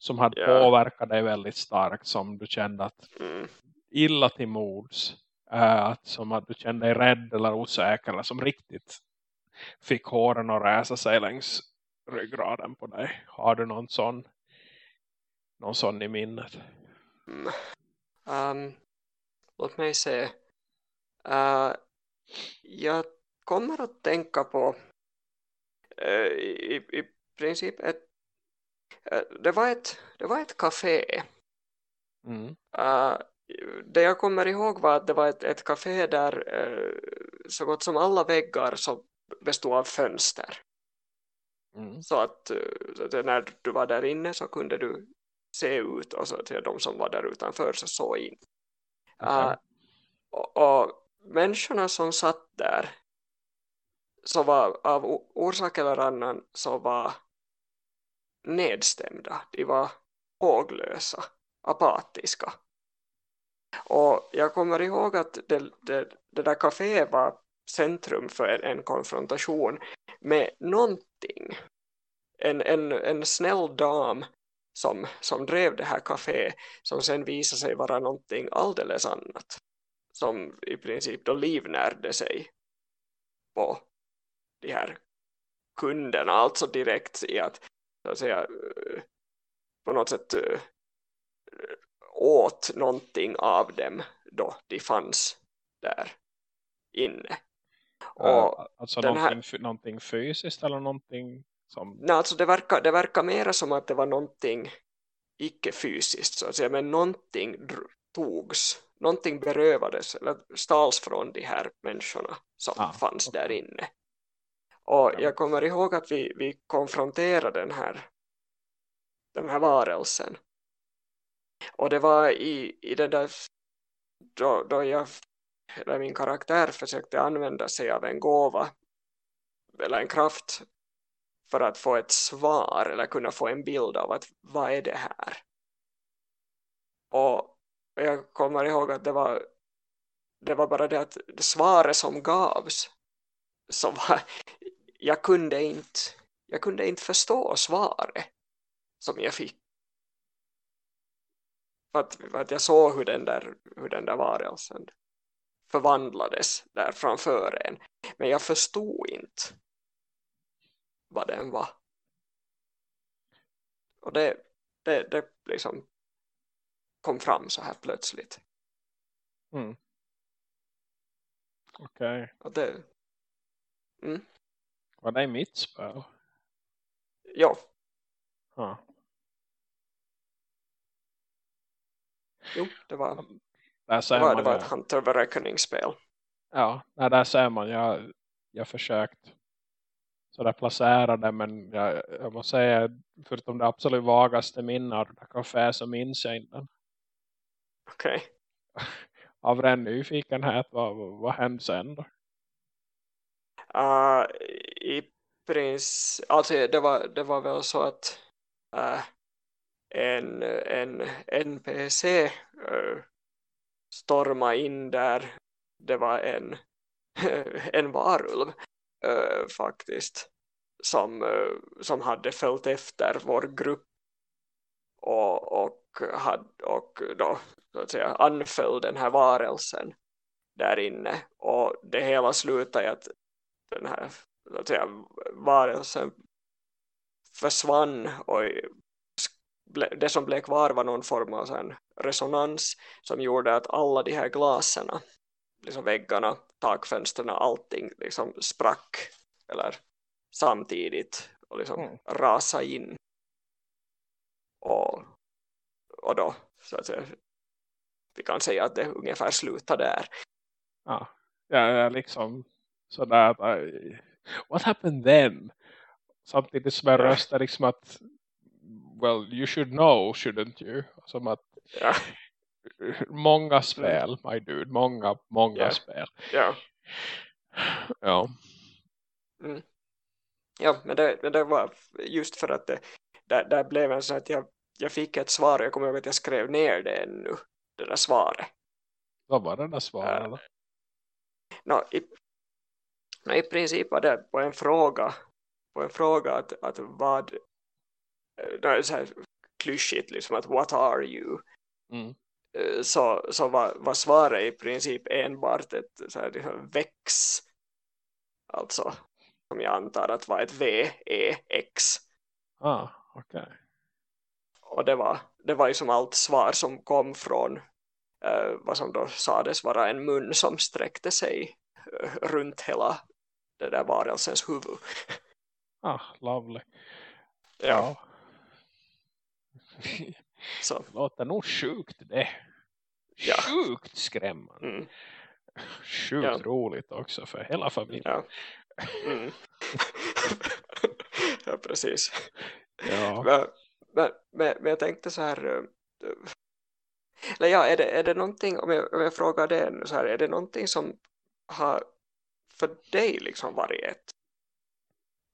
som hade yeah. påverkat dig väldigt starkt som du kände att mm. illa till mods äh, som att du kände dig rädd eller osäker eller som riktigt fick håren att räsa sig längs ryggraden på dig. Har du någon sån någon sån i minnet? Mm. Um, låt mig se. Uh, jag kommer att tänka på uh, i, i princip ett det var ett det var ett café mm. uh, det jag kommer ihåg var att det var ett, ett café där så gott som alla väggar så bestod av fönster. Mm. Så, att, att när du var där inne så kunde du se ut och så till de som var där utanför så såg in. Okay. Uh, och, och människorna som satt där så var av orsak eller annan så var nedstämda. De var håglösa, apatiska. Och jag kommer ihåg att det, det, det där kaféet var centrum för en, en konfrontation med någonting. En, en, en snäll dam som, som drev det här kaféet som sen visade sig vara någonting alldeles annat. Som i princip då livnärde sig på de här kunderna. Alltså direkt i att, så att säga, eh, på något sätt eh, åt någonting av dem då de fanns där inne. Och alltså någonting, här... någonting fysiskt eller någonting som... Nej, alltså det verkar, det verkar mera som att det var någonting icke-fysiskt så att säga, men någonting togs, någonting berövades eller stals från de här människorna som ah, fanns okay. där inne. Och jag kommer ihåg att vi, vi konfronterade den här, den här varelsen. Och det var i, i den där då, då jag eller min karaktär försökte använda sig av en gåva eller en kraft för att få ett svar eller kunna få en bild av att vad är det här? Och jag kommer ihåg att det var det var bara det att det svaret som gavs så var, jag kunde inte jag kunde inte förstå svaret som jag fick för att, för att jag såg hur den där, hur den där varelsen förvandlades där framför en. Men jag förstod inte vad den var. Och det, det, det liksom kom fram så här plötsligt. Mm. Okej. Okay. Och det... Mm. Var det mitt spel? Ja. Huh. Jo, det var där ser det var, det var ett Hunter the Reckoning-spel. Ja, där ser man. Jag, jag försökt sådär placera det. Men jag, jag måste säga, förutom det absolut vagaste minne av det kafé så minns jag inte. Okej. Okay. Av ren nyfikenhet, vad, vad hände sen då? Uh, I prins, alltså det var, det var väl så att uh, en, en NPC uh, eh, storma in där. Det var en, en varulv uh, faktiskt som, som hade följt efter vår grupp och, och, had, och då så att säga anföll den här varelsen där inne. Och det hela slutade i att den här att säga, varelsen försvann och det som blev kvar var någon form av en resonans som gjorde att alla de här glaserna liksom väggarna, takfönsterna, allting liksom sprack eller samtidigt och liksom mm. rasa in och, och då så att säga, vi kan säga att det ungefär slutar där. Ja, ja liksom sådär what happened then? Samtidigt som jag röstar liksom att well, you should know, shouldn't you? Som att ja. många mm. spel, my dude, många, många yeah. spel. Ja. Ja. Mm. Ja, men det, men det var just för att det, där, där blev en så att jag, jag fick ett svar, jag kommer ihåg att jag skrev ner det ännu, det där svaret. Vad var det där svaret? Uh, no, i, no, I princip var det på en fråga på en fråga att, att vad det är så här klyschigt liksom att what are you mm. Eh, så, så var, var svaret i princip enbart ett så här, liksom, väx alltså som jag antar att var ett V-E-X ah, okej okay. och det var, det var ju som allt svar som kom från uh, vad som då sades vara en mun som sträckte sig runt hela det där varelsens huvud ah, lovely ja, ja. Så. Det låter nog sjukt det. Ja. Sjukt skrämmande. Mm. Sjukt ja. roligt också för hela familjen. Ja, mm. ja precis. Ja. Men, men, men, jag tänkte så här... Eh, eller ja, är det, är det någonting, om jag, om jag frågar det nu så här, är det någonting som har för dig liksom varit ett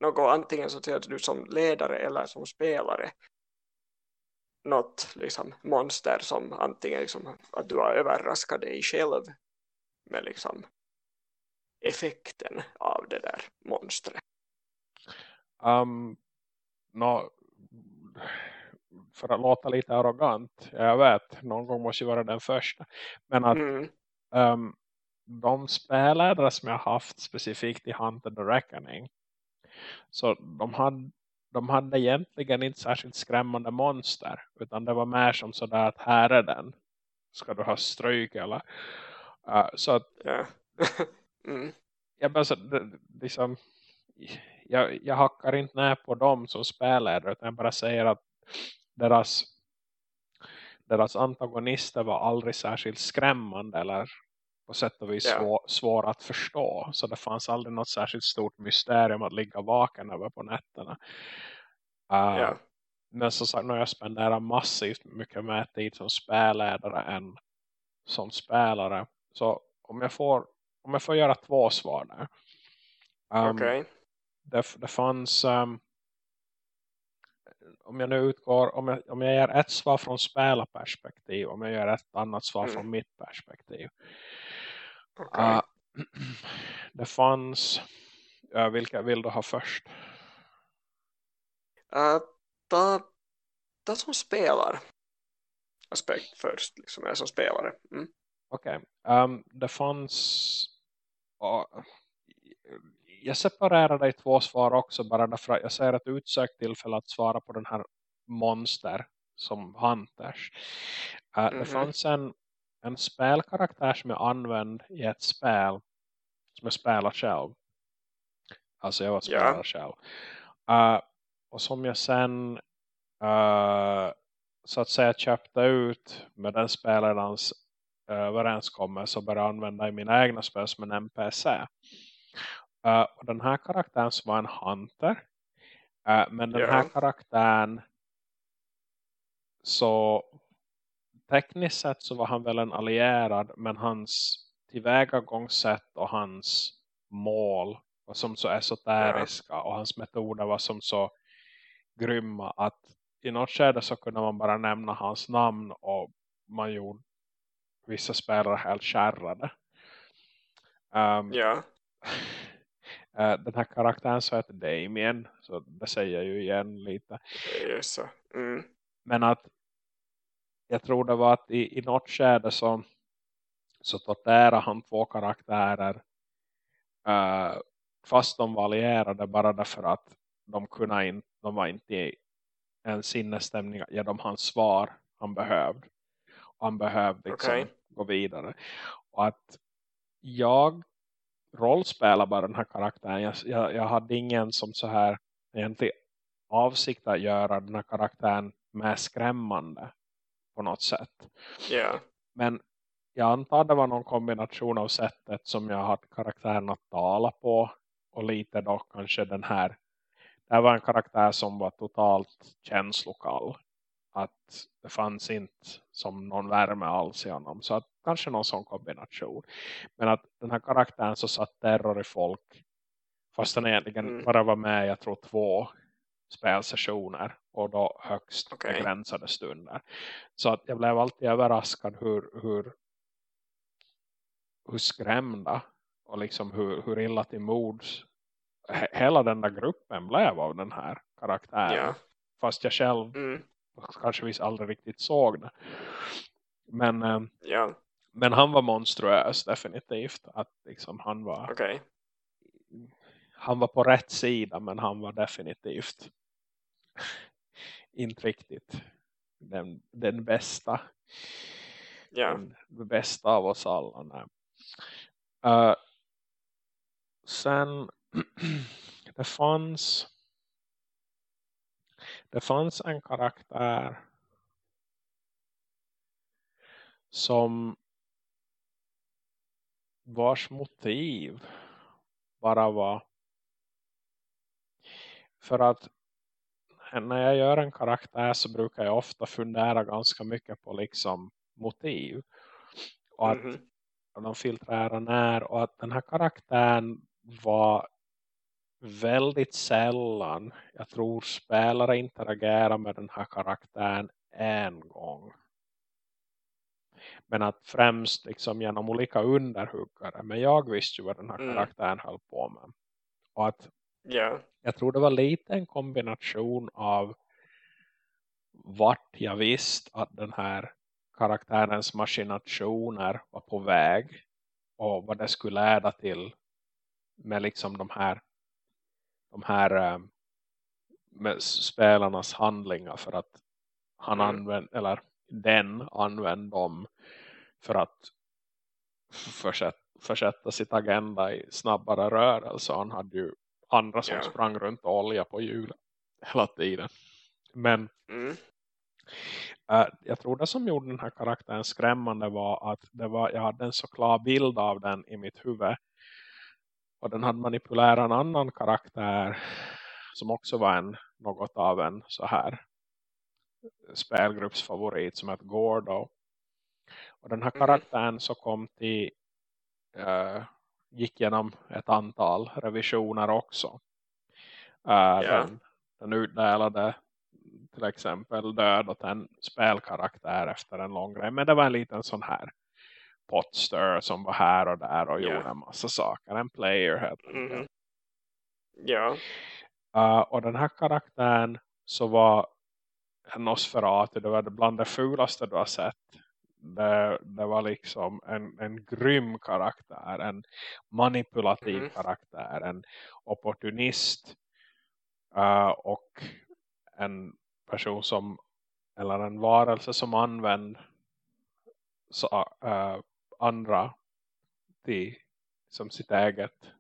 något antingen så att du som ledare eller som spelare något liksom, monster som antingen liksom, att du har överraskat dig själv med liksom, effekten av det där monstret? Um, no, för att låta lite arrogant, jag vet, någon gång måste ju vara den första. Men att mm. um, de spelare som jag haft specifikt i Hunter the Reckoning så de hade de hade egentligen inte särskilt skrämmande monster. Utan det var mer som sådär att här är den. Ska du ha stryk eller? Uh, så att ja. mm. jag, bara, så, liksom, jag, jag hackar inte ner på dem som spelare. Utan jag bara säger att deras, deras antagonister var aldrig särskilt skrämmande. Eller på sätt och vis ja. svår, svår, att förstå. Så det fanns aldrig något särskilt stort mysterium att ligga vaken över på nätterna. Uh, ja. Men som sagt, när jag spenderar massivt mycket mer tid som spelledare än som spelare. Så om jag får, om jag får göra två svar där. Um, okay. det, det fanns um, om jag nu utgår, om jag, om jag ger ett svar från spelarperspektiv, om jag gör ett annat svar mm. från mitt perspektiv. Okay. Uh, det fanns, uh, vilka vill du ha först? Uh, ta, ta som spelar aspekt först, liksom jag som spelare. Mm. Okej, okay. um, det fanns uh, jag separerade i två svar också bara därför att jag ser ett utsökt tillfälle att svara på den här monster som Hunters. Uh, mm -hmm. Det mhm. fanns en, en spelkaraktär som jag använde i ett spel som jag spelar själv. Alltså jag var spelare yeah. själv. Uh, och som jag sen uh, så att säga köpte ut med den spelarens uh, överenskommelse och började använda i mina egna spel som en NPC. Uh, och den här karaktären som var en hunter. Men den här karaktären så tekniskt sett så var han väl en allierad men hans tillvägagångssätt och hans mål var som så esoteriska ja. och hans metoder var som så grymma att i något skede så kunde man bara nämna hans namn och man gjorde vissa spelare helt kärrade. Um, ja. Eh, den här karaktären så heter Damien. Så det säger ju igen lite. Yes. Mm. Men att jag tror det var att i, i något skede så, så torterade han två karaktärer. Uh, fast de var allierade bara därför att de, kunde in, de var inte i en sinnesstämning att ge dem hans svar han behövde. Och han behövde liksom okay. gå vidare. Och att jag rollspelar bara den här karaktären. Jag, jag, jag hade ingen som så här egentligen avsikt att göra den här karaktären mer skrämmande på något sätt. Yeah. Men jag antar det var någon kombination av sättet som jag hade karaktären att tala på och lite då kanske den här det var en karaktär som var totalt känslokall att det fanns inte som någon värme alls i honom så att kanske någon sån kombination men att den här karaktären så satt terror i folk fast den egentligen mm. bara var med jag tror två spelsessioner och då högst okay. begränsade stunder. Så att jag blev alltid överraskad hur, hur, hur skrämda och liksom hur, hur illa till mods hela den där gruppen blev av den här karaktären. Yeah. Fast jag själv mm. kanske visst aldrig riktigt såg det. Men, yeah. men han var monstruös definitivt. Att liksom han var okay. han var på rätt sida men han var definitivt inte riktigt den, den bästa. Ja. Den bästa av oss alla. Uh, sen det fanns det fanns en karaktär som vars motiv bara var för att när jag gör en karaktär så brukar jag ofta fundera ganska mycket på liksom motiv. Och att mm -hmm. de filtrerar när och att den här karaktären var väldigt sällan, jag tror spelare interagerar med den här karaktären en gång. Men att främst liksom genom olika underhuggare. Men jag visste ju vad den här mm. karaktären höll på med. Och att Yeah. Jag tror det var lite en kombination av vart jag visste att den här karaktärens machinationer var på väg och vad det skulle leda till med liksom de här de här eh, med spelarnas handlingar för att han mm. använde eller den använde dem för att försätta, försätta sitt agenda i snabbare rörelse. Han hade ju andra som yeah. sprang runt och olja på hjulet hela tiden. Men mm. äh, jag tror det som gjorde den här karaktären skrämmande var att det var, jag hade en så klar bild av den i mitt huvud. Och den hade manipulerat en annan karaktär som också var en något av en så här spelgruppsfavorit som heter Gordo. Och den här mm. karaktären så kom till uh, gick igenom ett antal revisioner också. Uh, yeah. den, den utdelade till exempel död åt en spelkaraktär efter en lång grej. Men det var en liten sån här potster som var här och där och yeah. gjorde en massa saker. En player helt mm -hmm. Ja. Uh, och den här karaktären så var en Nosferatu. Det var bland det fulaste du har sett det, det var liksom en, en grym karaktär, en manipulativ mm. karaktär, en opportunist uh, och en person som eller en varelse som använder så, uh, andra till som sitt eget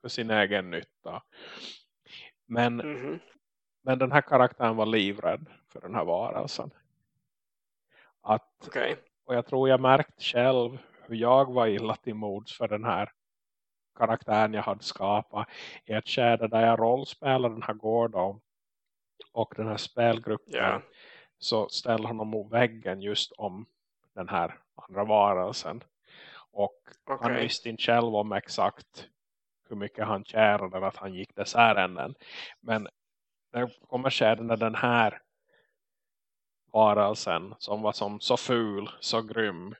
för sin egen nytta. Men, mm -hmm. men den här karaktären var livrädd för den här varelsen. Okay. Och jag tror jag märkt själv hur jag var illa till mods för den här karaktären jag hade skapat i ett skede där jag rollspelade den här Gordon och den här spelgruppen yeah. så ställde honom mot väggen just om den här andra varelsen och okay. han visste inte själv om exakt hur mycket han kärade att han gick dess ärenden men det kommer skeden när den här varelsen som var som så ful, så grym,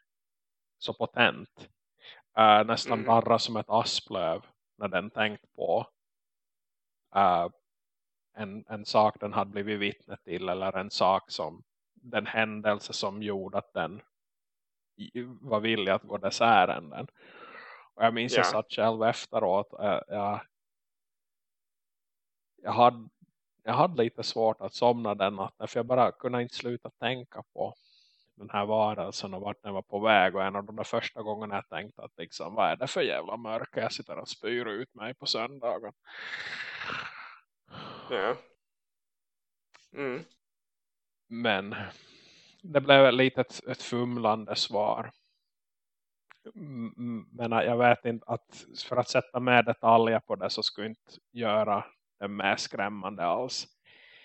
så potent. Uh, nästan mm. darra som ett asplöv när den tänkt på uh, en, en sak den hade blivit vittne till eller en sak som den händelse som gjorde att den var villig att gå dess ärenden. Och jag minns yeah. jag satt själv efteråt. Uh, jag, jag hade jag hade lite svårt att somna den natten för jag bara kunde inte sluta tänka på den här varelsen och vart den var på väg. Och en av de där första gångerna jag tänkte att liksom, vad är det för jävla mörker? Jag sitter och spyr ut mig på söndagen. Ja. Mm. Men det blev lite ett, ett fumlande svar. Men jag vet inte att för att sätta med detaljer på det så skulle inte göra det mer skrämmande alls.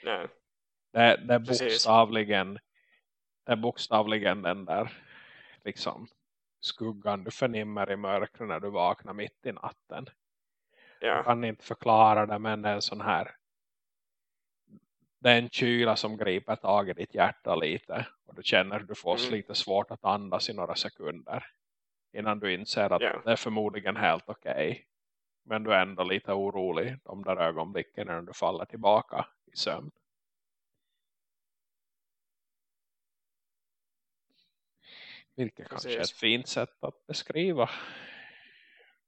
Nej. Det, det är bokstavligen det är bokstavligen den där liksom skuggan du förnimmer i mörkret när du vaknar mitt i natten. Ja. Jag kan inte förklara det men det är en sån här det är en kyla som griper tag i ditt hjärta lite. Och du känner att du får mm. lite svårt att andas i några sekunder. Innan du inser att yeah. det är förmodligen helt okej. Okay. Men du är ändå lite orolig de där ögonblicken när du faller tillbaka i sömn. Vilket Precis. kanske är ett fint sätt att beskriva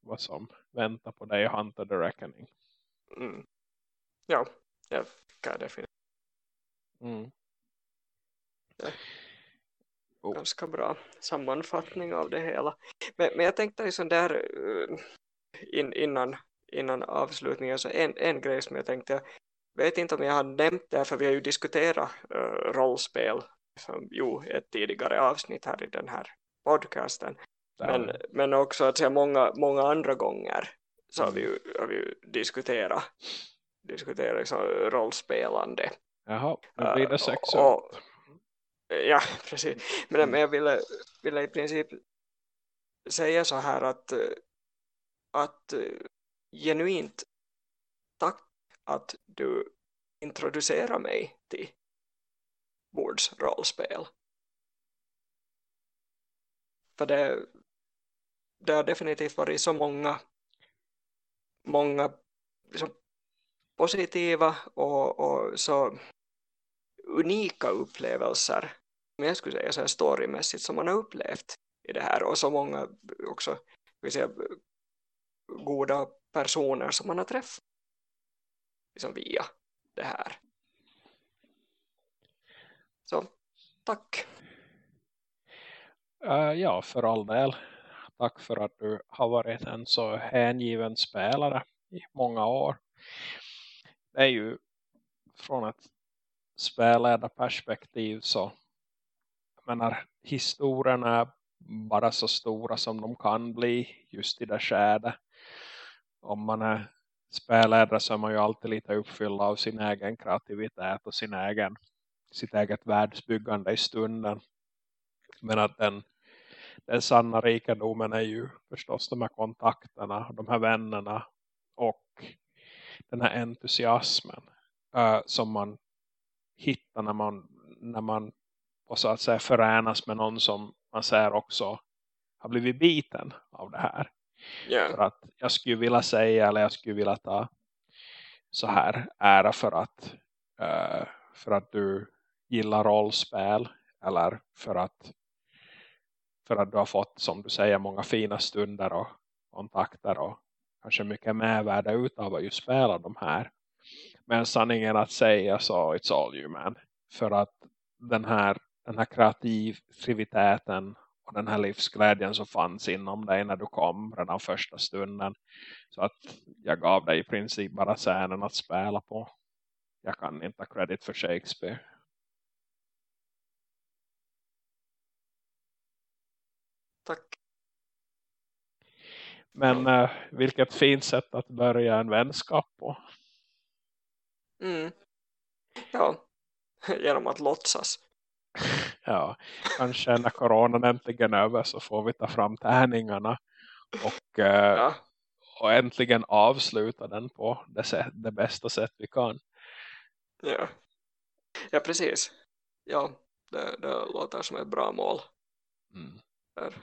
vad som väntar på dig Hunter the Reckoning. Mm. Ja, jag kan definitivt. Mm. Oh. Ganska bra sammanfattning av det hela. Men, men jag tänkte liksom där uh, in, innan, innan avslutningen så en, en grej som jag tänkte jag vet inte om jag har nämnt det för vi har ju diskuterat uh, rollspel som jo ett tidigare avsnitt här i den här podcasten. Men, men också att säga många, många andra gånger så har vi ju, har vi ju diskuterat, diskuterat liksom rollspelande. Jaha, nu blir det sexuellt. Uh, ja, precis. Men, men jag ville, ville i princip säga så här att, att eh, genuint tack att du introducerar mig till bordsrollspel. För det, det har definitivt varit så många många liksom, positiva och, och så unika upplevelser men jag skulle säga så här storymässigt som man har upplevt i det här och så många också säga, goda personer som man har träffat. Liksom via det här. Så tack. Uh, ja för all del. Tack för att du har varit en så hängiven spelare i många år. Det är ju från ett spelledarperspektiv så menar, historierna är bara så stora som de kan bli just i det skedet. Om man är spelare så är man ju alltid lite uppfylld av sin egen kreativitet och sin egen, sitt eget världsbyggande i stunden. Men att den, den sanna rikedomen är ju förstås de här kontakterna, de här vännerna och den här entusiasmen uh, som man hittar när man, när man och så att säga förenas med någon som man säger också har blivit biten av det här. Yeah. För att jag skulle vilja säga eller jag skulle vilja ta så här ära för att uh, för att du gillar rollspel eller för att för att du har fått som du säger många fina stunder och kontakter och kanske mycket mervärde utav att ju spela de här. Men sanningen att säga så it's all you man. För att den här, den här kreativiteten och den här livsglädjen som fanns inom dig när du kom redan första stunden. Så att jag gav dig i princip bara scenen att spela på. Jag kan inte ha credit för Shakespeare. Tack. Men uh, vilket fint sätt att börja en vänskap på. Mm. Ja, genom att låtsas. Ja, kanske när coronan äntligen är över så får vi ta fram tärningarna och, uh, ja. och äntligen avsluta den på det, sätt, det bästa sätt vi kan. Ja, ja precis. Ja, det, det låter som ett bra mål. Mm. Där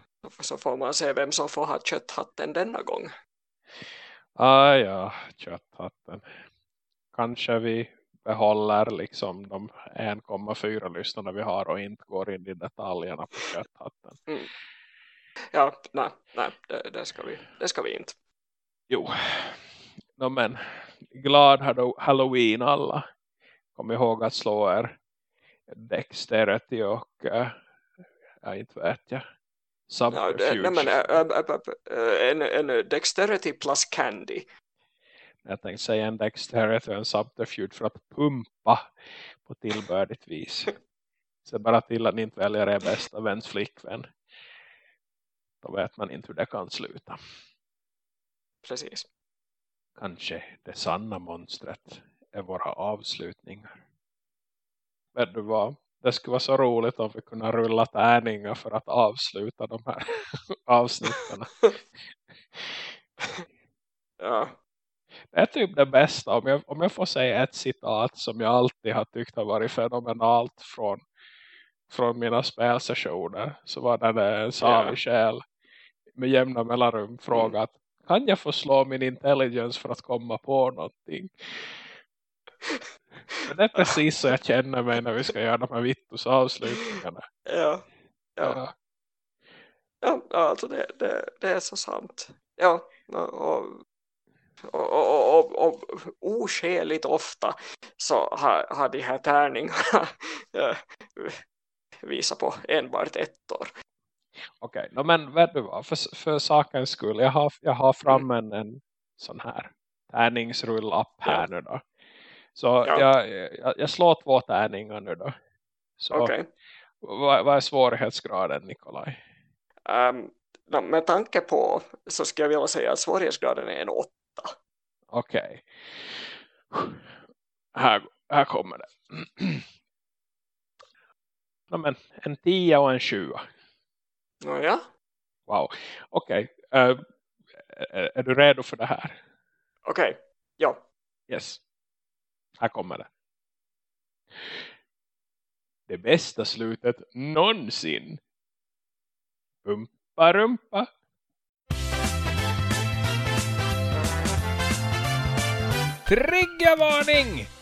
så får man se vem som får ha kötthatten denna gång. Ah ja, kötthatten. Kanske vi behåller liksom de 1,4 lyssnarna vi har och inte går in i detaljerna på kötthatten. Mm. Ja, nej, nej det, det, ska vi, det ska vi inte. Jo, no, men glad Halloween alla. Kom ihåg att slå er dexterity och uh, Ja, inte vet jag. Ja, nej, men, en, en dexterity plus candy. Jag tänkte säga en dexterity och en subterfuge för att pumpa på tillbördigt vis. Så bara till att ni inte väljer er bästa väns flickvän. Då vet man inte hur det kan sluta. Precis. Kanske det sanna monstret är våra avslutningar. Vet du vad? Det skulle vara så roligt om vi kunde rulla tärningar för att avsluta de här avsnitten. ja. Det är typ det bästa. Om jag, om jag får säga ett citat som jag alltid har tyckt har varit fenomenalt från, från mina spelsessioner. Så var det en salig själ med jämna mellanrum frågat. Kan jag få slå min intelligence för att komma på någonting? Men det är precis så jag känner mig när vi ska göra de här Vittus avslutningarna. Ja. Ja. Ja, ja alltså det, det, det är så sant. Ja, och, och, och, och, och oskäligt ofta så har, har de här tärningarna visat på enbart ett år. Okej, okay. no, men vet du vad? För, för sakens skull, jag har, jag har fram en, en sån här tärningsrull-app här ja. nu då. Så ja. jag, jag, jag, slår två tärningar nu då. Okej. Okay. Vad, vad, är svårighetsgraden, Nikolaj? Um, med tanke på så ska jag vilja säga att svårighetsgraden är en åtta. Okej. Okay. Här, här kommer det. no, men, en 10 och en 20. Oh, ja. Wow. Okej. Okay. Uh, är, är, du redo för det här? Okej. Okay. Ja. Yes. Här kommer det. Det bästa slutet någonsin. Pumpa rumpa. Triggervarning!